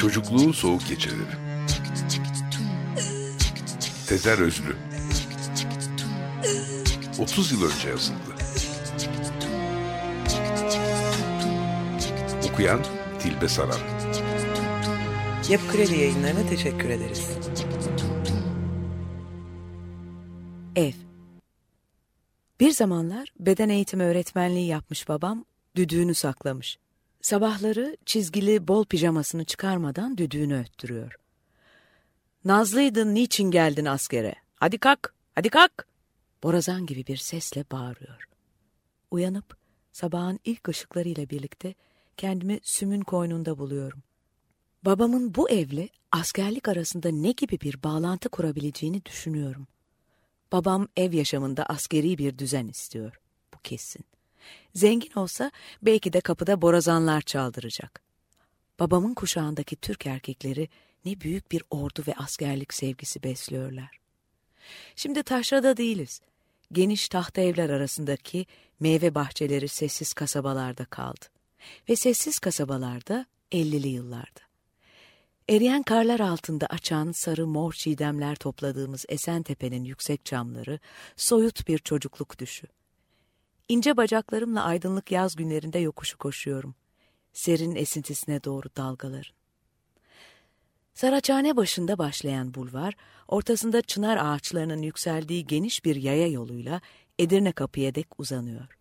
Çocukluğun soğuk geceleri. Tezer Özlü. 30 yıl önce yazıldı. Okuyan Tilbe Saran. Yapı Kredi yayınlarına teşekkür ederiz. Ev Bir zamanlar beden eğitimi öğretmenliği yapmış babam düdüğünü saklamış. Sabahları çizgili bol pijamasını çıkarmadan düdüğünü öttürüyor. Nazlıydın niçin geldin askere? Hadi kalk, hadi kalk. Borazan gibi bir sesle bağırıyor. Uyanıp sabahın ilk ışıklarıyla birlikte kendimi sümün koynunda buluyorum. Babamın bu evle askerlik arasında ne gibi bir bağlantı kurabileceğini düşünüyorum. Babam ev yaşamında askeri bir düzen istiyor. Bu kesin. Zengin olsa belki de kapıda borazanlar çaldıracak. Babamın kuşağındaki Türk erkekleri ne büyük bir ordu ve askerlik sevgisi besliyorlar. Şimdi taşrada değiliz. Geniş tahta evler arasındaki meyve bahçeleri sessiz kasabalarda kaldı. Ve sessiz kasabalarda 50'li yıllarda. Eriyen karlar altında açan sarı mor çiğdemler topladığımız Esentepe'nin yüksek camları soyut bir çocukluk düşü. İnce bacaklarımla aydınlık yaz günlerinde yokuşu koşuyorum. Serin esintisine doğru dalgaların. Saraçhane başında başlayan bulvar, ortasında çınar ağaçlarının yükseldiği geniş bir yaya yoluyla Edirne kapıya dek uzanıyor.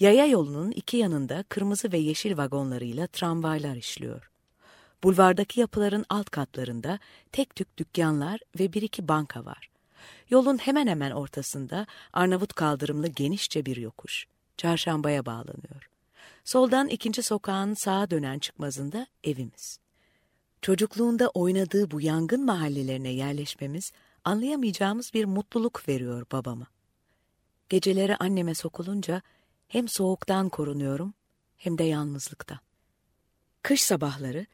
Yaya yolunun iki yanında kırmızı ve yeşil vagonlarıyla tramvaylar işliyor. Bulvardaki yapıların alt katlarında tek tük dükkanlar ve bir iki banka var. Yolun hemen hemen ortasında Arnavut kaldırımlı genişçe bir yokuş. Çarşambaya bağlanıyor. Soldan ikinci sokağın sağa dönen çıkmazında evimiz. Çocukluğunda oynadığı bu yangın mahallelerine yerleşmemiz anlayamayacağımız bir mutluluk veriyor babama. Geceleri anneme sokulunca hem soğuktan korunuyorum hem de yalnızlıktan. Kış sabahları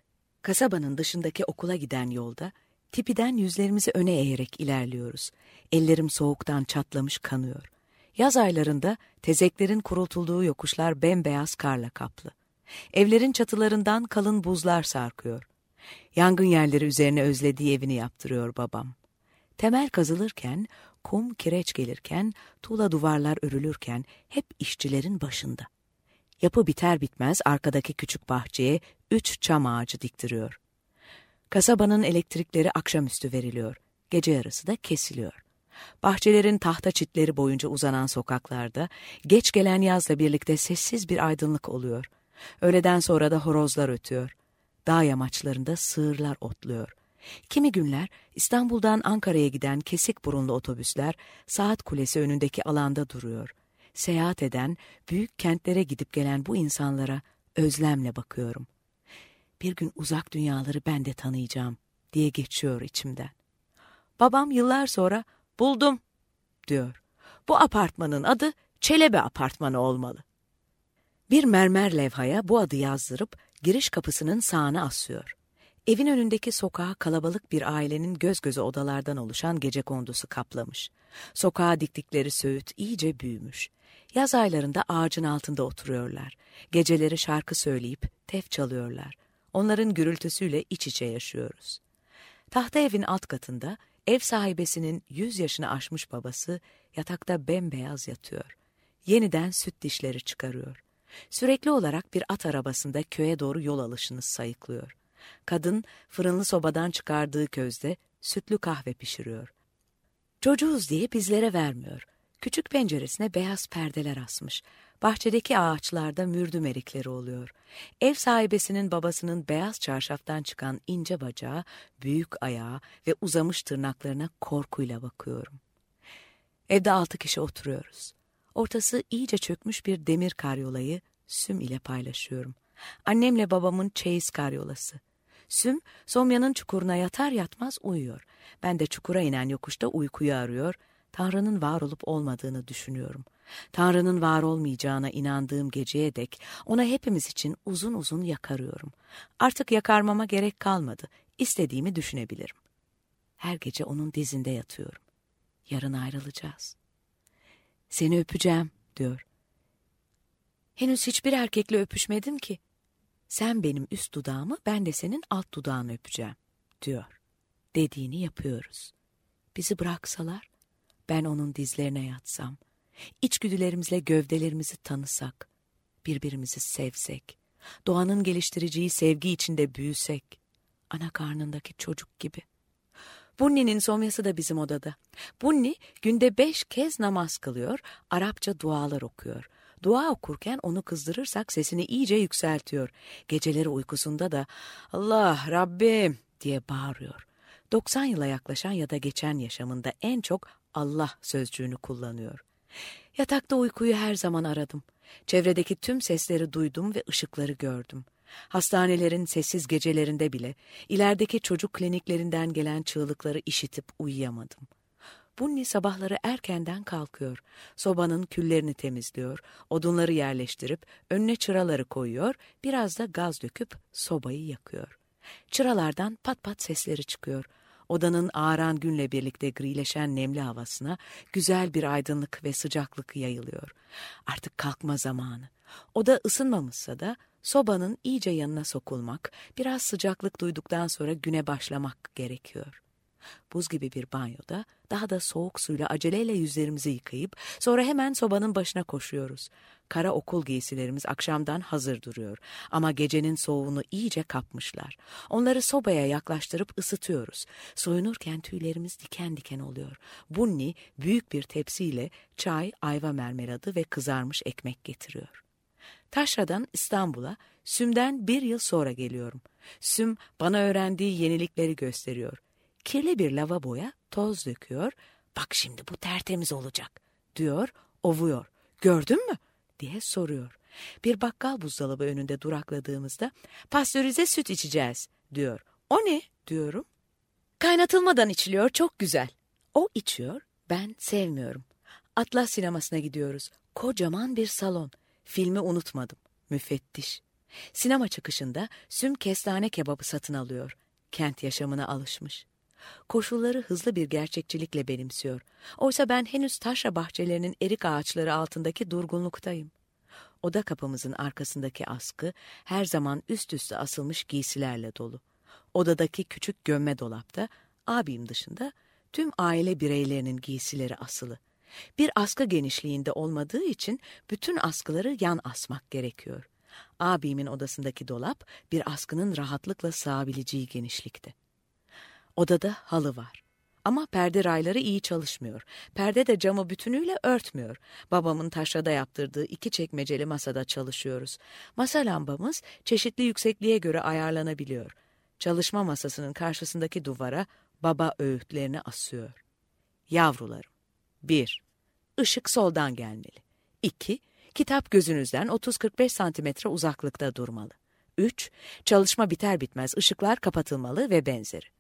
kasabanın dışındaki okula giden yolda tipiden yüzlerimizi öne eğerek ilerliyoruz. Ellerim soğuktan çatlamış kanıyor. Yaz aylarında tezeklerin kurultulduğu yokuşlar bembeyaz karla kaplı. Evlerin çatılarından kalın buzlar sarkıyor. Yangın yerleri üzerine özlediği evini yaptırıyor babam. Temel kazılırken, kum kireç gelirken, tuğla duvarlar örülürken hep işçilerin başında. Yapı biter bitmez arkadaki küçük bahçeye üç çam ağacı diktiriyor. Kasabanın elektrikleri akşamüstü veriliyor. Gece yarısı da kesiliyor. Bahçelerin tahta çitleri boyunca uzanan sokaklarda geç gelen yazla birlikte sessiz bir aydınlık oluyor. Öğleden sonra da horozlar ötüyor. Dağ yamaçlarında sığırlar otluyor. Kimi günler İstanbul'dan Ankara'ya giden kesik burunlu otobüsler saat kulesi önündeki alanda duruyor. Seyahat eden, büyük kentlere gidip gelen bu insanlara özlemle bakıyorum. Bir gün uzak dünyaları ben de tanıyacağım diye geçiyor içimden. Babam yıllar sonra buldum diyor. Bu apartmanın adı Çelebi Apartmanı olmalı. Bir mermer levhaya bu adı yazdırıp giriş kapısının sağına asıyor. Evin önündeki sokağa kalabalık bir ailenin göz göze odalardan oluşan gece kondusu kaplamış. Sokağa diktikleri söğüt iyice büyümüş. Yaz aylarında ağacın altında oturuyorlar. Geceleri şarkı söyleyip tef çalıyorlar. Onların gürültüsüyle iç içe yaşıyoruz. Tahta evin alt katında ev sahibesinin yüz yaşını aşmış babası yatakta bembeyaz yatıyor. Yeniden süt dişleri çıkarıyor. Sürekli olarak bir at arabasında köye doğru yol alışını sayıklıyor. Kadın fırınlı sobadan çıkardığı közde sütlü kahve pişiriyor. Çocuğuz diye bizlere vermiyor. Küçük penceresine beyaz perdeler asmış. Bahçedeki ağaçlarda mürdüm erikleri oluyor. Ev sahibesinin babasının beyaz çarşaftan çıkan ince bacağı, büyük ayağı ve uzamış tırnaklarına korkuyla bakıyorum. Evde altı kişi oturuyoruz. Ortası iyice çökmüş bir demir karyolayı Süm ile paylaşıyorum. Annemle babamın çeyiz karyolası. Süm, Somya'nın çukuruna yatar yatmaz uyuyor. Ben de çukura inen yokuşta uykuyu arıyor, Tanrı'nın var olup olmadığını düşünüyorum. Tanrı'nın var olmayacağına inandığım geceye dek ona hepimiz için uzun uzun yakarıyorum. Artık yakarmama gerek kalmadı. İstediğimi düşünebilirim. Her gece onun dizinde yatıyorum. Yarın ayrılacağız. Seni öpeceğim, diyor. Henüz hiçbir erkekle öpüşmedim ki. Sen benim üst dudağımı, ben de senin alt dudağını öpeceğim, diyor. Dediğini yapıyoruz. Bizi bıraksalar, ben onun dizlerine yatsam, içgüdülerimizle gövdelerimizi tanısak, birbirimizi sevsek, doğanın geliştireceği sevgi içinde büyüsek, ana karnındaki çocuk gibi. Bunni'nin somyası da bizim odada. Bunni günde beş kez namaz kılıyor, Arapça dualar okuyor. Dua okurken onu kızdırırsak sesini iyice yükseltiyor. Geceleri uykusunda da Allah Rabbim diye bağırıyor. 90 yıla yaklaşan ya da geçen yaşamında en çok Allah sözcüğünü kullanıyor. Yatakta uykuyu her zaman aradım. Çevredeki tüm sesleri duydum ve ışıkları gördüm. Hastanelerin sessiz gecelerinde bile ilerideki çocuk kliniklerinden gelen çığlıkları işitip uyuyamadım. Bunni sabahları erkenden kalkıyor. Sobanın küllerini temizliyor, odunları yerleştirip önüne çıraları koyuyor, biraz da gaz döküp sobayı yakıyor. Çıralardan pat pat sesleri çıkıyor. Odanın ağaran günle birlikte grileşen nemli havasına güzel bir aydınlık ve sıcaklık yayılıyor. Artık kalkma zamanı. Oda ısınmamışsa da sobanın iyice yanına sokulmak, biraz sıcaklık duyduktan sonra güne başlamak gerekiyor. Buz gibi bir banyoda daha da soğuk suyla aceleyle yüzlerimizi yıkayıp sonra hemen sobanın başına koşuyoruz. Kara okul giysilerimiz akşamdan hazır duruyor ama gecenin soğuğunu iyice kapmışlar. Onları sobaya yaklaştırıp ısıtıyoruz. Soyunurken tüylerimiz diken diken oluyor. Bunni büyük bir tepsiyle çay, ayva mermeladı ve kızarmış ekmek getiriyor. Taşra'dan İstanbul'a Süm'den bir yıl sonra geliyorum. Süm bana öğrendiği yenilikleri gösteriyor. Kirli bir lavaboya toz döküyor. Bak şimdi bu tertemiz olacak diyor, ovuyor. Gördün mü? Diye soruyor. Bir bakkal buzdolabı önünde durakladığımızda pastörize süt içeceğiz diyor. O ne diyorum. Kaynatılmadan içiliyor çok güzel. O içiyor ben sevmiyorum. Atlas sinemasına gidiyoruz. Kocaman bir salon. Filmi unutmadım. Müfettiş. Sinema çıkışında süm kestane kebabı satın alıyor. Kent yaşamına alışmış. Koşulları hızlı bir gerçekçilikle benimsiyor. Oysa ben henüz taşra bahçelerinin erik ağaçları altındaki durgunluktayım. Oda kapımızın arkasındaki askı her zaman üst üste asılmış giysilerle dolu. Odadaki küçük gömme dolapta abim dışında tüm aile bireylerinin giysileri asılı. Bir askı genişliğinde olmadığı için bütün askıları yan asmak gerekiyor. Abimin odasındaki dolap bir askının rahatlıkla sığabileceği genişlikte. Odada halı var. Ama perde rayları iyi çalışmıyor. Perde de camı bütünüyle örtmüyor. Babamın taşrada yaptırdığı iki çekmeceli masada çalışıyoruz. Masa lambamız çeşitli yüksekliğe göre ayarlanabiliyor. Çalışma masasının karşısındaki duvara baba öğütlerini asıyor. Yavrularım. 1. Işık soldan gelmeli. 2. Kitap gözünüzden 30-45 santimetre uzaklıkta durmalı. 3. Çalışma biter bitmez ışıklar kapatılmalı ve benzeri.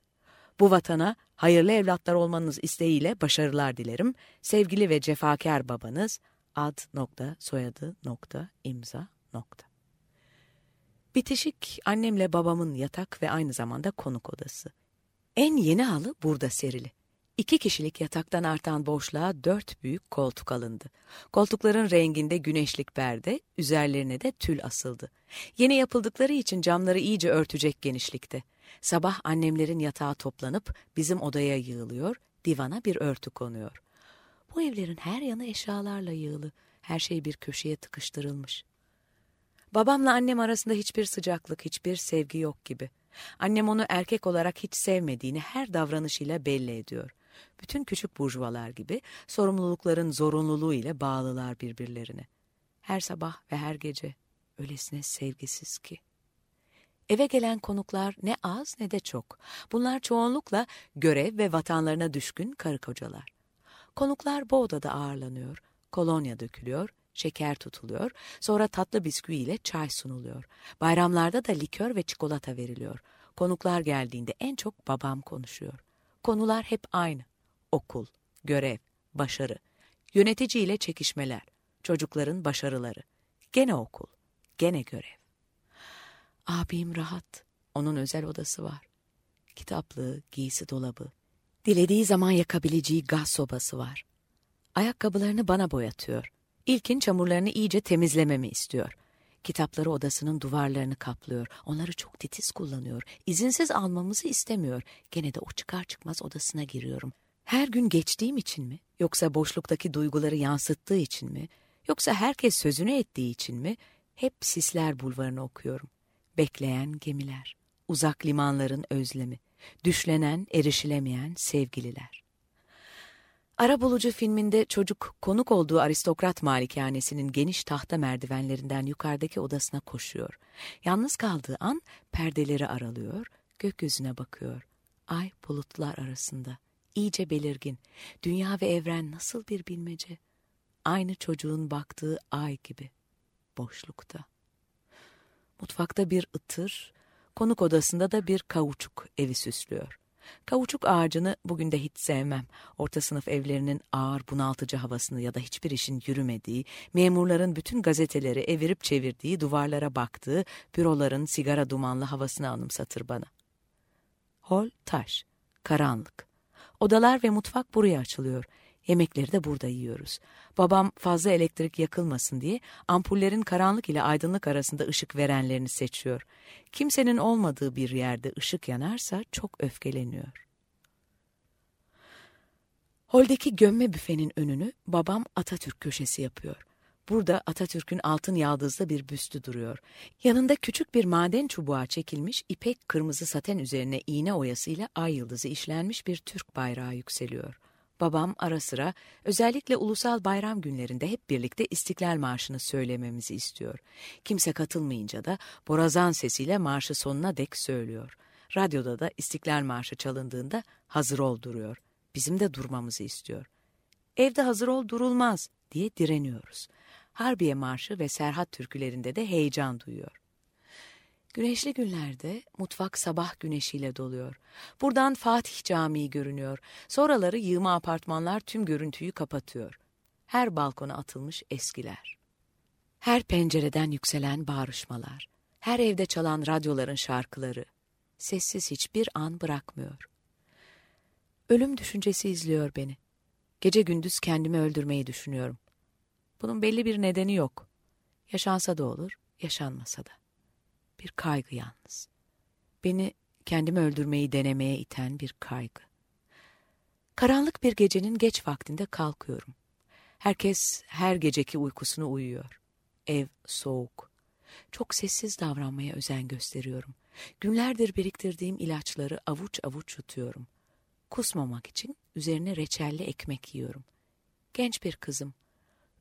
Bu vatana hayırlı evlatlar olmanız isteğiyle başarılar dilerim. Sevgili ve cefakar babanız ad nokta soyadı nokta imza nokta. Bitişik annemle babamın yatak ve aynı zamanda konuk odası. En yeni halı burada serili. İki kişilik yataktan artan boşluğa dört büyük koltuk alındı. Koltukların renginde güneşlik perde, üzerlerine de tül asıldı. Yeni yapıldıkları için camları iyice örtecek genişlikte. Sabah annemlerin yatağı toplanıp bizim odaya yığılıyor, divana bir örtü konuyor. Bu evlerin her yanı eşyalarla yığılı, her şey bir köşeye tıkıştırılmış. Babamla annem arasında hiçbir sıcaklık, hiçbir sevgi yok gibi. Annem onu erkek olarak hiç sevmediğini her davranışıyla belli ediyor. Bütün küçük burjuvalar gibi sorumlulukların zorunluluğu ile bağlılar birbirlerine. Her sabah ve her gece öylesine sevgisiz ki. Eve gelen konuklar ne az ne de çok. Bunlar çoğunlukla görev ve vatanlarına düşkün karı kocalar. Konuklar bu odada ağırlanıyor, kolonya dökülüyor, şeker tutuluyor, sonra tatlı bisküvi ile çay sunuluyor. Bayramlarda da likör ve çikolata veriliyor. Konuklar geldiğinde en çok babam konuşuyor. Konular hep aynı. Okul, görev, başarı, yöneticiyle çekişmeler, çocukların başarıları. Gene okul, gene görev. Abim rahat. Onun özel odası var. Kitaplığı, giysi dolabı. Dilediği zaman yakabileceği gaz sobası var. Ayakkabılarını bana boyatıyor. İlkin çamurlarını iyice temizlememi istiyor. Kitapları odasının duvarlarını kaplıyor. Onları çok titiz kullanıyor. İzinsiz almamızı istemiyor. Gene de o çıkar çıkmaz odasına giriyorum. Her gün geçtiğim için mi? Yoksa boşluktaki duyguları yansıttığı için mi? Yoksa herkes sözünü ettiği için mi? Hep Sisler Bulvarı'nı okuyorum. Bekleyen gemiler, uzak limanların özlemi, düşlenen, erişilemeyen sevgililer. Arabulucu filminde çocuk konuk olduğu aristokrat malikanesinin geniş tahta merdivenlerinden yukarıdaki odasına koşuyor. Yalnız kaldığı an perdeleri aralıyor, gökyüzüne bakıyor. Ay bulutlar arasında, iyice belirgin. Dünya ve evren nasıl bir bilmece. Aynı çocuğun baktığı ay gibi, boşlukta. Mutfakta bir ıtır, konuk odasında da bir kavuçuk evi süslüyor. Kavuçuk ağacını bugün de hiç sevmem. Orta sınıf evlerinin ağır bunaltıcı havasını ya da hiçbir işin yürümediği, memurların bütün gazeteleri evirip çevirdiği, duvarlara baktığı, büroların sigara dumanlı havasını anımsatır bana. Hol taş, karanlık. Odalar ve mutfak buraya açılıyor. Yemekleri de burada yiyoruz. Babam fazla elektrik yakılmasın diye ampullerin karanlık ile aydınlık arasında ışık verenlerini seçiyor. Kimsenin olmadığı bir yerde ışık yanarsa çok öfkeleniyor. Holdeki gömme büfenin önünü babam Atatürk köşesi yapıyor. Burada Atatürk'ün altın yaldızlı bir büstü duruyor. Yanında küçük bir maden çubuğa çekilmiş ipek kırmızı saten üzerine iğne oyasıyla ay yıldızı işlenmiş bir Türk bayrağı yükseliyor. Babam ara sıra özellikle ulusal bayram günlerinde hep birlikte İstiklal Marşı'nı söylememizi istiyor. Kimse katılmayınca da borazan sesiyle marşı sonuna dek söylüyor. Radyoda da İstiklal Marşı çalındığında hazır ol duruyor. Bizim de durmamızı istiyor. Evde hazır ol durulmaz diye direniyoruz. Harbiye Marşı ve Serhat türkülerinde de heyecan duyuyor. Güneşli günlerde mutfak sabah güneşiyle doluyor. Buradan Fatih Camii görünüyor. Sonraları yığma apartmanlar tüm görüntüyü kapatıyor. Her balkona atılmış eskiler. Her pencereden yükselen bağrışmalar. Her evde çalan radyoların şarkıları. Sessiz hiçbir an bırakmıyor. Ölüm düşüncesi izliyor beni. Gece gündüz kendimi öldürmeyi düşünüyorum. Bunun belli bir nedeni yok. Yaşansa da olur, yaşanmasa da. Bir kaygı yalnız. Beni kendimi öldürmeyi denemeye iten bir kaygı. Karanlık bir gecenin geç vaktinde kalkıyorum. Herkes her geceki uykusunu uyuyor. Ev soğuk. Çok sessiz davranmaya özen gösteriyorum. Günlerdir biriktirdiğim ilaçları avuç avuç yutuyorum. Kusmamak için üzerine reçelli ekmek yiyorum. Genç bir kızım.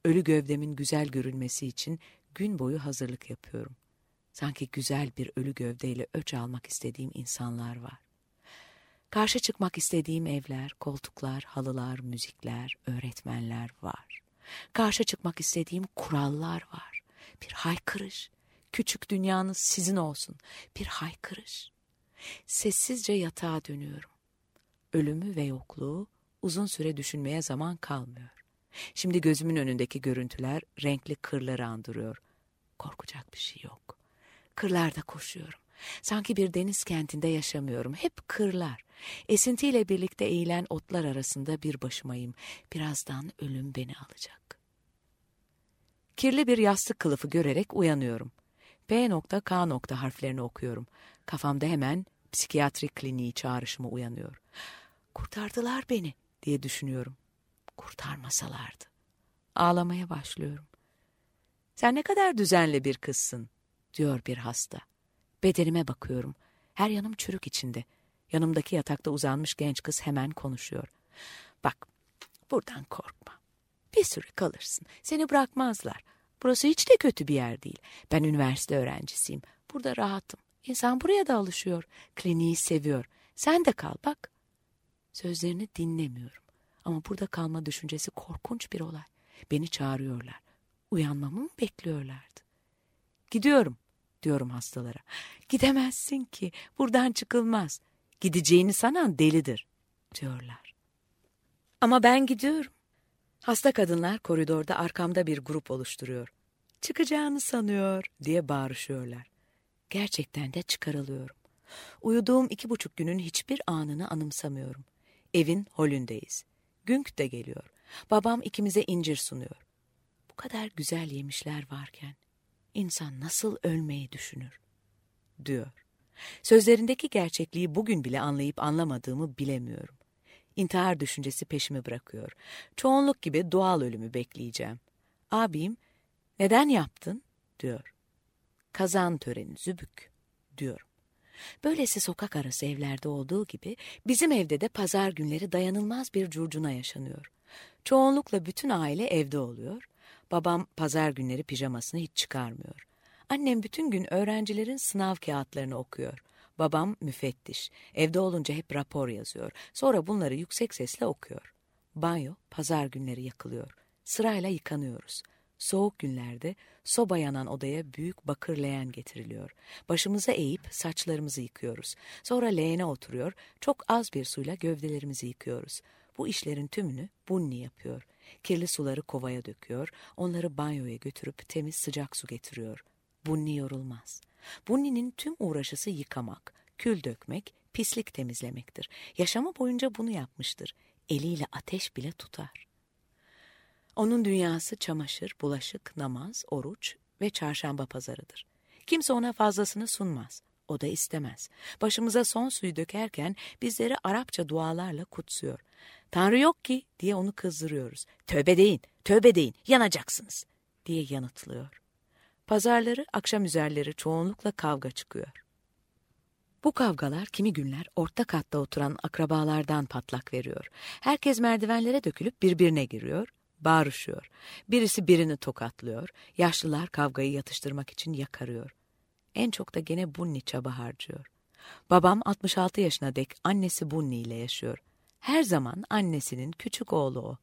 Ölü gövdemin güzel görünmesi için gün boyu hazırlık yapıyorum. Sanki güzel bir ölü gövdeyle öç almak istediğim insanlar var. Karşı çıkmak istediğim evler, koltuklar, halılar, müzikler, öğretmenler var. Karşı çıkmak istediğim kurallar var. Bir haykırış. Küçük dünyanız sizin olsun. Bir haykırış. Sessizce yatağa dönüyorum. Ölümü ve yokluğu uzun süre düşünmeye zaman kalmıyor. Şimdi gözümün önündeki görüntüler renkli kırları andırıyor. Korkacak bir şey yok. Kırlarda koşuyorum. Sanki bir deniz kentinde yaşamıyorum. Hep kırlar. Esintiyle birlikte eğilen otlar arasında bir başımayım. Birazdan ölüm beni alacak. Kirli bir yastık kılıfı görerek uyanıyorum. P nokta K nokta harflerini okuyorum. Kafamda hemen psikiyatri kliniği çağrışımı uyanıyor. Kurtardılar beni diye düşünüyorum. Kurtarmasalardı. Ağlamaya başlıyorum. Sen ne kadar düzenli bir kızsın diyor bir hasta. Bedenime bakıyorum. Her yanım çürük içinde. Yanımdaki yatakta uzanmış genç kız hemen konuşuyor. Bak, buradan korkma. Bir süre kalırsın. Seni bırakmazlar. Burası hiç de kötü bir yer değil. Ben üniversite öğrencisiyim. Burada rahatım. İnsan buraya da alışıyor. Kliniği seviyor. Sen de kal bak. Sözlerini dinlemiyorum. Ama burada kalma düşüncesi korkunç bir olay. Beni çağırıyorlar. Uyanmamı mı bekliyorlardı? Gidiyorum diyorum hastalara. Gidemezsin ki buradan çıkılmaz. Gideceğini sanan delidir diyorlar. Ama ben gidiyorum. Hasta kadınlar koridorda arkamda bir grup oluşturuyor. Çıkacağını sanıyor diye bağırışıyorlar. Gerçekten de çıkarılıyorum. Uyuduğum iki buçuk günün hiçbir anını anımsamıyorum. Evin holündeyiz. Günk de geliyor. Babam ikimize incir sunuyor. Bu kadar güzel yemişler varken insan nasıl ölmeyi düşünür? diyor. Sözlerindeki gerçekliği bugün bile anlayıp anlamadığımı bilemiyorum. İntihar düşüncesi peşimi bırakıyor. Çoğunluk gibi doğal ölümü bekleyeceğim. Abim, neden yaptın? diyor. Kazan töreni zübük, diyorum. Böylesi sokak arası evlerde olduğu gibi bizim evde de pazar günleri dayanılmaz bir curcuna yaşanıyor. Çoğunlukla bütün aile evde oluyor. Babam pazar günleri pijamasını hiç çıkarmıyor. Annem bütün gün öğrencilerin sınav kağıtlarını okuyor. Babam müfettiş. Evde olunca hep rapor yazıyor. Sonra bunları yüksek sesle okuyor. Banyo pazar günleri yakılıyor. Sırayla yıkanıyoruz. Soğuk günlerde soba yanan odaya büyük bakır leğen getiriliyor. Başımıza eğip saçlarımızı yıkıyoruz. Sonra leğene oturuyor, çok az bir suyla gövdelerimizi yıkıyoruz. Bu işlerin tümünü Bunni yapıyor. Kirli suları kovaya döküyor, onları banyoya götürüp temiz sıcak su getiriyor. Bunni yorulmaz. Bunni'nin tüm uğraşısı yıkamak, kül dökmek, pislik temizlemektir. Yaşamı boyunca bunu yapmıştır. Eliyle ateş bile tutar. Onun dünyası çamaşır, bulaşık, namaz, oruç ve çarşamba pazarıdır. Kimse ona fazlasını sunmaz. O da istemez. Başımıza son suyu dökerken bizleri Arapça dualarla kutsuyor. Tanrı yok ki diye onu kızdırıyoruz. Tövbe deyin, tövbe deyin, yanacaksınız diye yanıtlıyor. Pazarları, akşam üzerleri çoğunlukla kavga çıkıyor. Bu kavgalar kimi günler orta katta oturan akrabalardan patlak veriyor. Herkes merdivenlere dökülüp birbirine giriyor, bağırışıyor. Birisi birini tokatlıyor, yaşlılar kavgayı yatıştırmak için yakarıyor. En çok da gene Bunny çaba harcıyor. Babam 66 yaşına dek annesi Bunny ile yaşıyor. Her zaman annesinin küçük oğlu o.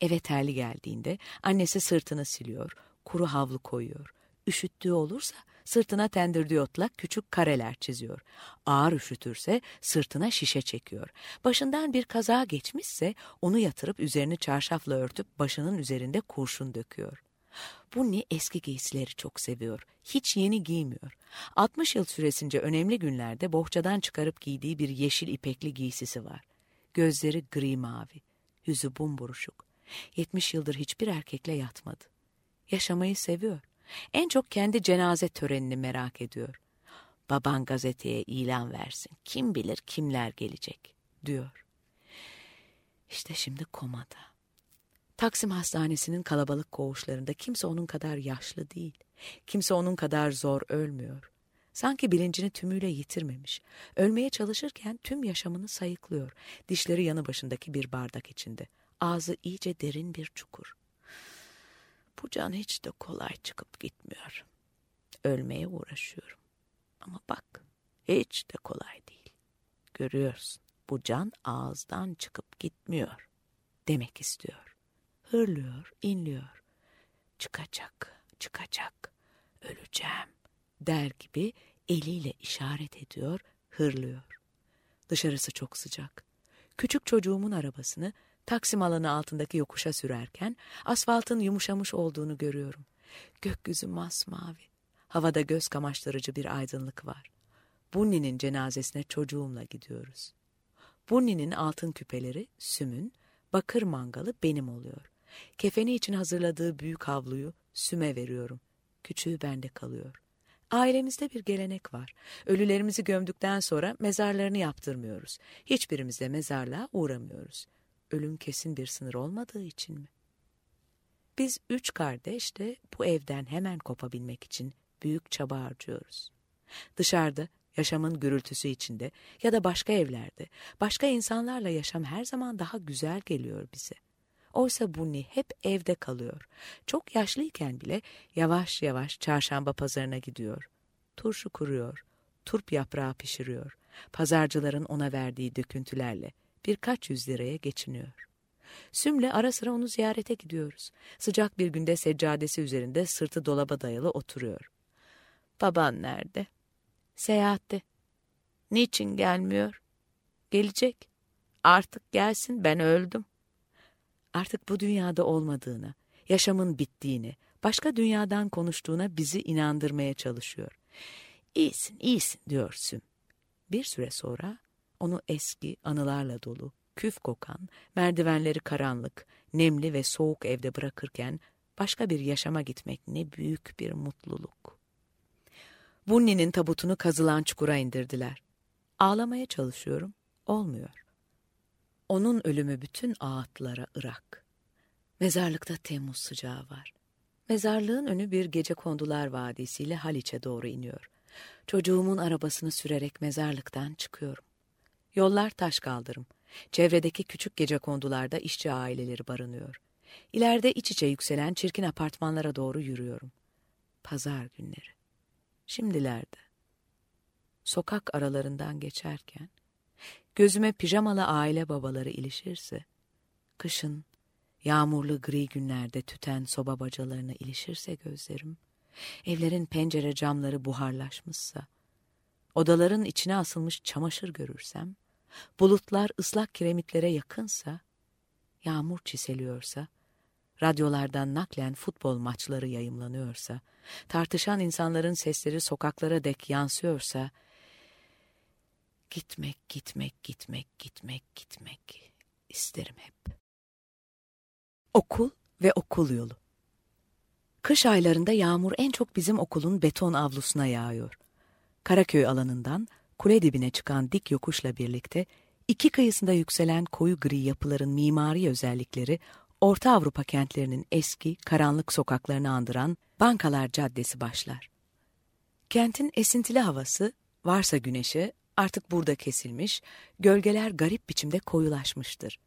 Eve terli geldiğinde annesi sırtını siliyor, kuru havlu koyuyor. Üşüttüğü olursa sırtına tendirdiyotla küçük kareler çiziyor. Ağır üşütürse sırtına şişe çekiyor. Başından bir kaza geçmişse onu yatırıp üzerini çarşafla örtüp başının üzerinde kurşun döküyor. Bunny eski giysileri çok seviyor. Hiç yeni giymiyor. 60 yıl süresince önemli günlerde bohçadan çıkarıp giydiği bir yeşil ipekli giysisi var. Gözleri gri mavi. Yüzü bumburuşuk. 70 yıldır hiçbir erkekle yatmadı. Yaşamayı seviyor. En çok kendi cenaze törenini merak ediyor. Baban gazeteye ilan versin. Kim bilir kimler gelecek, diyor. İşte şimdi komada. Taksim Hastanesi'nin kalabalık koğuşlarında kimse onun kadar yaşlı değil. Kimse onun kadar zor ölmüyor. Sanki bilincini tümüyle yitirmemiş. Ölmeye çalışırken tüm yaşamını sayıklıyor. Dişleri yanı başındaki bir bardak içinde. Ağzı iyice derin bir çukur. Bu can hiç de kolay çıkıp gitmiyor. Ölmeye uğraşıyorum. Ama bak hiç de kolay değil. Görüyorsun bu can ağızdan çıkıp gitmiyor demek istiyor. Hırlıyor, inliyor. Çıkacak, çıkacak, öleceğim der gibi eliyle işaret ediyor, hırlıyor. Dışarısı çok sıcak. Küçük çocuğumun arabasını Taksim alanı altındaki yokuşa sürerken asfaltın yumuşamış olduğunu görüyorum. Gökyüzü masmavi. Havada göz kamaştırıcı bir aydınlık var. Bunni'nin cenazesine çocuğumla gidiyoruz. Bunni'nin altın küpeleri, sümün, bakır mangalı benim oluyor. Kefeni için hazırladığı büyük havluyu süme veriyorum. Küçüğü bende kalıyor. Ailemizde bir gelenek var. Ölülerimizi gömdükten sonra mezarlarını yaptırmıyoruz. Hiçbirimiz de mezarlığa uğramıyoruz ölüm kesin bir sınır olmadığı için mi? Biz üç kardeş de bu evden hemen kopabilmek için büyük çaba harcıyoruz. Dışarıda, yaşamın gürültüsü içinde ya da başka evlerde, başka insanlarla yaşam her zaman daha güzel geliyor bize. Oysa Bunny hep evde kalıyor. Çok yaşlıyken bile yavaş yavaş çarşamba pazarına gidiyor. Turşu kuruyor, turp yaprağı pişiriyor. Pazarcıların ona verdiği döküntülerle, birkaç yüz liraya geçiniyor. Sümle ara sıra onu ziyarete gidiyoruz. Sıcak bir günde seccadesi üzerinde sırtı dolaba dayalı oturuyor. Baban nerede? Seyahatte. Niçin gelmiyor? Gelecek. Artık gelsin ben öldüm. Artık bu dünyada olmadığına, yaşamın bittiğini, başka dünyadan konuştuğuna bizi inandırmaya çalışıyor. İyisin, iyisin diyor Süm. Bir süre sonra onu eski anılarla dolu, küf kokan, merdivenleri karanlık, nemli ve soğuk evde bırakırken başka bir yaşama gitmek ne büyük bir mutluluk. Bunni'nin tabutunu kazılan çukura indirdiler. Ağlamaya çalışıyorum, olmuyor. Onun ölümü bütün ağıtlara ırak. Mezarlıkta Temmuz sıcağı var. Mezarlığın önü bir gece kondular vadisiyle Haliç'e doğru iniyor. Çocuğumun arabasını sürerek mezarlıktan çıkıyorum. Yollar taş kaldırım. Çevredeki küçük gece kondularda işçi aileleri barınıyor. İleride iç içe yükselen çirkin apartmanlara doğru yürüyorum. Pazar günleri. Şimdilerde. Sokak aralarından geçerken gözüme pijamalı aile babaları ilişirse, kışın yağmurlu gri günlerde tüten soba bacalarına ilişirse gözlerim, evlerin pencere camları buharlaşmışsa, odaların içine asılmış çamaşır görürsem, bulutlar ıslak kiremitlere yakınsa, yağmur çiseliyorsa, radyolardan naklen futbol maçları yayımlanıyorsa, tartışan insanların sesleri sokaklara dek yansıyorsa, gitmek, gitmek, gitmek, gitmek, gitmek isterim hep. Okul ve okul yolu. Kış aylarında yağmur en çok bizim okulun beton avlusuna yağıyor. Karaköy alanından kule dibine çıkan dik yokuşla birlikte iki kıyısında yükselen koyu gri yapıların mimari özellikleri Orta Avrupa kentlerinin eski, karanlık sokaklarını andıran Bankalar Caddesi başlar. Kentin esintili havası, varsa güneşi, artık burada kesilmiş, gölgeler garip biçimde koyulaşmıştır.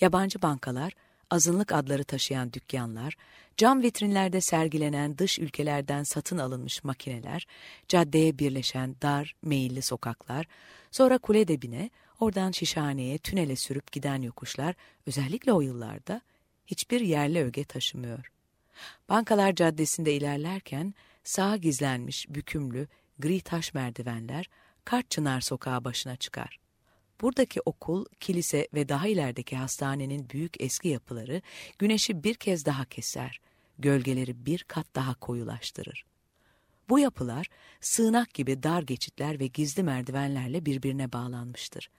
Yabancı bankalar, azınlık adları taşıyan dükkanlar, cam vitrinlerde sergilenen dış ülkelerden satın alınmış makineler, caddeye birleşen dar, meyilli sokaklar, sonra kule debine, oradan şişhaneye, tünele sürüp giden yokuşlar, özellikle o yıllarda hiçbir yerli öge taşımıyor. Bankalar caddesinde ilerlerken sağa gizlenmiş, bükümlü, gri taş merdivenler, Kartçınar sokağı başına çıkar. Buradaki okul, kilise ve daha ilerideki hastanenin büyük eski yapıları güneşi bir kez daha keser, gölgeleri bir kat daha koyulaştırır. Bu yapılar sığınak gibi dar geçitler ve gizli merdivenlerle birbirine bağlanmıştır.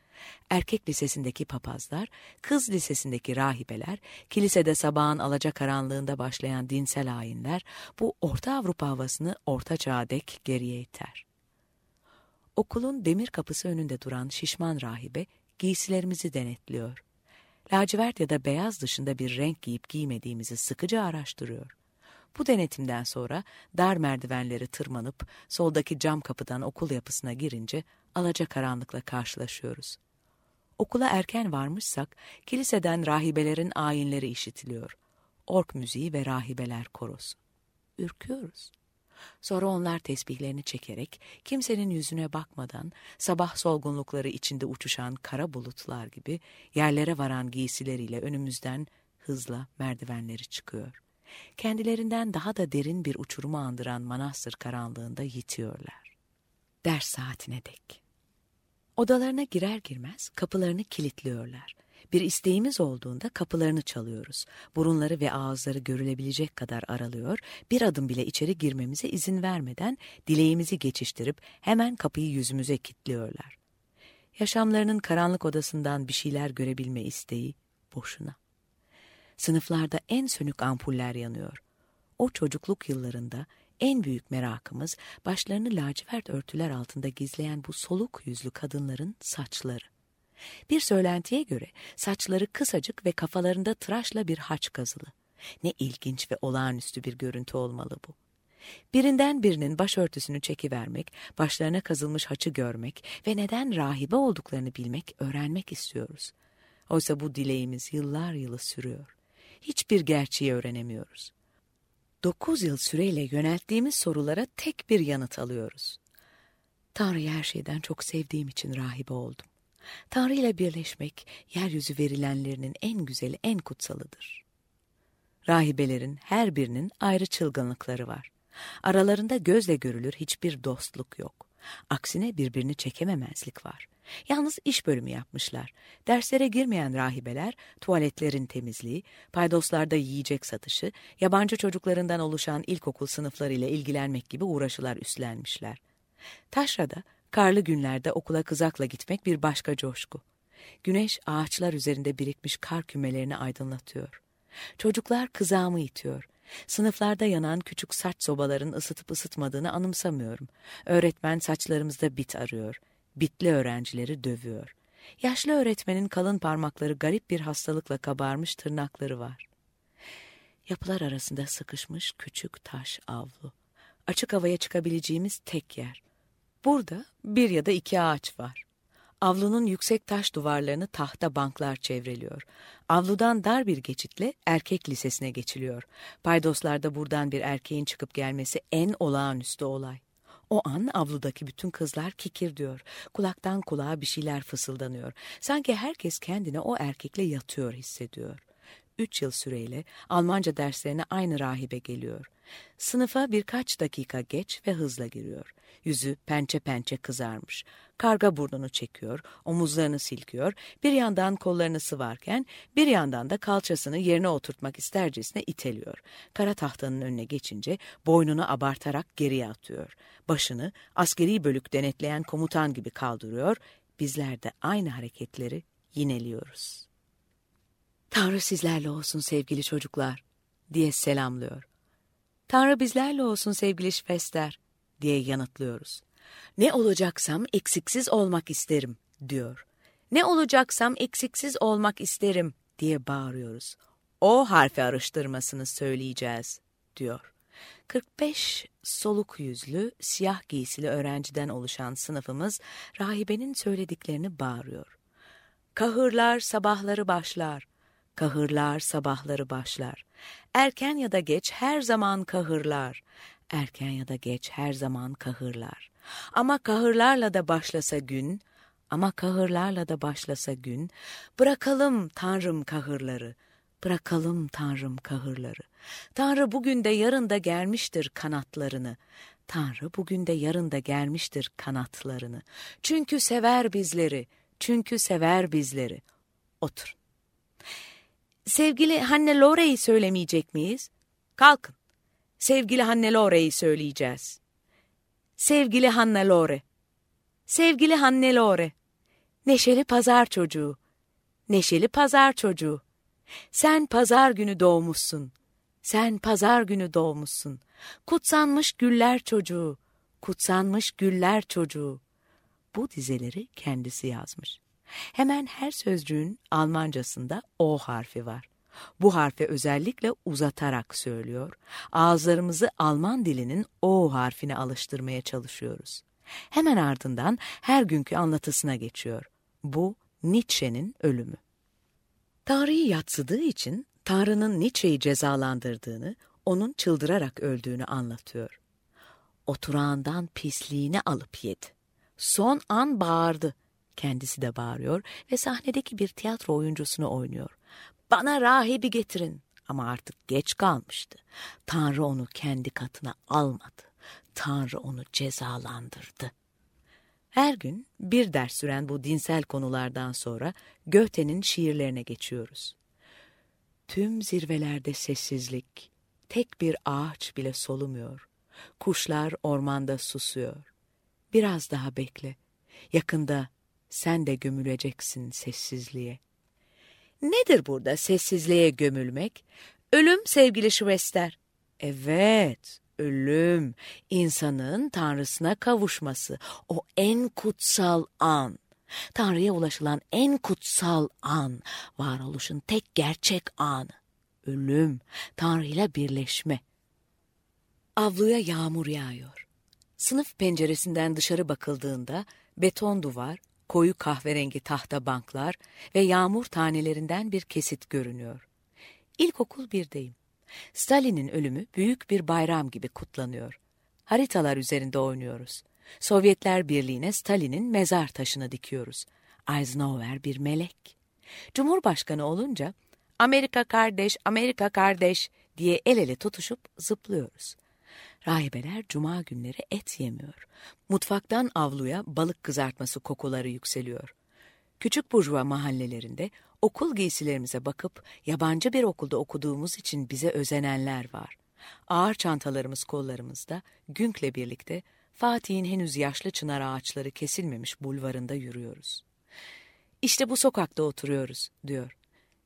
Erkek lisesindeki papazlar, kız lisesindeki rahibeler, kilisede sabahın alacakaranlığında başlayan dinsel ayinler bu Orta Avrupa havasını Orta Çağ'a dek geriye iter. Okulun demir kapısı önünde duran şişman rahibe giysilerimizi denetliyor. Lacivert ya da beyaz dışında bir renk giyip giymediğimizi sıkıca araştırıyor. Bu denetimden sonra dar merdivenleri tırmanıp soldaki cam kapıdan okul yapısına girince alacakaranlıkla karşılaşıyoruz. Okula erken varmışsak kiliseden rahibelerin ayinleri işitiliyor. Ork müziği ve rahibeler korosu. Ürküyoruz. Sonra onlar tesbihlerini çekerek kimsenin yüzüne bakmadan sabah solgunlukları içinde uçuşan kara bulutlar gibi yerlere varan giysileriyle önümüzden hızla merdivenleri çıkıyor. Kendilerinden daha da derin bir uçurumu andıran manastır karanlığında yitiyorlar. Ders saatine dek. Odalarına girer girmez kapılarını kilitliyorlar. Bir isteğimiz olduğunda kapılarını çalıyoruz. Burunları ve ağızları görülebilecek kadar aralıyor, bir adım bile içeri girmemize izin vermeden dileğimizi geçiştirip hemen kapıyı yüzümüze kilitliyorlar. Yaşamlarının karanlık odasından bir şeyler görebilme isteği boşuna. Sınıflarda en sönük ampuller yanıyor. O çocukluk yıllarında en büyük merakımız başlarını lacivert örtüler altında gizleyen bu soluk yüzlü kadınların saçları. Bir söylentiye göre saçları kısacık ve kafalarında tıraşla bir haç kazılı. Ne ilginç ve olağanüstü bir görüntü olmalı bu. Birinden birinin başörtüsünü çekivermek, başlarına kazılmış haçı görmek ve neden rahibe olduklarını bilmek, öğrenmek istiyoruz. Oysa bu dileğimiz yıllar yılı sürüyor. Hiçbir gerçeği öğrenemiyoruz. Dokuz yıl süreyle yönelttiğimiz sorulara tek bir yanıt alıyoruz. Tanrı'yı her şeyden çok sevdiğim için rahibe oldum. Tanrı ile birleşmek, yeryüzü verilenlerinin en güzeli, en kutsalıdır. Rahibelerin her birinin ayrı çılgınlıkları var. Aralarında gözle görülür hiçbir dostluk yok. Aksine birbirini çekememezlik var. Yalnız iş bölümü yapmışlar. Derslere girmeyen rahibeler, tuvaletlerin temizliği, paydoslarda yiyecek satışı, yabancı çocuklarından oluşan ilkokul sınıfları ile ilgilenmek gibi uğraşılar üstlenmişler. Taşra'da Karlı günlerde okula kızakla gitmek bir başka coşku. Güneş ağaçlar üzerinde birikmiş kar kümelerini aydınlatıyor. Çocuklar kızağımı itiyor. Sınıflarda yanan küçük saç sobaların ısıtıp ısıtmadığını anımsamıyorum. Öğretmen saçlarımızda bit arıyor. Bitli öğrencileri dövüyor. Yaşlı öğretmenin kalın parmakları garip bir hastalıkla kabarmış tırnakları var. Yapılar arasında sıkışmış küçük taş avlu. Açık havaya çıkabileceğimiz tek yer. Burada bir ya da iki ağaç var. Avlunun yüksek taş duvarlarını tahta banklar çevreliyor. Avludan dar bir geçitle erkek lisesine geçiliyor. Paydoslarda buradan bir erkeğin çıkıp gelmesi en olağanüstü olay. O an avludaki bütün kızlar kikir diyor. Kulaktan kulağa bir şeyler fısıldanıyor. Sanki herkes kendine o erkekle yatıyor hissediyor. Üç yıl süreyle Almanca derslerine aynı rahibe geliyor. Sınıfa birkaç dakika geç ve hızla giriyor. Yüzü pençe pençe kızarmış. Karga burnunu çekiyor, omuzlarını silkiyor, bir yandan kollarını sıvarken bir yandan da kalçasını yerine oturtmak istercesine iteliyor. Kara tahtanın önüne geçince boynunu abartarak geriye atıyor. Başını askeri bölük denetleyen komutan gibi kaldırıyor, bizler de aynı hareketleri yineliyoruz. Tanrı sizlerle olsun sevgili çocuklar diye selamlıyor. Tanrı bizlerle olsun sevgili Şvester diye yanıtlıyoruz. Ne olacaksam eksiksiz olmak isterim diyor. Ne olacaksam eksiksiz olmak isterim diye bağırıyoruz. O harfi araştırmasını söyleyeceğiz diyor. 45 soluk yüzlü, siyah giysili öğrenciden oluşan sınıfımız rahibenin söylediklerini bağırıyor. Kahırlar sabahları başlar, kahırlar sabahları başlar. Erken ya da geç her zaman kahırlar, erken ya da geç her zaman kahırlar. Ama kahırlarla da başlasa gün, ama kahırlarla da başlasa gün, bırakalım Tanrım kahırları, bırakalım Tanrım kahırları. Tanrı bugün de yarın da germiştir kanatlarını. Tanrı bugün de yarın da germiştir kanatlarını. Çünkü sever bizleri, çünkü sever bizleri. Oturun. Sevgili Hanne Lore'yi söylemeyecek miyiz? Kalkın. Sevgili Hanne Lore'yi söyleyeceğiz. Sevgili Hanne Lore. Sevgili Hanne Lore. Neşeli pazar çocuğu. Neşeli pazar çocuğu. Sen pazar günü doğmuşsun. Sen pazar günü doğmuşsun. Kutsanmış güller çocuğu. Kutsanmış güller çocuğu. Bu dizeleri kendisi yazmış. Hemen her sözcüğün Almancasında O harfi var. Bu harfi özellikle uzatarak söylüyor. Ağızlarımızı Alman dilinin O harfine alıştırmaya çalışıyoruz. Hemen ardından her günkü anlatısına geçiyor. Bu Nietzsche'nin ölümü. Tanrı'yı yatsıdığı için Tanrı'nın Nietzsche'yi cezalandırdığını, onun çıldırarak öldüğünü anlatıyor. Oturağından pisliğini alıp yedi. Son an bağırdı. Kendisi de bağırıyor ve sahnedeki bir tiyatro oyuncusunu oynuyor. Bana rahibi getirin. Ama artık geç kalmıştı. Tanrı onu kendi katına almadı. Tanrı onu cezalandırdı. Her gün bir ders süren bu dinsel konulardan sonra Göte'nin şiirlerine geçiyoruz. Tüm zirvelerde sessizlik, tek bir ağaç bile solumuyor. Kuşlar ormanda susuyor. Biraz daha bekle. Yakında sen de gömüleceksin sessizliğe. Nedir burada sessizliğe gömülmek? Ölüm sevgili Şvester. Evet, ölüm, insanın Tanrısına kavuşması, o en kutsal an. Tanrı'ya ulaşılan en kutsal an, varoluşun tek gerçek anı. Ölüm, Tanrı ile birleşme. Avluya yağmur yağıyor. Sınıf penceresinden dışarı bakıldığında beton duvar, koyu kahverengi tahta banklar ve yağmur tanelerinden bir kesit görünüyor. İlkokul birdeyim. Stalin'in ölümü büyük bir bayram gibi kutlanıyor. Haritalar üzerinde oynuyoruz. Sovyetler Birliği'ne Stalin'in mezar taşını dikiyoruz. Eisenhower bir melek. Cumhurbaşkanı olunca Amerika kardeş, Amerika kardeş diye el ele tutuşup zıplıyoruz. Rahibeler cuma günleri et yemiyor. Mutfaktan avluya balık kızartması kokuları yükseliyor. Küçük burjuva mahallelerinde okul giysilerimize bakıp yabancı bir okulda okuduğumuz için bize özenenler var. Ağır çantalarımız kollarımızda Günk'le birlikte Fatih'in henüz yaşlı çınar ağaçları kesilmemiş bulvarında yürüyoruz. İşte bu sokakta oturuyoruz, diyor.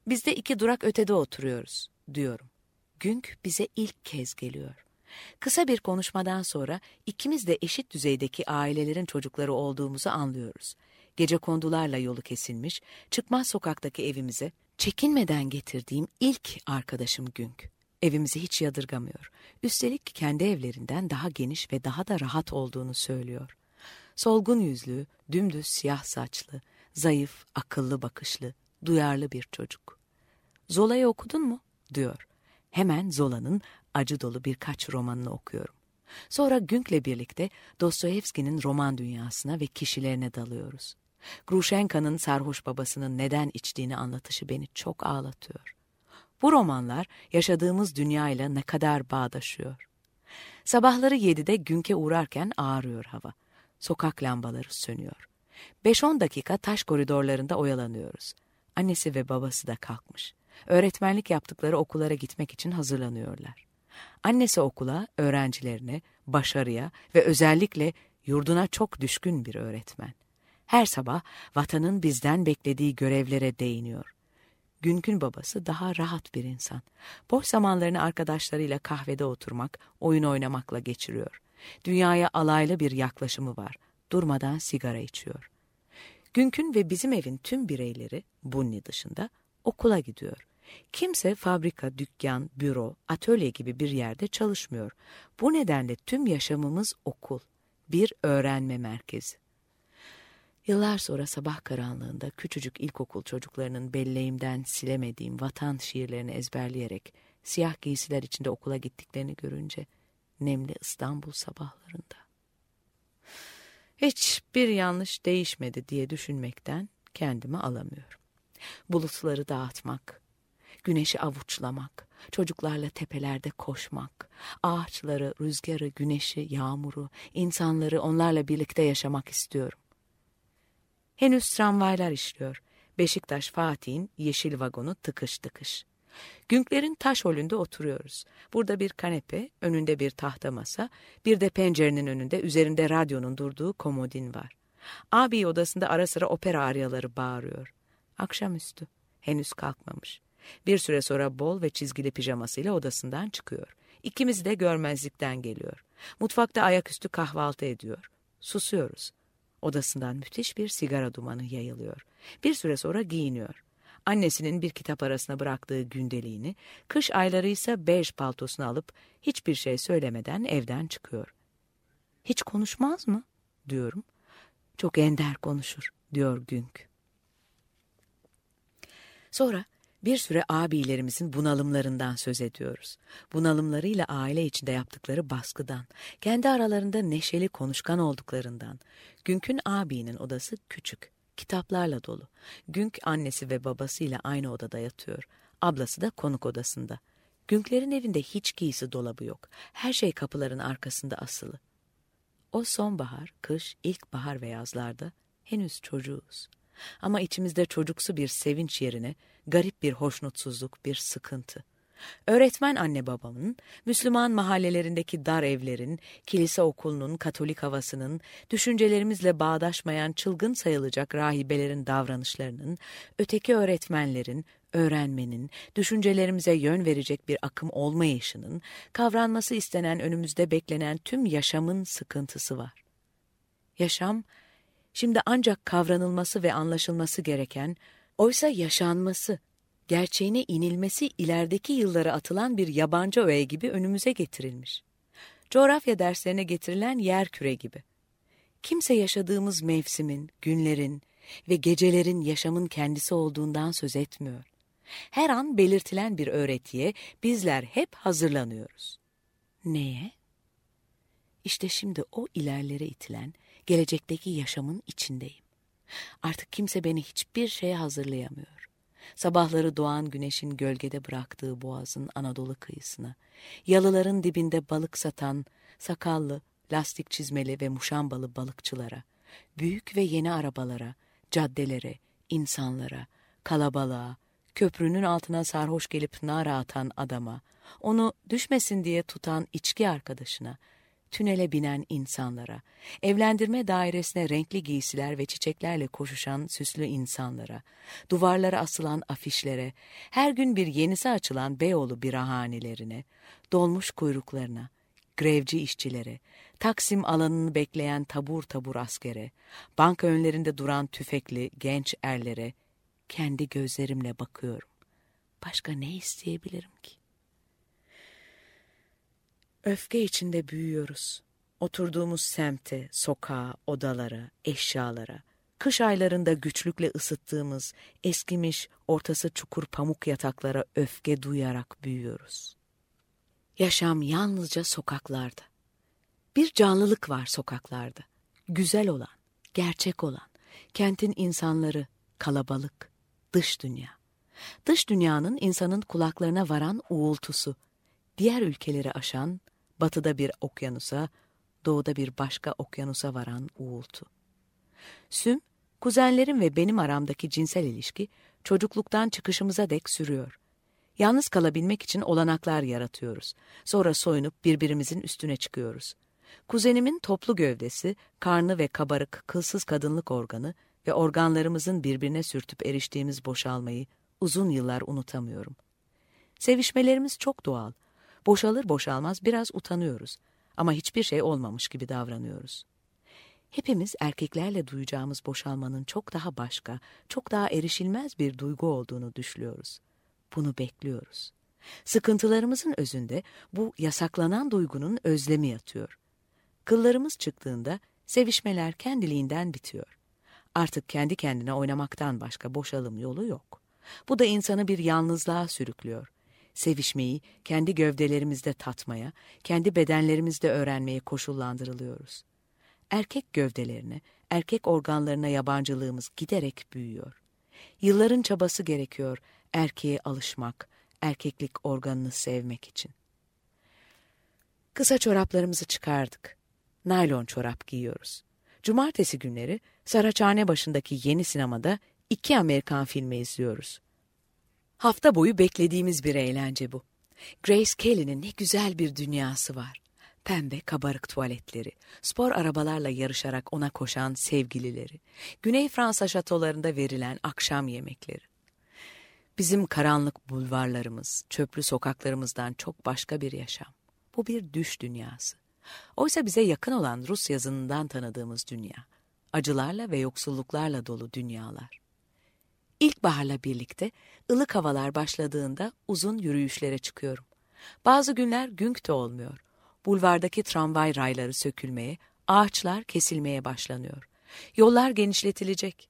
Biz de iki durak ötede oturuyoruz, diyorum. Günk bize ilk kez geliyor. Kısa bir konuşmadan sonra ikimiz de eşit düzeydeki ailelerin çocukları olduğumuzu anlıyoruz. Gece kondularla yolu kesilmiş, çıkmaz sokaktaki evimize çekinmeden getirdiğim ilk arkadaşım Günk. Evimizi hiç yadırgamıyor. Üstelik kendi evlerinden daha geniş ve daha da rahat olduğunu söylüyor. Solgun yüzlü, dümdüz siyah saçlı, zayıf, akıllı bakışlı, duyarlı bir çocuk. Zola'yı okudun mu? diyor. Hemen Zola'nın acı dolu birkaç romanını okuyorum. Sonra Günk'le birlikte Dostoyevski'nin roman dünyasına ve kişilerine dalıyoruz. Grushenka'nın sarhoş babasının neden içtiğini anlatışı beni çok ağlatıyor. Bu romanlar yaşadığımız dünyayla ne kadar bağdaşıyor. Sabahları yedide Günk'e uğrarken ağrıyor hava. Sokak lambaları sönüyor. 5-10 dakika taş koridorlarında oyalanıyoruz. Annesi ve babası da kalkmış. Öğretmenlik yaptıkları okullara gitmek için hazırlanıyorlar. Annesi okula, öğrencilerine, başarıya ve özellikle yurduna çok düşkün bir öğretmen. Her sabah vatanın bizden beklediği görevlere değiniyor. Günkün babası daha rahat bir insan. Boş zamanlarını arkadaşlarıyla kahvede oturmak, oyun oynamakla geçiriyor. Dünyaya alaylı bir yaklaşımı var. Durmadan sigara içiyor. Günkün ve bizim evin tüm bireyleri, Bunny dışında, okula gidiyor. Kimse fabrika, dükkan, büro, atölye gibi bir yerde çalışmıyor. Bu nedenle tüm yaşamımız okul, bir öğrenme merkezi. Yıllar sonra sabah karanlığında küçücük ilkokul çocuklarının belleğimden silemediğim vatan şiirlerini ezberleyerek siyah giysiler içinde okula gittiklerini görünce nemli İstanbul sabahlarında. Hiçbir yanlış değişmedi diye düşünmekten kendimi alamıyorum. Bulutları dağıtmak, güneşi avuçlamak, çocuklarla tepelerde koşmak, ağaçları, rüzgarı, güneşi, yağmuru, insanları onlarla birlikte yaşamak istiyorum. Henüz tramvaylar işliyor. Beşiktaş Fatih'in yeşil vagonu tıkış tıkış. Günklerin taş holünde oturuyoruz. Burada bir kanepe, önünde bir tahta masa, bir de pencerenin önünde üzerinde radyonun durduğu komodin var. Abi odasında ara sıra opera aryaları bağırıyor. Akşamüstü. Henüz kalkmamış. Bir süre sonra bol ve çizgili pijamasıyla odasından çıkıyor. İkimiz de görmezlikten geliyor. Mutfakta ayaküstü kahvaltı ediyor. Susuyoruz. Odasından müthiş bir sigara dumanı yayılıyor. Bir süre sonra giyiniyor. Annesinin bir kitap arasına bıraktığı gündeliğini, kış ayları ise bej paltosunu alıp hiçbir şey söylemeden evden çıkıyor. Hiç konuşmaz mı? diyorum. Çok ender konuşur, diyor Günk. Sonra bir süre abilerimizin bunalımlarından söz ediyoruz. Bunalımlarıyla aile içinde yaptıkları baskıdan, kendi aralarında neşeli konuşkan olduklarından. Günk'ün abinin odası küçük, kitaplarla dolu. Günk annesi ve babasıyla aynı odada yatıyor. Ablası da konuk odasında. Günklerin evinde hiç giysi dolabı yok. Her şey kapıların arkasında asılı. O sonbahar, kış, ilkbahar ve yazlarda henüz çocuğuz. Ama içimizde çocuksu bir sevinç yerine garip bir hoşnutsuzluk, bir sıkıntı. Öğretmen anne babamın, Müslüman mahallelerindeki dar evlerin, kilise okulunun, katolik havasının, düşüncelerimizle bağdaşmayan çılgın sayılacak rahibelerin davranışlarının, öteki öğretmenlerin, öğrenmenin, düşüncelerimize yön verecek bir akım olmayışının, kavranması istenen önümüzde beklenen tüm yaşamın sıkıntısı var. Yaşam, şimdi ancak kavranılması ve anlaşılması gereken, oysa yaşanması, gerçeğine inilmesi ilerideki yıllara atılan bir yabancı öğe gibi önümüze getirilmiş. Coğrafya derslerine getirilen yer küre gibi. Kimse yaşadığımız mevsimin, günlerin ve gecelerin yaşamın kendisi olduğundan söz etmiyor. Her an belirtilen bir öğretiye bizler hep hazırlanıyoruz. Neye? İşte şimdi o ilerlere itilen, gelecekteki yaşamın içindeyim. Artık kimse beni hiçbir şeye hazırlayamıyor. Sabahları doğan güneşin gölgede bıraktığı boğazın Anadolu kıyısına, yalıların dibinde balık satan, sakallı, lastik çizmeli ve muşambalı balıkçılara, büyük ve yeni arabalara, caddelere, insanlara, kalabalığa, köprünün altına sarhoş gelip nara atan adama, onu düşmesin diye tutan içki arkadaşına, tünele binen insanlara, evlendirme dairesine renkli giysiler ve çiçeklerle koşuşan süslü insanlara, duvarlara asılan afişlere, her gün bir yenisi açılan Beyoğlu birahanelerine, dolmuş kuyruklarına, grevci işçilere, Taksim alanını bekleyen tabur tabur askere, banka önlerinde duran tüfekli genç erlere, kendi gözlerimle bakıyorum. Başka ne isteyebilirim ki? Öfke içinde büyüyoruz. Oturduğumuz semte, sokağa, odalara, eşyalara, kış aylarında güçlükle ısıttığımız eskimiş ortası çukur pamuk yataklara öfke duyarak büyüyoruz. Yaşam yalnızca sokaklarda. Bir canlılık var sokaklarda. Güzel olan, gerçek olan, kentin insanları, kalabalık, dış dünya. Dış dünyanın insanın kulaklarına varan uğultusu, diğer ülkeleri aşan, batıda bir okyanusa, doğuda bir başka okyanusa varan uğultu. Süm, kuzenlerim ve benim aramdaki cinsel ilişki çocukluktan çıkışımıza dek sürüyor. Yalnız kalabilmek için olanaklar yaratıyoruz. Sonra soyunup birbirimizin üstüne çıkıyoruz. Kuzenimin toplu gövdesi, karnı ve kabarık, kılsız kadınlık organı ve organlarımızın birbirine sürtüp eriştiğimiz boşalmayı uzun yıllar unutamıyorum. Sevişmelerimiz çok doğal. Boşalır boşalmaz biraz utanıyoruz ama hiçbir şey olmamış gibi davranıyoruz. Hepimiz erkeklerle duyacağımız boşalmanın çok daha başka, çok daha erişilmez bir duygu olduğunu düşlüyoruz. Bunu bekliyoruz. Sıkıntılarımızın özünde bu yasaklanan duygunun özlemi yatıyor. Kıllarımız çıktığında sevişmeler kendiliğinden bitiyor. Artık kendi kendine oynamaktan başka boşalım yolu yok. Bu da insanı bir yalnızlığa sürüklüyor. Sevişmeyi kendi gövdelerimizde tatmaya, kendi bedenlerimizde öğrenmeye koşullandırılıyoruz. Erkek gövdelerine, erkek organlarına yabancılığımız giderek büyüyor. Yılların çabası gerekiyor erkeğe alışmak, erkeklik organını sevmek için. Kısa çoraplarımızı çıkardık. Naylon çorap giyiyoruz. Cumartesi günleri Saraçhane başındaki yeni sinemada iki Amerikan filmi izliyoruz. Hafta boyu beklediğimiz bir eğlence bu. Grace Kelly'nin ne güzel bir dünyası var. Pembe kabarık tuvaletleri, spor arabalarla yarışarak ona koşan sevgilileri, Güney Fransa şatolarında verilen akşam yemekleri. Bizim karanlık bulvarlarımız, çöplü sokaklarımızdan çok başka bir yaşam. Bu bir düş dünyası. Oysa bize yakın olan Rus yazınından tanıdığımız dünya. Acılarla ve yoksulluklarla dolu dünyalar. İlkbaharla birlikte ılık havalar başladığında uzun yürüyüşlere çıkıyorum. Bazı günler günk de olmuyor. Bulvardaki tramvay rayları sökülmeye, ağaçlar kesilmeye başlanıyor. Yollar genişletilecek.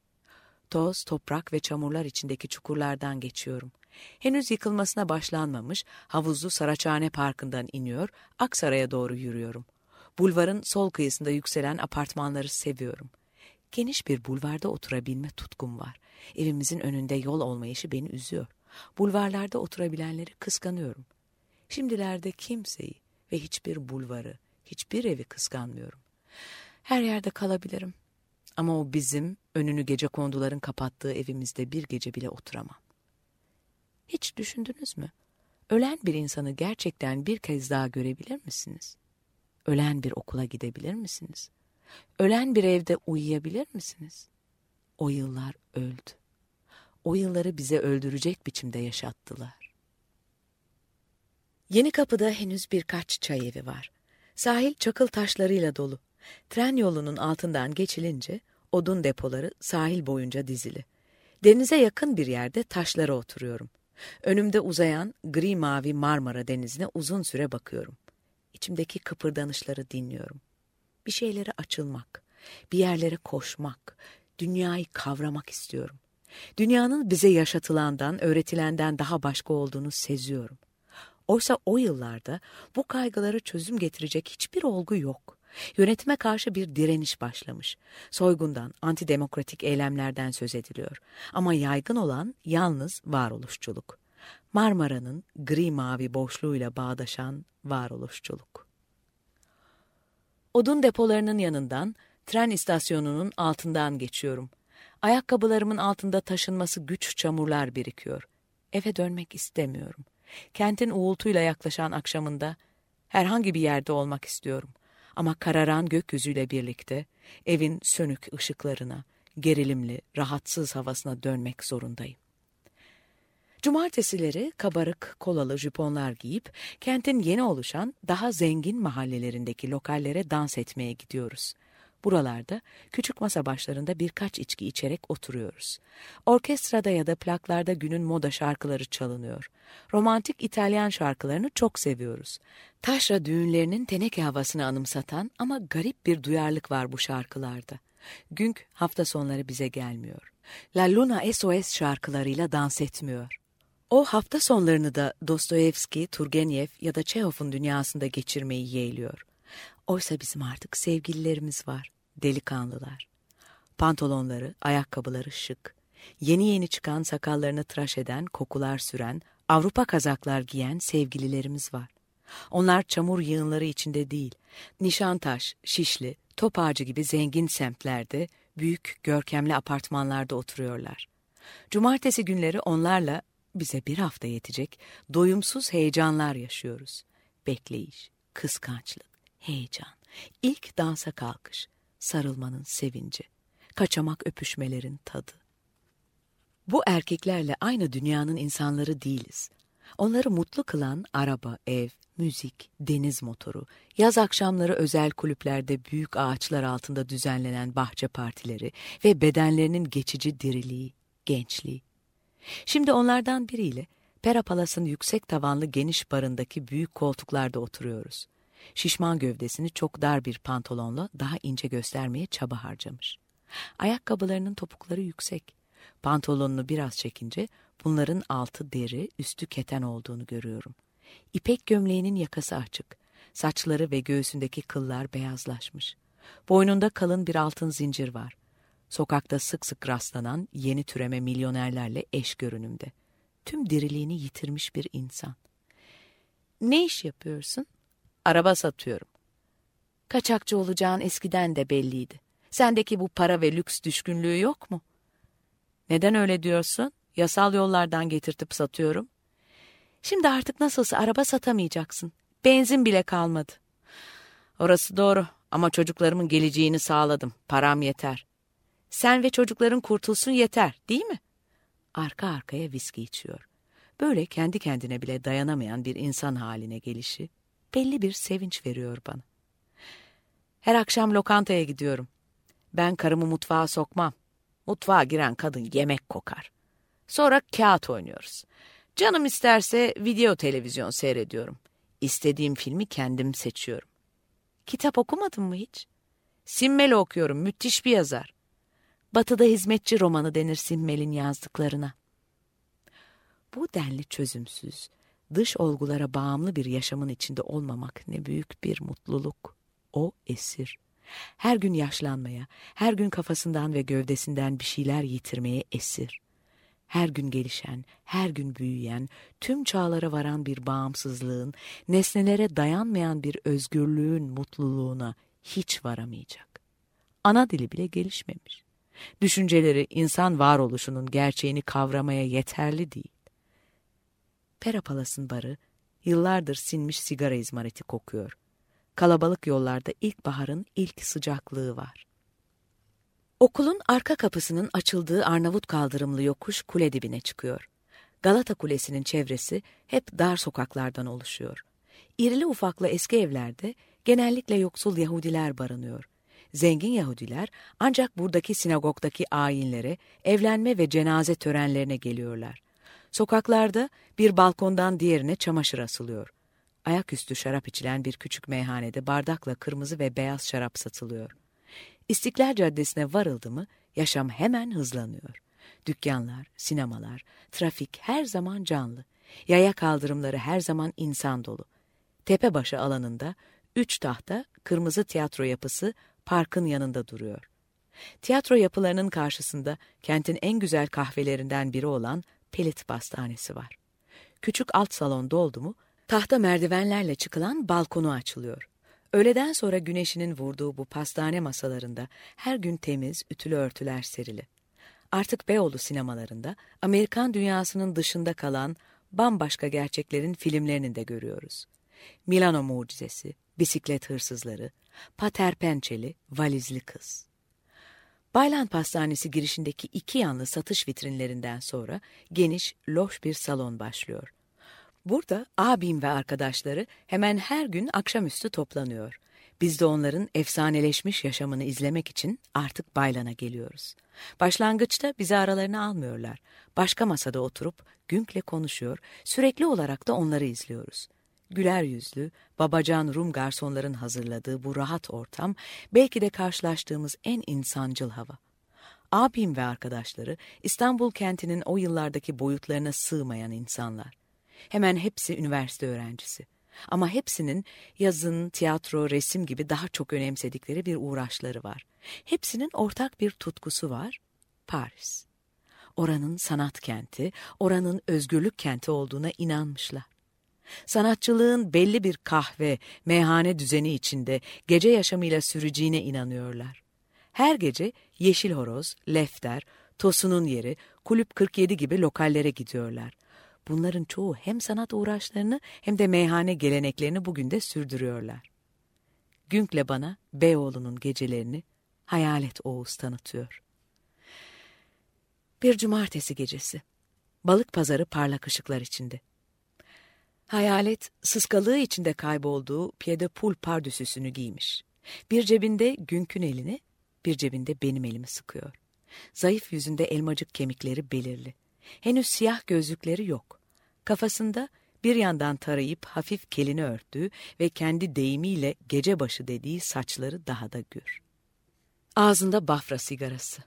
Toz, toprak ve çamurlar içindeki çukurlardan geçiyorum. Henüz yıkılmasına başlanmamış havuzlu Saraçhane Parkı'ndan iniyor, Aksaray'a doğru yürüyorum. Bulvarın sol kıyısında yükselen apartmanları seviyorum. Geniş bir bulvarda oturabilme tutkum var. Evimizin önünde yol olmayışı beni üzüyor. Bulvarlarda oturabilenleri kıskanıyorum. Şimdilerde kimseyi ve hiçbir bulvarı, hiçbir evi kıskanmıyorum. Her yerde kalabilirim. Ama o bizim önünü gece konduların kapattığı evimizde bir gece bile oturamam. Hiç düşündünüz mü? Ölen bir insanı gerçekten bir kez daha görebilir misiniz? Ölen bir okula gidebilir misiniz? Ölen bir evde uyuyabilir misiniz? O yıllar öldü. O yılları bize öldürecek biçimde yaşattılar. Yeni kapıda henüz birkaç çay evi var. Sahil çakıl taşlarıyla dolu. Tren yolunun altından geçilince odun depoları sahil boyunca dizili. Denize yakın bir yerde taşlara oturuyorum. Önümde uzayan gri mavi Marmara Denizi'ne uzun süre bakıyorum. İçimdeki kıpırdanışları dinliyorum. Bir şeylere açılmak, bir yerlere koşmak, dünyayı kavramak istiyorum. Dünyanın bize yaşatılandan, öğretilenden daha başka olduğunu seziyorum. Oysa o yıllarda bu kaygılara çözüm getirecek hiçbir olgu yok. Yönetime karşı bir direniş başlamış. Soygundan, antidemokratik eylemlerden söz ediliyor. Ama yaygın olan yalnız varoluşçuluk. Marmara'nın gri mavi boşluğuyla bağdaşan varoluşçuluk. Odun depolarının yanından, tren istasyonunun altından geçiyorum. Ayakkabılarımın altında taşınması güç çamurlar birikiyor. Eve dönmek istemiyorum. Kentin uğultuyla yaklaşan akşamında herhangi bir yerde olmak istiyorum. Ama kararan gökyüzüyle birlikte evin sönük ışıklarına, gerilimli, rahatsız havasına dönmek zorundayım. Cumartesileri kabarık kolalı jüponlar giyip kentin yeni oluşan daha zengin mahallelerindeki lokallere dans etmeye gidiyoruz. Buralarda küçük masa başlarında birkaç içki içerek oturuyoruz. Orkestrada ya da plaklarda günün moda şarkıları çalınıyor. Romantik İtalyan şarkılarını çok seviyoruz. Taşra düğünlerinin teneke havasını anımsatan ama garip bir duyarlılık var bu şarkılarda. Günk hafta sonları bize gelmiyor. La Luna SOS şarkılarıyla dans etmiyor. O hafta sonlarını da Dostoyevski, Turgenev ya da Çehov'un dünyasında geçirmeyi yeğliyor. Oysa bizim artık sevgililerimiz var, delikanlılar. Pantolonları, ayakkabıları şık. Yeni yeni çıkan sakallarını tıraş eden, kokular süren, Avrupa kazaklar giyen sevgililerimiz var. Onlar çamur yığınları içinde değil, Nişantaş, Şişli, Top Ağacı gibi zengin semtlerde, büyük, görkemli apartmanlarda oturuyorlar. Cumartesi günleri onlarla bize bir hafta yetecek doyumsuz heyecanlar yaşıyoruz. Bekleyiş, kıskançlık, heyecan, ilk dansa kalkış, sarılmanın sevinci, kaçamak öpüşmelerin tadı. Bu erkeklerle aynı dünyanın insanları değiliz. Onları mutlu kılan araba, ev, müzik, deniz motoru, yaz akşamları özel kulüplerde büyük ağaçlar altında düzenlenen bahçe partileri ve bedenlerinin geçici diriliği, gençliği. Şimdi onlardan biriyle Pera Palas'ın yüksek tavanlı geniş barındaki büyük koltuklarda oturuyoruz. Şişman gövdesini çok dar bir pantolonla daha ince göstermeye çaba harcamış. Ayakkabılarının topukları yüksek. Pantolonunu biraz çekince bunların altı deri, üstü keten olduğunu görüyorum. İpek gömleğinin yakası açık. Saçları ve göğsündeki kıllar beyazlaşmış. Boynunda kalın bir altın zincir var. Sokakta sık sık rastlanan yeni türeme milyonerlerle eş görünümde. Tüm diriliğini yitirmiş bir insan. Ne iş yapıyorsun? Araba satıyorum. Kaçakçı olacağın eskiden de belliydi. Sendeki bu para ve lüks düşkünlüğü yok mu? Neden öyle diyorsun? Yasal yollardan getirtip satıyorum. Şimdi artık nasılsa araba satamayacaksın. Benzin bile kalmadı. Orası doğru ama çocuklarımın geleceğini sağladım. Param yeter. Sen ve çocukların kurtulsun yeter, değil mi? Arka arkaya viski içiyor. Böyle kendi kendine bile dayanamayan bir insan haline gelişi belli bir sevinç veriyor bana. Her akşam lokantaya gidiyorum. Ben karımı mutfağa sokmam. Mutfağa giren kadın yemek kokar. Sonra kağıt oynuyoruz. Canım isterse video televizyon seyrediyorum. İstediğim filmi kendim seçiyorum. Kitap okumadın mı hiç? Simmeli okuyorum, müthiş bir yazar. Batı'da hizmetçi romanı denir Simmel'in yazdıklarına. Bu denli çözümsüz, dış olgulara bağımlı bir yaşamın içinde olmamak ne büyük bir mutluluk. O esir. Her gün yaşlanmaya, her gün kafasından ve gövdesinden bir şeyler yitirmeye esir. Her gün gelişen, her gün büyüyen, tüm çağlara varan bir bağımsızlığın, nesnelere dayanmayan bir özgürlüğün mutluluğuna hiç varamayacak. Ana dili bile gelişmemiş. Düşünceleri insan varoluşunun gerçeğini kavramaya yeterli değil. Perapalas'ın barı yıllardır sinmiş sigara izmariti kokuyor. Kalabalık yollarda ilkbaharın ilk sıcaklığı var. Okulun arka kapısının açıldığı Arnavut kaldırımlı yokuş kule dibine çıkıyor. Galata Kulesi'nin çevresi hep dar sokaklardan oluşuyor. İrili ufaklı eski evlerde genellikle yoksul Yahudiler barınıyor. Zengin Yahudiler ancak buradaki sinagogdaki ayinlere, evlenme ve cenaze törenlerine geliyorlar. Sokaklarda bir balkondan diğerine çamaşır asılıyor. Ayaküstü şarap içilen bir küçük meyhanede bardakla kırmızı ve beyaz şarap satılıyor. İstiklal Caddesi'ne varıldı mı yaşam hemen hızlanıyor. Dükkanlar, sinemalar, trafik her zaman canlı. Yaya kaldırımları her zaman insan dolu. Tepebaşı alanında üç tahta kırmızı tiyatro yapısı parkın yanında duruyor. Tiyatro yapılarının karşısında kentin en güzel kahvelerinden biri olan Pelit Pastanesi var. Küçük alt salon doldu mu tahta merdivenlerle çıkılan balkonu açılıyor. Öğleden sonra güneşinin vurduğu bu pastane masalarında her gün temiz, ütülü örtüler serili. Artık Beyoğlu sinemalarında Amerikan dünyasının dışında kalan bambaşka gerçeklerin filmlerini de görüyoruz. Milano Mucizesi, bisiklet hırsızları, paterpençeli, valizli kız. Bayland Pastanesi girişindeki iki yanlı satış vitrinlerinden sonra geniş, loş bir salon başlıyor. Burada abim ve arkadaşları hemen her gün akşamüstü toplanıyor. Biz de onların efsaneleşmiş yaşamını izlemek için artık Baylan'a geliyoruz. Başlangıçta bizi aralarına almıyorlar. Başka masada oturup Günk'le konuşuyor, sürekli olarak da onları izliyoruz. Güler yüzlü, babacan Rum garsonların hazırladığı bu rahat ortam belki de karşılaştığımız en insancıl hava. Abim ve arkadaşları İstanbul kentinin o yıllardaki boyutlarına sığmayan insanlar. Hemen hepsi üniversite öğrencisi. Ama hepsinin yazın, tiyatro, resim gibi daha çok önemsedikleri bir uğraşları var. Hepsinin ortak bir tutkusu var, Paris. Oranın sanat kenti, oranın özgürlük kenti olduğuna inanmışlar. Sanatçılığın belli bir kahve, meyhane düzeni içinde gece yaşamıyla süreceğine inanıyorlar. Her gece Yeşil Horoz, Lefter, Tosun'un yeri, Kulüp 47 gibi lokallere gidiyorlar. Bunların çoğu hem sanat uğraşlarını hem de meyhane geleneklerini bugün de sürdürüyorlar. Günk'le bana Beyoğlu'nun gecelerini Hayalet Oğuz tanıtıyor. Bir cumartesi gecesi. Balık pazarı parlak ışıklar içinde. Hayalet sıskalığı içinde kaybolduğu piyede pul pardüsüsünü giymiş. Bir cebinde Günk'ün elini, bir cebinde benim elimi sıkıyor. Zayıf yüzünde elmacık kemikleri belirli. Henüz siyah gözlükleri yok. Kafasında bir yandan tarayıp hafif kelini örttüğü ve kendi deyimiyle gecebaşı dediği saçları daha da gür. Ağzında bafra sigarası.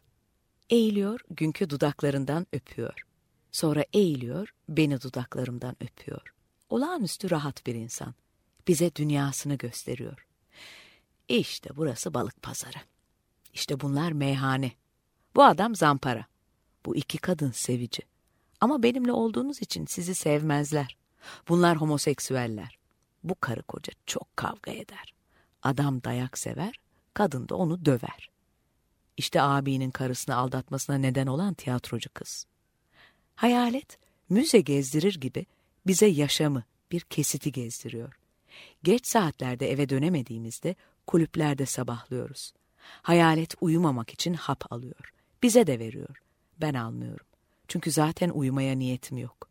Eğiliyor, günkü dudaklarından öpüyor. Sonra eğiliyor, beni dudaklarımdan öpüyor. Olağanüstü rahat bir insan. Bize dünyasını gösteriyor. İşte burası balık pazarı. İşte bunlar meyhane. Bu adam zampara. Bu iki kadın sevici. Ama benimle olduğunuz için sizi sevmezler. Bunlar homoseksüeller. Bu karı koca çok kavga eder. Adam dayak sever, kadın da onu döver. İşte abinin karısını aldatmasına neden olan tiyatrocu kız. Hayalet, müze gezdirir gibi bize yaşamı, bir kesiti gezdiriyor. Geç saatlerde eve dönemediğimizde kulüplerde sabahlıyoruz. Hayalet uyumamak için hap alıyor. Bize de veriyor. Ben almıyorum. Çünkü zaten uyumaya niyetim yok.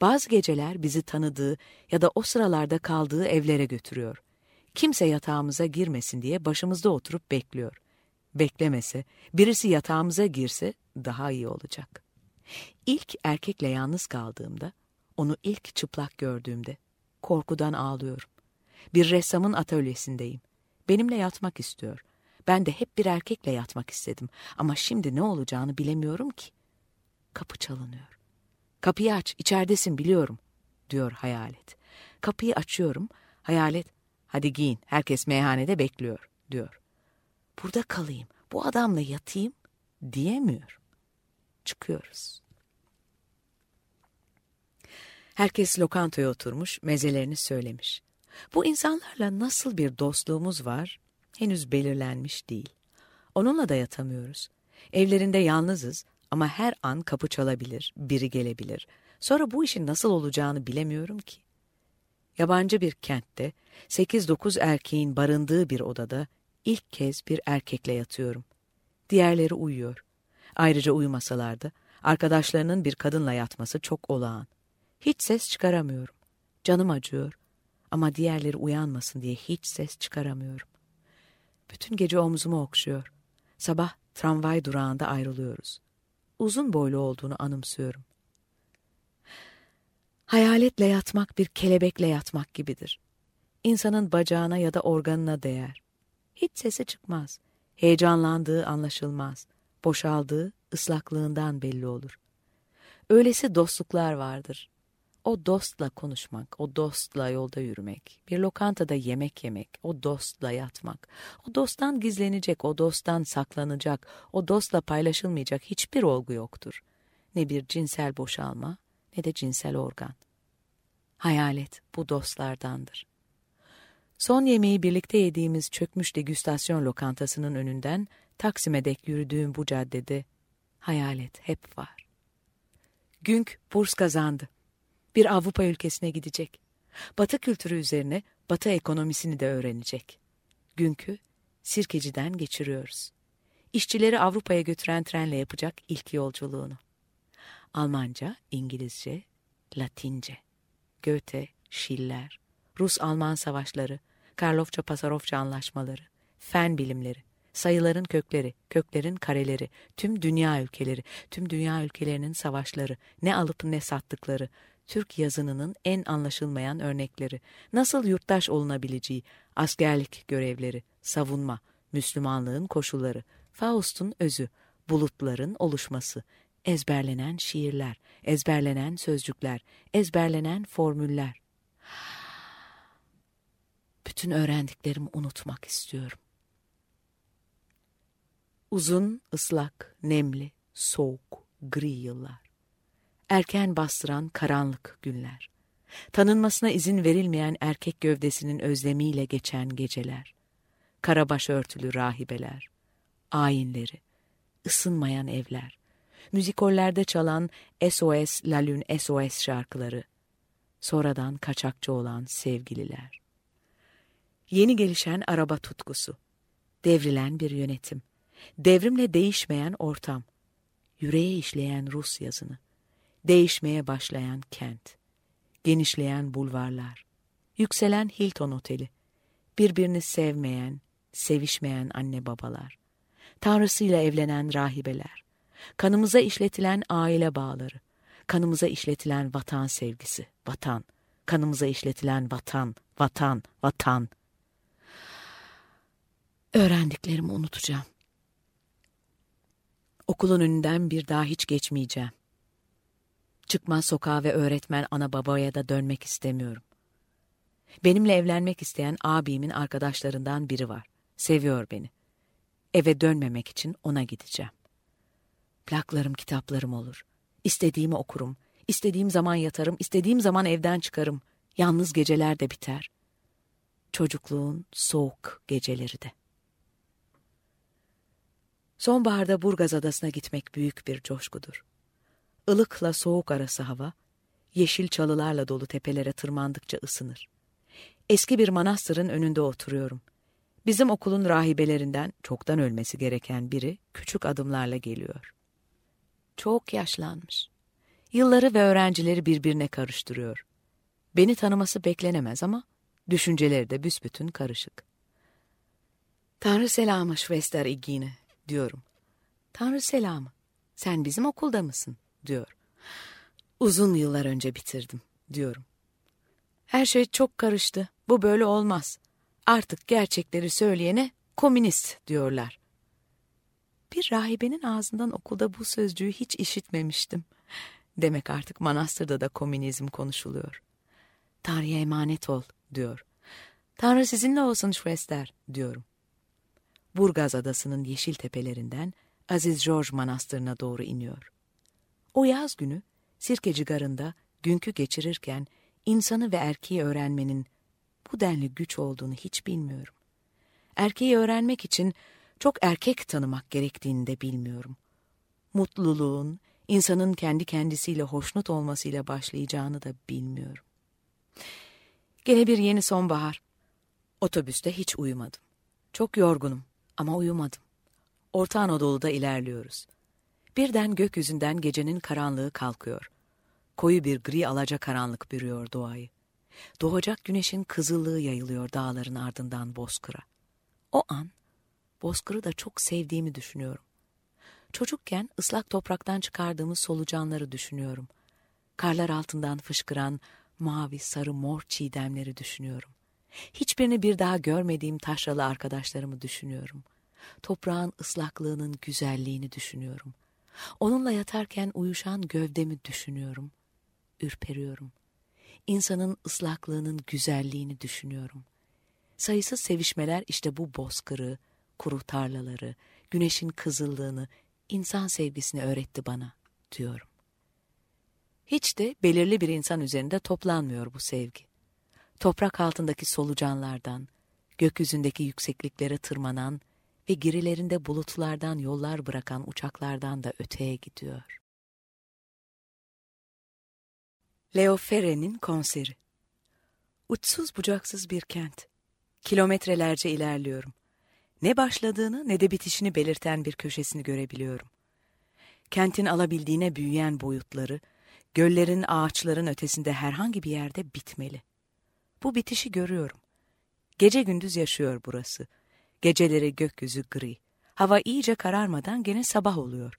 Bazı geceler bizi tanıdığı ya da o sıralarda kaldığı evlere götürüyor. Kimse yatağımıza girmesin diye başımızda oturup bekliyor. Beklemese, birisi yatağımıza girse daha iyi olacak. İlk erkekle yalnız kaldığımda, onu ilk çıplak gördüğümde korkudan ağlıyorum. Bir ressamın atölyesindeyim. Benimle yatmak istiyor. Ben de hep bir erkekle yatmak istedim ama şimdi ne olacağını bilemiyorum ki. Kapı çalınıyor. Kapıyı aç, içeridesin biliyorum, diyor hayalet. Kapıyı açıyorum, hayalet, hadi giyin, herkes meyhanede bekliyor, diyor. Burada kalayım, bu adamla yatayım, diyemiyorum. Çıkıyoruz. Herkes lokantaya oturmuş, mezelerini söylemiş. Bu insanlarla nasıl bir dostluğumuz var, henüz belirlenmiş değil. Onunla da yatamıyoruz. Evlerinde yalnızız ama her an kapı çalabilir, biri gelebilir. Sonra bu işin nasıl olacağını bilemiyorum ki. Yabancı bir kentte, sekiz dokuz erkeğin barındığı bir odada ilk kez bir erkekle yatıyorum. Diğerleri uyuyor. Ayrıca uyumasalar da arkadaşlarının bir kadınla yatması çok olağan. Hiç ses çıkaramıyorum. Canım acıyor. Ama diğerleri uyanmasın diye hiç ses çıkaramıyorum. Bütün gece omzumu okşuyor. Sabah tramvay durağında ayrılıyoruz. Uzun boylu olduğunu anımsıyorum. Hayaletle yatmak bir kelebekle yatmak gibidir. İnsanın bacağına ya da organına değer. Hiç sesi çıkmaz. Heyecanlandığı anlaşılmaz. Boşaldığı ıslaklığından belli olur. Öylesi dostluklar vardır. O dostla konuşmak, o dostla yolda yürümek, bir lokantada yemek yemek, o dostla yatmak, o dosttan gizlenecek, o dosttan saklanacak, o dostla paylaşılmayacak hiçbir olgu yoktur. Ne bir cinsel boşalma ne de cinsel organ. Hayalet bu dostlardandır. Son yemeği birlikte yediğimiz çökmüş degüstasyon lokantasının önünden Taksim'e dek yürüdüğüm bu caddede hayalet hep var. Günk burs kazandı bir Avrupa ülkesine gidecek. Batı kültürü üzerine Batı ekonomisini de öğrenecek. Günkü Sirkeci'den geçiriyoruz. İşçileri Avrupa'ya götüren trenle yapacak ilk yolculuğunu. Almanca, İngilizce, Latince, Goethe, Schiller, Rus-Alman savaşları, Karlofça-Pasarofça anlaşmaları, fen bilimleri, sayıların kökleri, köklerin kareleri, tüm dünya ülkeleri, tüm dünya ülkelerinin savaşları, ne alıp ne sattıkları, Türk yazınının en anlaşılmayan örnekleri, nasıl yurttaş olunabileceği, askerlik görevleri, savunma, Müslümanlığın koşulları, Faust'un özü, bulutların oluşması, ezberlenen şiirler, ezberlenen sözcükler, ezberlenen formüller. Bütün öğrendiklerimi unutmak istiyorum. Uzun, ıslak, nemli, soğuk, gri yıllar. Erken bastıran karanlık günler. Tanınmasına izin verilmeyen erkek gövdesinin özlemiyle geçen geceler. Karabaş örtülü rahibeler. Ayinleri. ısınmayan evler. Müzikollerde çalan SOS La Lune SOS şarkıları. Sonradan kaçakçı olan sevgililer. Yeni gelişen araba tutkusu. Devrilen bir yönetim devrimle değişmeyen ortam, yüreğe işleyen Rus yazını, değişmeye başlayan kent, genişleyen bulvarlar, yükselen Hilton Oteli, birbirini sevmeyen, sevişmeyen anne babalar, tanrısıyla evlenen rahibeler, kanımıza işletilen aile bağları, kanımıza işletilen vatan sevgisi, vatan, kanımıza işletilen vatan, vatan, vatan. Öğrendiklerimi unutacağım. Okulun önünden bir daha hiç geçmeyeceğim. Çıkmaz sokağa ve öğretmen ana babaya da dönmek istemiyorum. Benimle evlenmek isteyen abimin arkadaşlarından biri var. Seviyor beni. Eve dönmemek için ona gideceğim. Plaklarım, kitaplarım olur. İstediğimi okurum. İstediğim zaman yatarım, istediğim zaman evden çıkarım. Yalnız geceler de biter. Çocukluğun soğuk geceleri de. Sonbaharda Burgaz Adası'na gitmek büyük bir coşkudur. Ilıkla soğuk arası hava, yeşil çalılarla dolu tepelere tırmandıkça ısınır. Eski bir manastırın önünde oturuyorum. Bizim okulun rahibelerinden çoktan ölmesi gereken biri küçük adımlarla geliyor. Çok yaşlanmış. Yılları ve öğrencileri birbirine karıştırıyor. Beni tanıması beklenemez ama düşünceleri de büsbütün karışık. Tanrı selamı Schwester Igine diyorum. Tanrı selamı. Sen bizim okulda mısın? Diyor. Uzun yıllar önce bitirdim diyorum. Her şey çok karıştı. Bu böyle olmaz. Artık gerçekleri söyleyene komünist diyorlar. Bir rahibenin ağzından okulda bu sözcüğü hiç işitmemiştim. Demek artık manastırda da komünizm konuşuluyor. Tanrı'ya emanet ol diyor. Tanrı sizinle olsun Schwester diyorum. Burgaz Adası'nın yeşil tepelerinden Aziz George Manastırı'na doğru iniyor. O yaz günü Sirkeci Garı'nda günkü geçirirken insanı ve erkeği öğrenmenin bu denli güç olduğunu hiç bilmiyorum. Erkeği öğrenmek için çok erkek tanımak gerektiğini de bilmiyorum. Mutluluğun, insanın kendi kendisiyle hoşnut olmasıyla başlayacağını da bilmiyorum. Gene bir yeni sonbahar. Otobüste hiç uyumadım. Çok yorgunum. Ama uyumadım. Orta Anadolu'da ilerliyoruz. Birden gökyüzünden gecenin karanlığı kalkıyor. Koyu bir gri alaca karanlık bürüyor doğayı. Doğacak güneşin kızıllığı yayılıyor dağların ardından bozkıra. O an bozkırı da çok sevdiğimi düşünüyorum. Çocukken ıslak topraktan çıkardığımız solucanları düşünüyorum. Karlar altından fışkıran mavi, sarı, mor çiğdemleri düşünüyorum. Hiçbirini bir daha görmediğim taşralı arkadaşlarımı düşünüyorum. Toprağın ıslaklığının güzelliğini düşünüyorum. Onunla yatarken uyuşan gövdemi düşünüyorum. Ürperiyorum. İnsanın ıslaklığının güzelliğini düşünüyorum. Sayısız sevişmeler işte bu bozkırı, kuru tarlaları, güneşin kızıllığını, insan sevgisini öğretti bana, diyorum. Hiç de belirli bir insan üzerinde toplanmıyor bu sevgi toprak altındaki solucanlardan, gökyüzündeki yüksekliklere tırmanan ve girilerinde bulutlardan yollar bırakan uçaklardan da öteye gidiyor. Leo Ferre'nin konseri Uçsuz bucaksız bir kent. Kilometrelerce ilerliyorum. Ne başladığını ne de bitişini belirten bir köşesini görebiliyorum. Kentin alabildiğine büyüyen boyutları, göllerin, ağaçların ötesinde herhangi bir yerde bitmeli. Bu bitişi görüyorum. Gece gündüz yaşıyor burası. Geceleri gökyüzü gri. Hava iyice kararmadan gene sabah oluyor.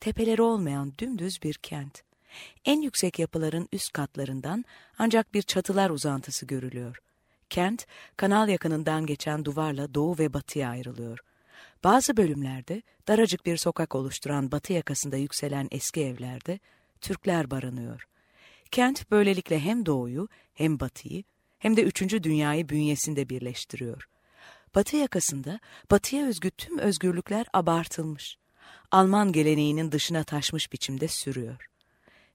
Tepeleri olmayan dümdüz bir kent. En yüksek yapıların üst katlarından ancak bir çatılar uzantısı görülüyor. Kent, kanal yakınından geçen duvarla doğu ve batıya ayrılıyor. Bazı bölümlerde daracık bir sokak oluşturan batı yakasında yükselen eski evlerde Türkler barınıyor. Kent böylelikle hem doğuyu hem batıyı hem de üçüncü dünyayı bünyesinde birleştiriyor. Batı yakasında batıya özgü tüm özgürlükler abartılmış. Alman geleneğinin dışına taşmış biçimde sürüyor.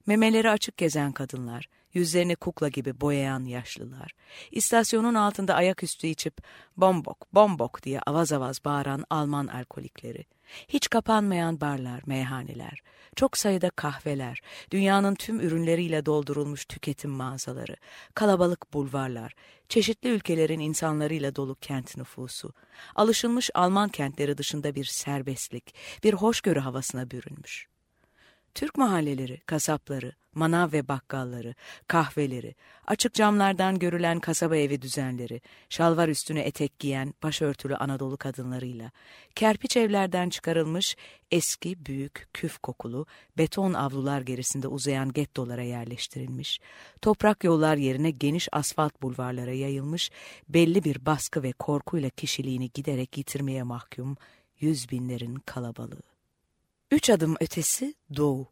Memeleri açık gezen kadınlar, yüzlerini kukla gibi boyayan yaşlılar, istasyonun altında ayaküstü içip bombok, bombok diye avaz avaz bağıran Alman alkolikleri, hiç kapanmayan barlar, meyhaneler, çok sayıda kahveler, dünyanın tüm ürünleriyle doldurulmuş tüketim mağazaları, kalabalık bulvarlar, çeşitli ülkelerin insanlarıyla dolu kent nüfusu, alışılmış Alman kentleri dışında bir serbestlik, bir hoşgörü havasına bürünmüş. Türk mahalleleri, kasapları, manav ve bakkalları, kahveleri, açık camlardan görülen kasaba evi düzenleri, şalvar üstüne etek giyen başörtülü Anadolu kadınlarıyla, kerpiç evlerden çıkarılmış eski, büyük, küf kokulu, beton avlular gerisinde uzayan gettolara yerleştirilmiş, toprak yollar yerine geniş asfalt bulvarlara yayılmış, belli bir baskı ve korkuyla kişiliğini giderek yitirmeye mahkum yüz binlerin kalabalığı. Üç adım ötesi doğu.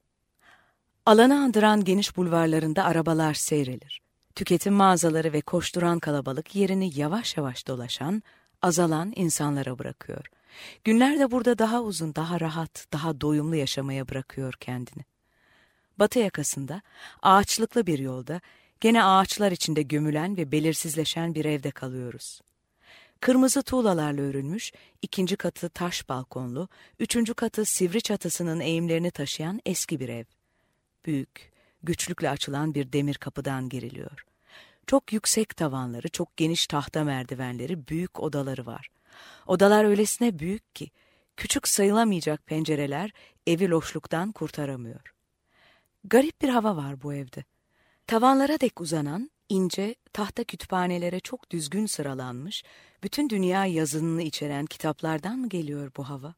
Alanı andıran geniş bulvarlarında arabalar seyrelir. Tüketim mağazaları ve koşturan kalabalık yerini yavaş yavaş dolaşan, azalan insanlara bırakıyor. Günler de burada daha uzun, daha rahat, daha doyumlu yaşamaya bırakıyor kendini. Batı yakasında, ağaçlıklı bir yolda, gene ağaçlar içinde gömülen ve belirsizleşen bir evde kalıyoruz. Kırmızı tuğlalarla örülmüş, ikinci katı taş balkonlu, üçüncü katı sivri çatısının eğimlerini taşıyan eski bir ev. Büyük, güçlükle açılan bir demir kapıdan giriliyor. Çok yüksek tavanları, çok geniş tahta merdivenleri, büyük odaları var. Odalar öylesine büyük ki, küçük sayılamayacak pencereler evi loşluktan kurtaramıyor. Garip bir hava var bu evde. Tavanlara dek uzanan, ince, tahta kütüphanelere çok düzgün sıralanmış, bütün dünya yazınını içeren kitaplardan mı geliyor bu hava?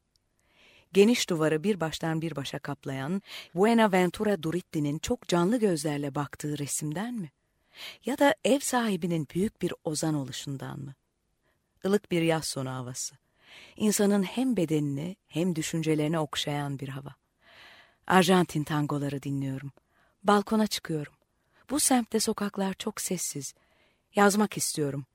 Geniş duvarı bir baştan bir başa kaplayan Buenaventura Duritti'nin çok canlı gözlerle baktığı resimden mi? Ya da ev sahibinin büyük bir ozan oluşundan mı? Ilık bir yaz sonu havası. İnsanın hem bedenini hem düşüncelerini okşayan bir hava. Arjantin tangoları dinliyorum. Balkona çıkıyorum. Bu semtte sokaklar çok sessiz. Yazmak istiyorum.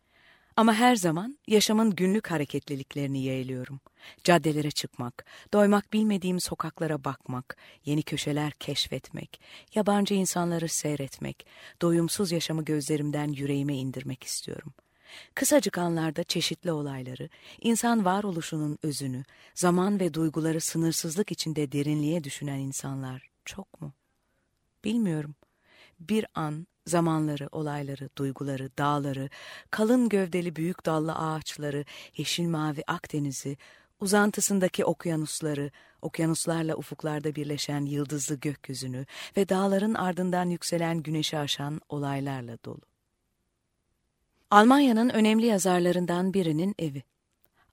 Ama her zaman yaşamın günlük hareketliliklerini yeğliyorum. Caddelere çıkmak, doymak bilmediğim sokaklara bakmak, yeni köşeler keşfetmek, yabancı insanları seyretmek, doyumsuz yaşamı gözlerimden yüreğime indirmek istiyorum. Kısacık anlarda çeşitli olayları, insan varoluşunun özünü, zaman ve duyguları sınırsızlık içinde derinliğe düşünen insanlar çok mu? Bilmiyorum. Bir an Zamanları, olayları, duyguları, dağları, kalın gövdeli büyük dallı ağaçları, yeşil mavi Akdeniz'i, uzantısındaki okyanusları, okyanuslarla ufuklarda birleşen yıldızlı gökyüzünü ve dağların ardından yükselen güneşi aşan olaylarla dolu. Almanya'nın önemli yazarlarından birinin evi.